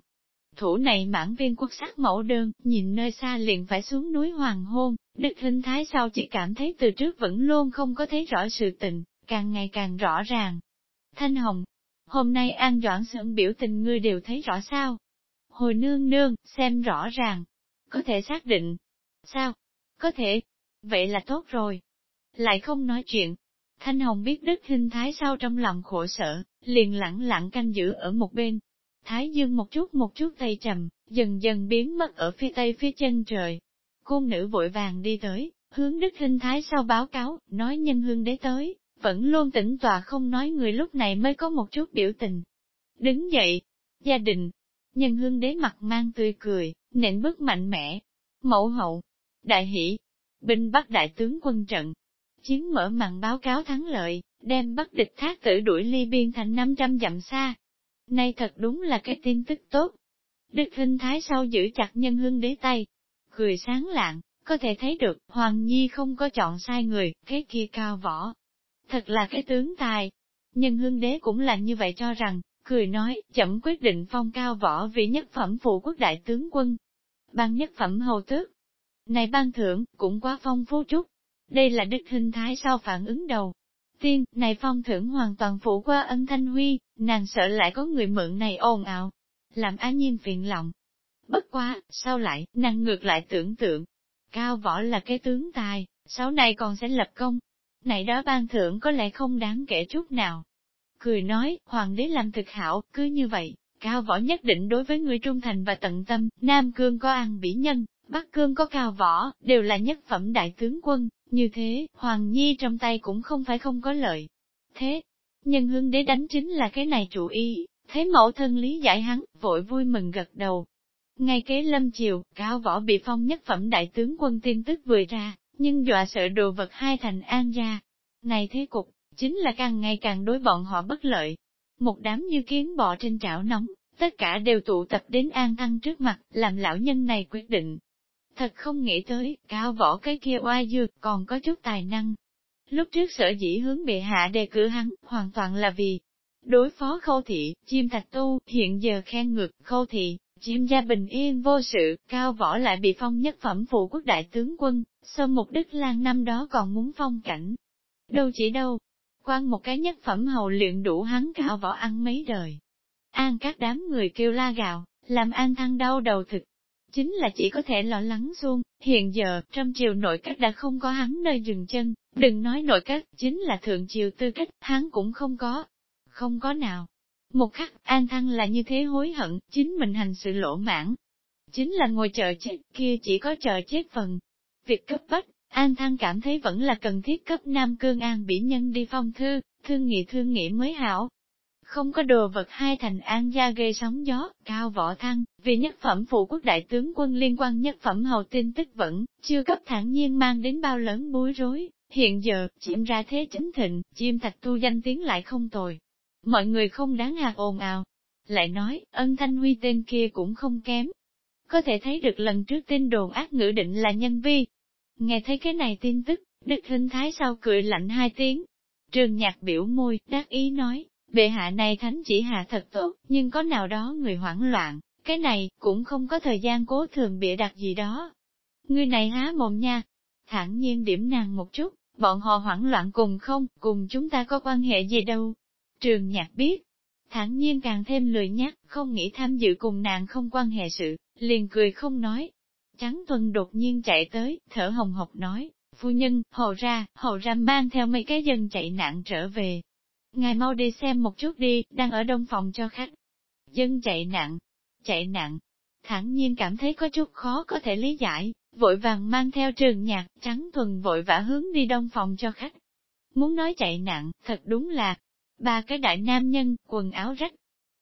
Thủ này mãn viên quốc sắc mẫu đơn, nhìn nơi xa liền phải xuống núi hoàng hôn, đức hình thái sau chỉ cảm thấy từ trước vẫn luôn không có thấy rõ sự tình, càng ngày càng rõ ràng. Thanh Hồng, hôm nay An Doãn Sơn biểu tình ngươi đều thấy rõ sao? Hồi nương nương, xem rõ ràng. Có thể xác định. Sao? Có thể. Vậy là tốt rồi. Lại không nói chuyện. Thanh Hồng biết đức hình thái sau trong lòng khổ sở, liền lặng lặng canh giữ ở một bên. Thái dương một chút một chút tay trầm, dần dần biến mất ở phía tây phía chân trời. Cung nữ vội vàng đi tới, hướng đức Hinh thái sau báo cáo, nói nhân hương đế tới, vẫn luôn tĩnh tòa không nói người lúc này mới có một chút biểu tình. Đứng dậy, gia đình, Nhân hương đế mặt mang tươi cười, nện bước mạnh mẽ. Mẫu hậu, đại hỷ, binh bắt đại tướng quân trận. Chiến mở màn báo cáo thắng lợi, đem bắt địch thác tử đuổi ly biên thành 500 dặm xa. Nay thật đúng là cái tin tức tốt. Đức Hinh thái sau giữ chặt nhân hương đế tay, cười sáng lạng, có thể thấy được Hoàng Nhi không có chọn sai người, cái kia cao võ. Thật là cái tướng tài. Nhân hương đế cũng là như vậy cho rằng, cười nói, chậm quyết định phong cao võ vị nhất phẩm phụ quốc đại tướng quân. Ban nhất phẩm hầu tước. Này ban thưởng, cũng quá phong phú chút, Đây là đức hình thái sau phản ứng đầu. Tiên, này phong thưởng hoàn toàn phụ qua ân thanh huy, nàng sợ lại có người mượn này ồn ào, làm á nhiên phiền lòng. Bất quá, sao lại, nàng ngược lại tưởng tượng. Cao võ là cái tướng tài, sau này còn sẽ lập công. Này đó ban thưởng có lẽ không đáng kể chút nào. Cười nói, hoàng đế làm thực hảo, cứ như vậy, cao võ nhất định đối với người trung thành và tận tâm, Nam Cương có ăn bỉ nhân, Bắc Cương có cao võ, đều là nhất phẩm đại tướng quân, như thế, Hoàng Nhi trong tay cũng không phải không có lợi. Thế, nhân hương đế đánh chính là cái này chủ y thấy mẫu thân lý giải hắn, vội vui mừng gật đầu. Ngay kế lâm chiều, cao võ bị phong nhất phẩm đại tướng quân tin tức vừa ra, nhưng dọa sợ đồ vật hai thành an gia. Này thế cục, chính là càng ngày càng đối bọn họ bất lợi. Một đám như kiến bò trên chảo nóng, tất cả đều tụ tập đến an ăn trước mặt, làm lão nhân này quyết định. Thật không nghĩ tới, cao võ cái kia oai dược còn có chút tài năng. Lúc trước sở dĩ hướng bệ hạ đề cử hắn, hoàn toàn là vì đối phó khâu thị, chim thạch tu, hiện giờ khen ngược khâu thị, chim gia bình yên vô sự, cao võ lại bị phong nhất phẩm phụ quốc đại tướng quân, sau một đức lan năm đó còn muốn phong cảnh. Đâu chỉ đâu, quan một cái nhất phẩm hầu luyện đủ hắn cao võ ăn mấy đời. An các đám người kêu la gạo, làm an thăng đau đầu thực. Chính là chỉ có thể lo lắng xuông, hiện giờ, trong triều nội các đã không có hắn nơi dừng chân, đừng nói nội các, chính là thượng triều tư cách, hắn cũng không có. Không có nào. Một khắc, an thăng là như thế hối hận, chính mình hành sự lỗ mãn. Chính là ngồi chờ chết, kia chỉ có chờ chết phần. Việc cấp bách, An Thăng cảm thấy vẫn là cần thiết cấp Nam Cương An bỉ nhân đi phong thư, thương nghị thương nghị mới hảo. Không có đồ vật hai thành an gia gây sóng gió, cao võ thăng, vì nhất phẩm phụ quốc đại tướng quân liên quan nhất phẩm hầu tin tức vẫn, chưa cấp thản nhiên mang đến bao lớn bối rối, hiện giờ, chiếm ra thế chính thịnh, chim thạch tu danh tiếng lại không tồi. Mọi người không đáng hạt ồn ào. Lại nói, ân thanh huy tên kia cũng không kém. Có thể thấy được lần trước tin đồn ác ngữ định là nhân vi, Nghe thấy cái này tin tức, Đức Hinh Thái sau cười lạnh hai tiếng. Trường nhạc biểu môi, đắc ý nói, bệ hạ này thánh chỉ hạ thật tốt, nhưng có nào đó người hoảng loạn, cái này cũng không có thời gian cố thường bịa đặt gì đó. Người này há mồm nha, thản nhiên điểm nàng một chút, bọn họ hoảng loạn cùng không, cùng chúng ta có quan hệ gì đâu. Trường nhạc biết, thản nhiên càng thêm lười nhắc, không nghĩ tham dự cùng nàng không quan hệ sự, liền cười không nói, Trắng Tuần đột nhiên chạy tới, thở hồng hộc nói, phu nhân, hầu ra, hầu ra mang theo mấy cái dân chạy nạn trở về. Ngài mau đi xem một chút đi, đang ở đông phòng cho khách. Dân chạy nặng, chạy nặng, thẳng nhiên cảm thấy có chút khó có thể lý giải, vội vàng mang theo trường nhạc, trắng thuần vội vã hướng đi đông phòng cho khách. Muốn nói chạy nặng thật đúng là, ba cái đại nam nhân, quần áo rách,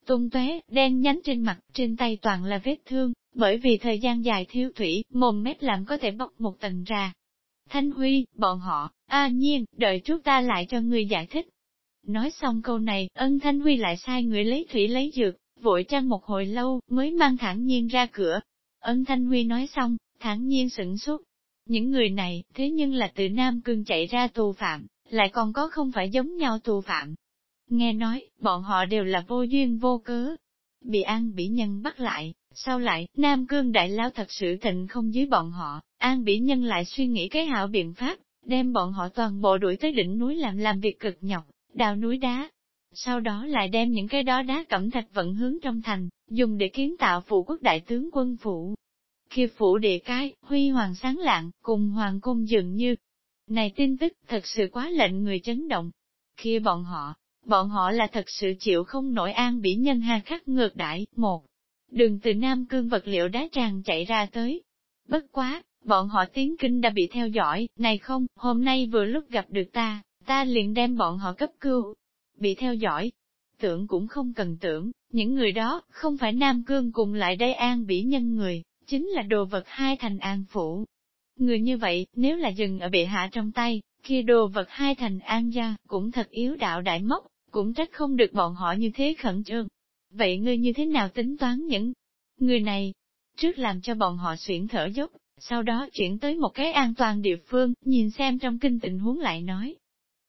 tung tóe, đen nhánh trên mặt, trên tay toàn là vết thương, bởi vì thời gian dài thiếu thủy, mồm mép làm có thể bọc một tầng ra. Thanh Huy, bọn họ, a nhiên, đợi chút ta lại cho người giải thích. Nói xong câu này, ân Thanh Huy lại sai người lấy thủy lấy dược, vội trang một hồi lâu, mới mang thẳng nhiên ra cửa. Ân Thanh Huy nói xong, thẳng nhiên sửng sốt. Những người này, thế nhưng là từ Nam Cương chạy ra tù phạm, lại còn có không phải giống nhau tù phạm. Nghe nói, bọn họ đều là vô duyên vô cớ. Bị an bị nhân bắt lại, sau lại, Nam Cương Đại Lao thật sự thịnh không dưới bọn họ, An Bỉ Nhân lại suy nghĩ cái hảo biện pháp, đem bọn họ toàn bộ đuổi tới đỉnh núi làm làm việc cực nhọc, đào núi đá. Sau đó lại đem những cái đó đá cẩm thạch vận hướng trong thành, dùng để kiến tạo phụ quốc đại tướng quân phủ. Khi phủ địa cái, huy hoàng sáng lạng, cùng hoàng cung dường như. Này tin tức thật sự quá lệnh người chấn động. Khi bọn họ, bọn họ là thật sự chịu không nổi an bị nhân hà khắc ngược đại một đường từ Nam Cương vật liệu đá tràn chạy ra tới. Bất quá, bọn họ tiến kinh đã bị theo dõi, này không, hôm nay vừa lúc gặp được ta, ta liền đem bọn họ cấp cứu. Bị theo dõi, tưởng cũng không cần tưởng, những người đó, không phải Nam Cương cùng lại đây an bỉ nhân người, chính là đồ vật hai thành an phủ. Người như vậy, nếu là dừng ở bệ hạ trong tay, kia đồ vật hai thành an gia, cũng thật yếu đạo đại mốc, cũng trách không được bọn họ như thế khẩn trương. Vậy ngươi như thế nào tính toán những người này? Trước làm cho bọn họ xuyển thở dốc, sau đó chuyển tới một cái an toàn địa phương, nhìn xem trong kinh tình huống lại nói.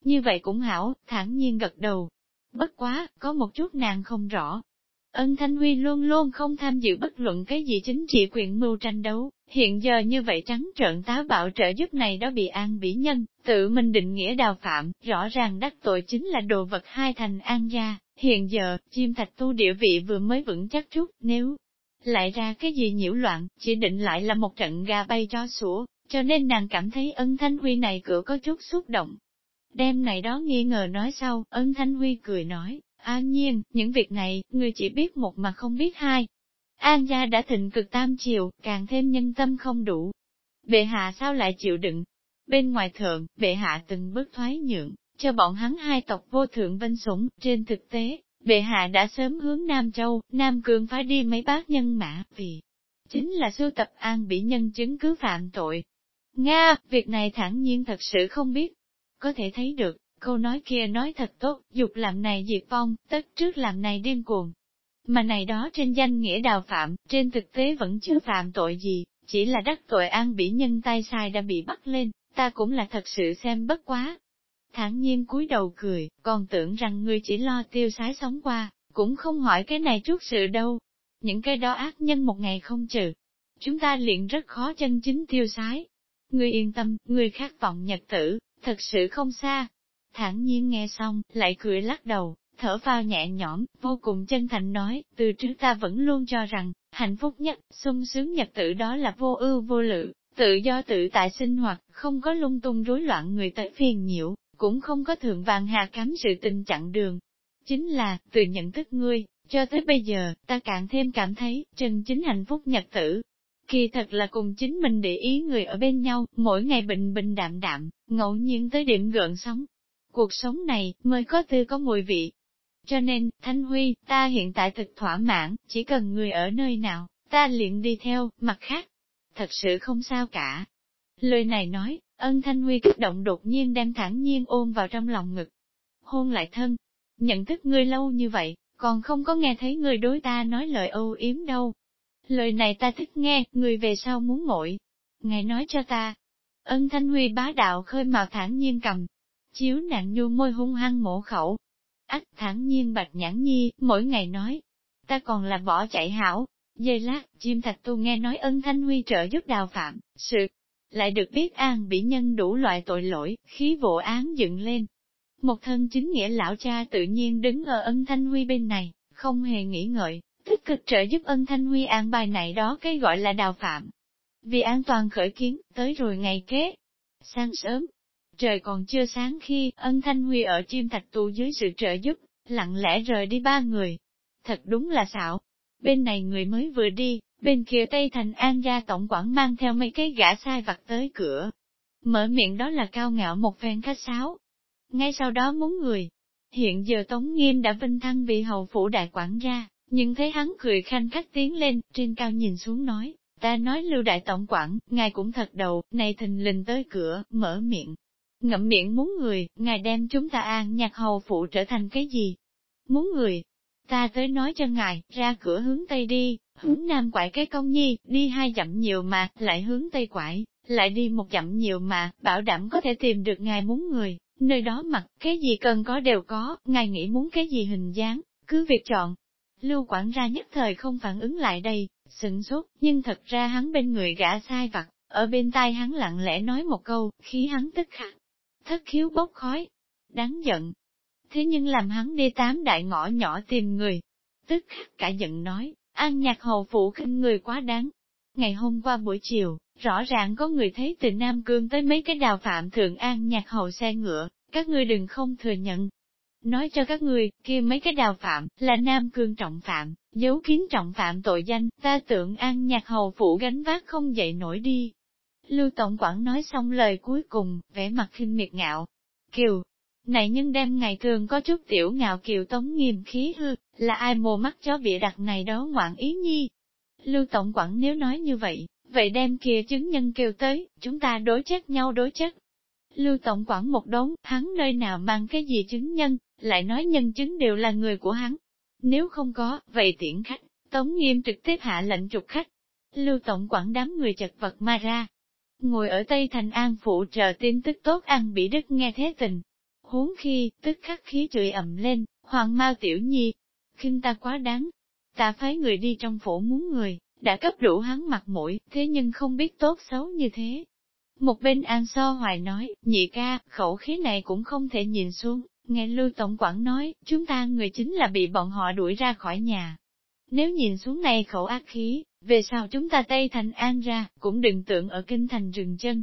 Như vậy cũng hảo, thản nhiên gật đầu. Bất quá, có một chút nàng không rõ. Ân Thanh Huy luôn luôn không tham dự bất luận cái gì chính trị quyền mưu tranh đấu, Hiện giờ như vậy trắng trợn táo bạo trợ giúp này đó bị an bỉ nhân, tự mình định nghĩa đào phạm, rõ ràng đắc tội chính là đồ vật hai thành an gia. Hiện giờ, chim thạch tu địa vị vừa mới vững chắc chút, nếu lại ra cái gì nhiễu loạn, chỉ định lại là một trận gà bay cho sủa, cho nên nàng cảm thấy ân thanh huy này cửa có chút xúc động. Đêm này đó nghi ngờ nói sau, ân thanh huy cười nói, an nhiên, những việc này, người chỉ biết một mà không biết hai. An gia đã thịnh cực tam chiều, càng thêm nhân tâm không đủ. Bệ hạ sao lại chịu đựng? Bên ngoài thượng, bệ hạ từng bước thoái nhượng, cho bọn hắn hai tộc vô thượng vinh sủng, trên thực tế, bệ hạ đã sớm hướng Nam Châu, Nam Cương phải đi mấy bác nhân mã, vì chính là sưu tập an bị nhân chứng cứ phạm tội. Nga, việc này thẳng nhiên thật sự không biết. Có thể thấy được, câu nói kia nói thật tốt, dục làm này diệt vong, tất trước làm này điên cuồng. Mà này đó trên danh nghĩa đào phạm, trên thực tế vẫn chưa phạm tội gì, chỉ là đắc tội an bị nhân tay sai đã bị bắt lên, ta cũng là thật sự xem bất quá thẳng nhiên cúi đầu cười, còn tưởng rằng ngươi chỉ lo tiêu sái sống qua, cũng không hỏi cái này chút sự đâu. Những cái đó ác nhân một ngày không trừ. Chúng ta liền rất khó chân chính tiêu sái. Ngươi yên tâm, ngươi khát vọng nhật tử, thật sự không xa. Thản nhiên nghe xong, lại cười lắc đầu, thở vào nhẹ nhõm, vô cùng chân thành nói, từ trước ta vẫn luôn cho rằng, hạnh phúc nhất, sung sướng nhật tử đó là vô ưu vô lự, tự do tự tại sinh hoạt, không có lung tung rối loạn người tới phiền nhiễu, cũng không có thượng vàng hạ cắm sự tình chặn đường. Chính là, từ nhận thức ngươi, cho tới bây giờ, ta càng thêm cảm thấy, chân chính hạnh phúc nhật tử. Kỳ thật là cùng chính mình để ý người ở bên nhau, mỗi ngày bình bình đạm đạm, ngẫu nhiên tới điểm gợn sóng. Cuộc sống này, mới có tư có mùi vị. Cho nên, Thanh Huy, ta hiện tại thực thỏa mãn, chỉ cần người ở nơi nào, ta liền đi theo, mặt khác. Thật sự không sao cả. Lời này nói, Ân Thanh Huy kích động đột nhiên đem thẳng nhiên ôm vào trong lòng ngực. Hôn lại thân, nhận thức ngươi lâu như vậy, còn không có nghe thấy ngươi đối ta nói lời âu yếm đâu. Lời này ta thích nghe, người về sau muốn ngội. Ngài nói cho ta. Ân Thanh Huy bá đạo khơi màu thản nhiên cầm. Chiếu nạn nhu môi hung hăng mổ khẩu. Ách thản nhiên bạch nhãn nhi, mỗi ngày nói. Ta còn là bỏ chạy hảo. Giây lát, chim thạch tu nghe nói ân Thanh Huy trợ giúp đào phạm, sự lại được biết an bị nhân đủ loại tội lỗi, khí vụ án dựng lên. Một thân chính nghĩa lão cha tự nhiên đứng ở ân thanh huy bên này, không hề nghĩ ngợi, tích cực trợ giúp ân thanh huy an bài này đó cái gọi là đào phạm. Vì an toàn khởi kiến, tới rồi ngày kế. Sáng sớm, trời còn chưa sáng khi ân thanh huy ở chim thạch tù dưới sự trợ giúp, lặng lẽ rời đi ba người. Thật đúng là xạo. Bên này người mới vừa đi, Bên kia Tây Thành An gia tổng quản mang theo mấy cái gã sai vặt tới cửa. Mở miệng đó là cao ngạo một phen khách sáo. Ngay sau đó muốn người. Hiện giờ Tống Nghiêm đã vinh thăng vị hầu phủ đại quản gia, nhưng thấy hắn cười khanh khách tiến lên, trên cao nhìn xuống nói, ta nói lưu đại tổng quản, ngài cũng thật đầu, này thình lình tới cửa, mở miệng. Ngậm miệng muốn người, ngài đem chúng ta an nhạc hầu phụ trở thành cái gì? Muốn người, ta tới nói cho ngài, ra cửa hướng Tây đi, hướng Nam quải cái công nhi, đi hai dặm nhiều mà, lại hướng Tây quải, lại đi một dặm nhiều mà, bảo đảm có thể tìm được ngài muốn người, nơi đó mặc, cái gì cần có đều có, ngài nghĩ muốn cái gì hình dáng, cứ việc chọn. Lưu quản ra nhất thời không phản ứng lại đây, sửng sốt, nhưng thật ra hắn bên người gã sai vặt, ở bên tai hắn lặng lẽ nói một câu, khí hắn tức khắc, thất khiếu bốc khói, đáng giận, thế nhưng làm hắn đi tám đại ngõ nhỏ tìm người. Tức khắc cả giận nói, an nhạc hầu phụ khinh người quá đáng. Ngày hôm qua buổi chiều, rõ ràng có người thấy từ Nam Cương tới mấy cái đào phạm thượng an nhạc hầu xe ngựa, các ngươi đừng không thừa nhận. Nói cho các người kia mấy cái đào phạm, là Nam Cương trọng phạm, giấu kín trọng phạm tội danh, ta tưởng an nhạc hầu phụ gánh vác không dậy nổi đi. Lưu Tổng quản nói xong lời cuối cùng, vẻ mặt khinh miệt ngạo. Kiều, này nhưng đem ngày thường có chút tiểu ngạo kiều tống nghiêm khí hư, là ai mồ mắt chó bịa đặt này đó ngoạn ý nhi. Lưu Tổng quản nếu nói như vậy, vậy đem kia chứng nhân kêu tới, chúng ta đối chất nhau đối chất. Lưu Tổng quản một đống, hắn nơi nào mang cái gì chứng nhân, lại nói nhân chứng đều là người của hắn. Nếu không có, vậy tiễn khách, Tống Nghiêm trực tiếp hạ lệnh trục khách. Lưu Tổng quản đám người chật vật ma ra. Ngồi ở Tây Thành An phụ chờ tin tức tốt ăn bị đức nghe thế tình, huống khi, tức khắc khí chửi ẩm lên, hoàng mau tiểu nhi, khinh ta quá đáng. Ta phái người đi trong phủ muốn người, đã cấp đủ hắn mặt mũi, thế nhưng không biết tốt xấu như thế. Một bên An So Hoài nói, nhị ca, khẩu khí này cũng không thể nhìn xuống, nghe Lưu Tổng quản nói, chúng ta người chính là bị bọn họ đuổi ra khỏi nhà. Nếu nhìn xuống này khẩu ác khí, về sau chúng ta Tây Thành An ra, cũng đừng tưởng ở kinh thành rừng chân.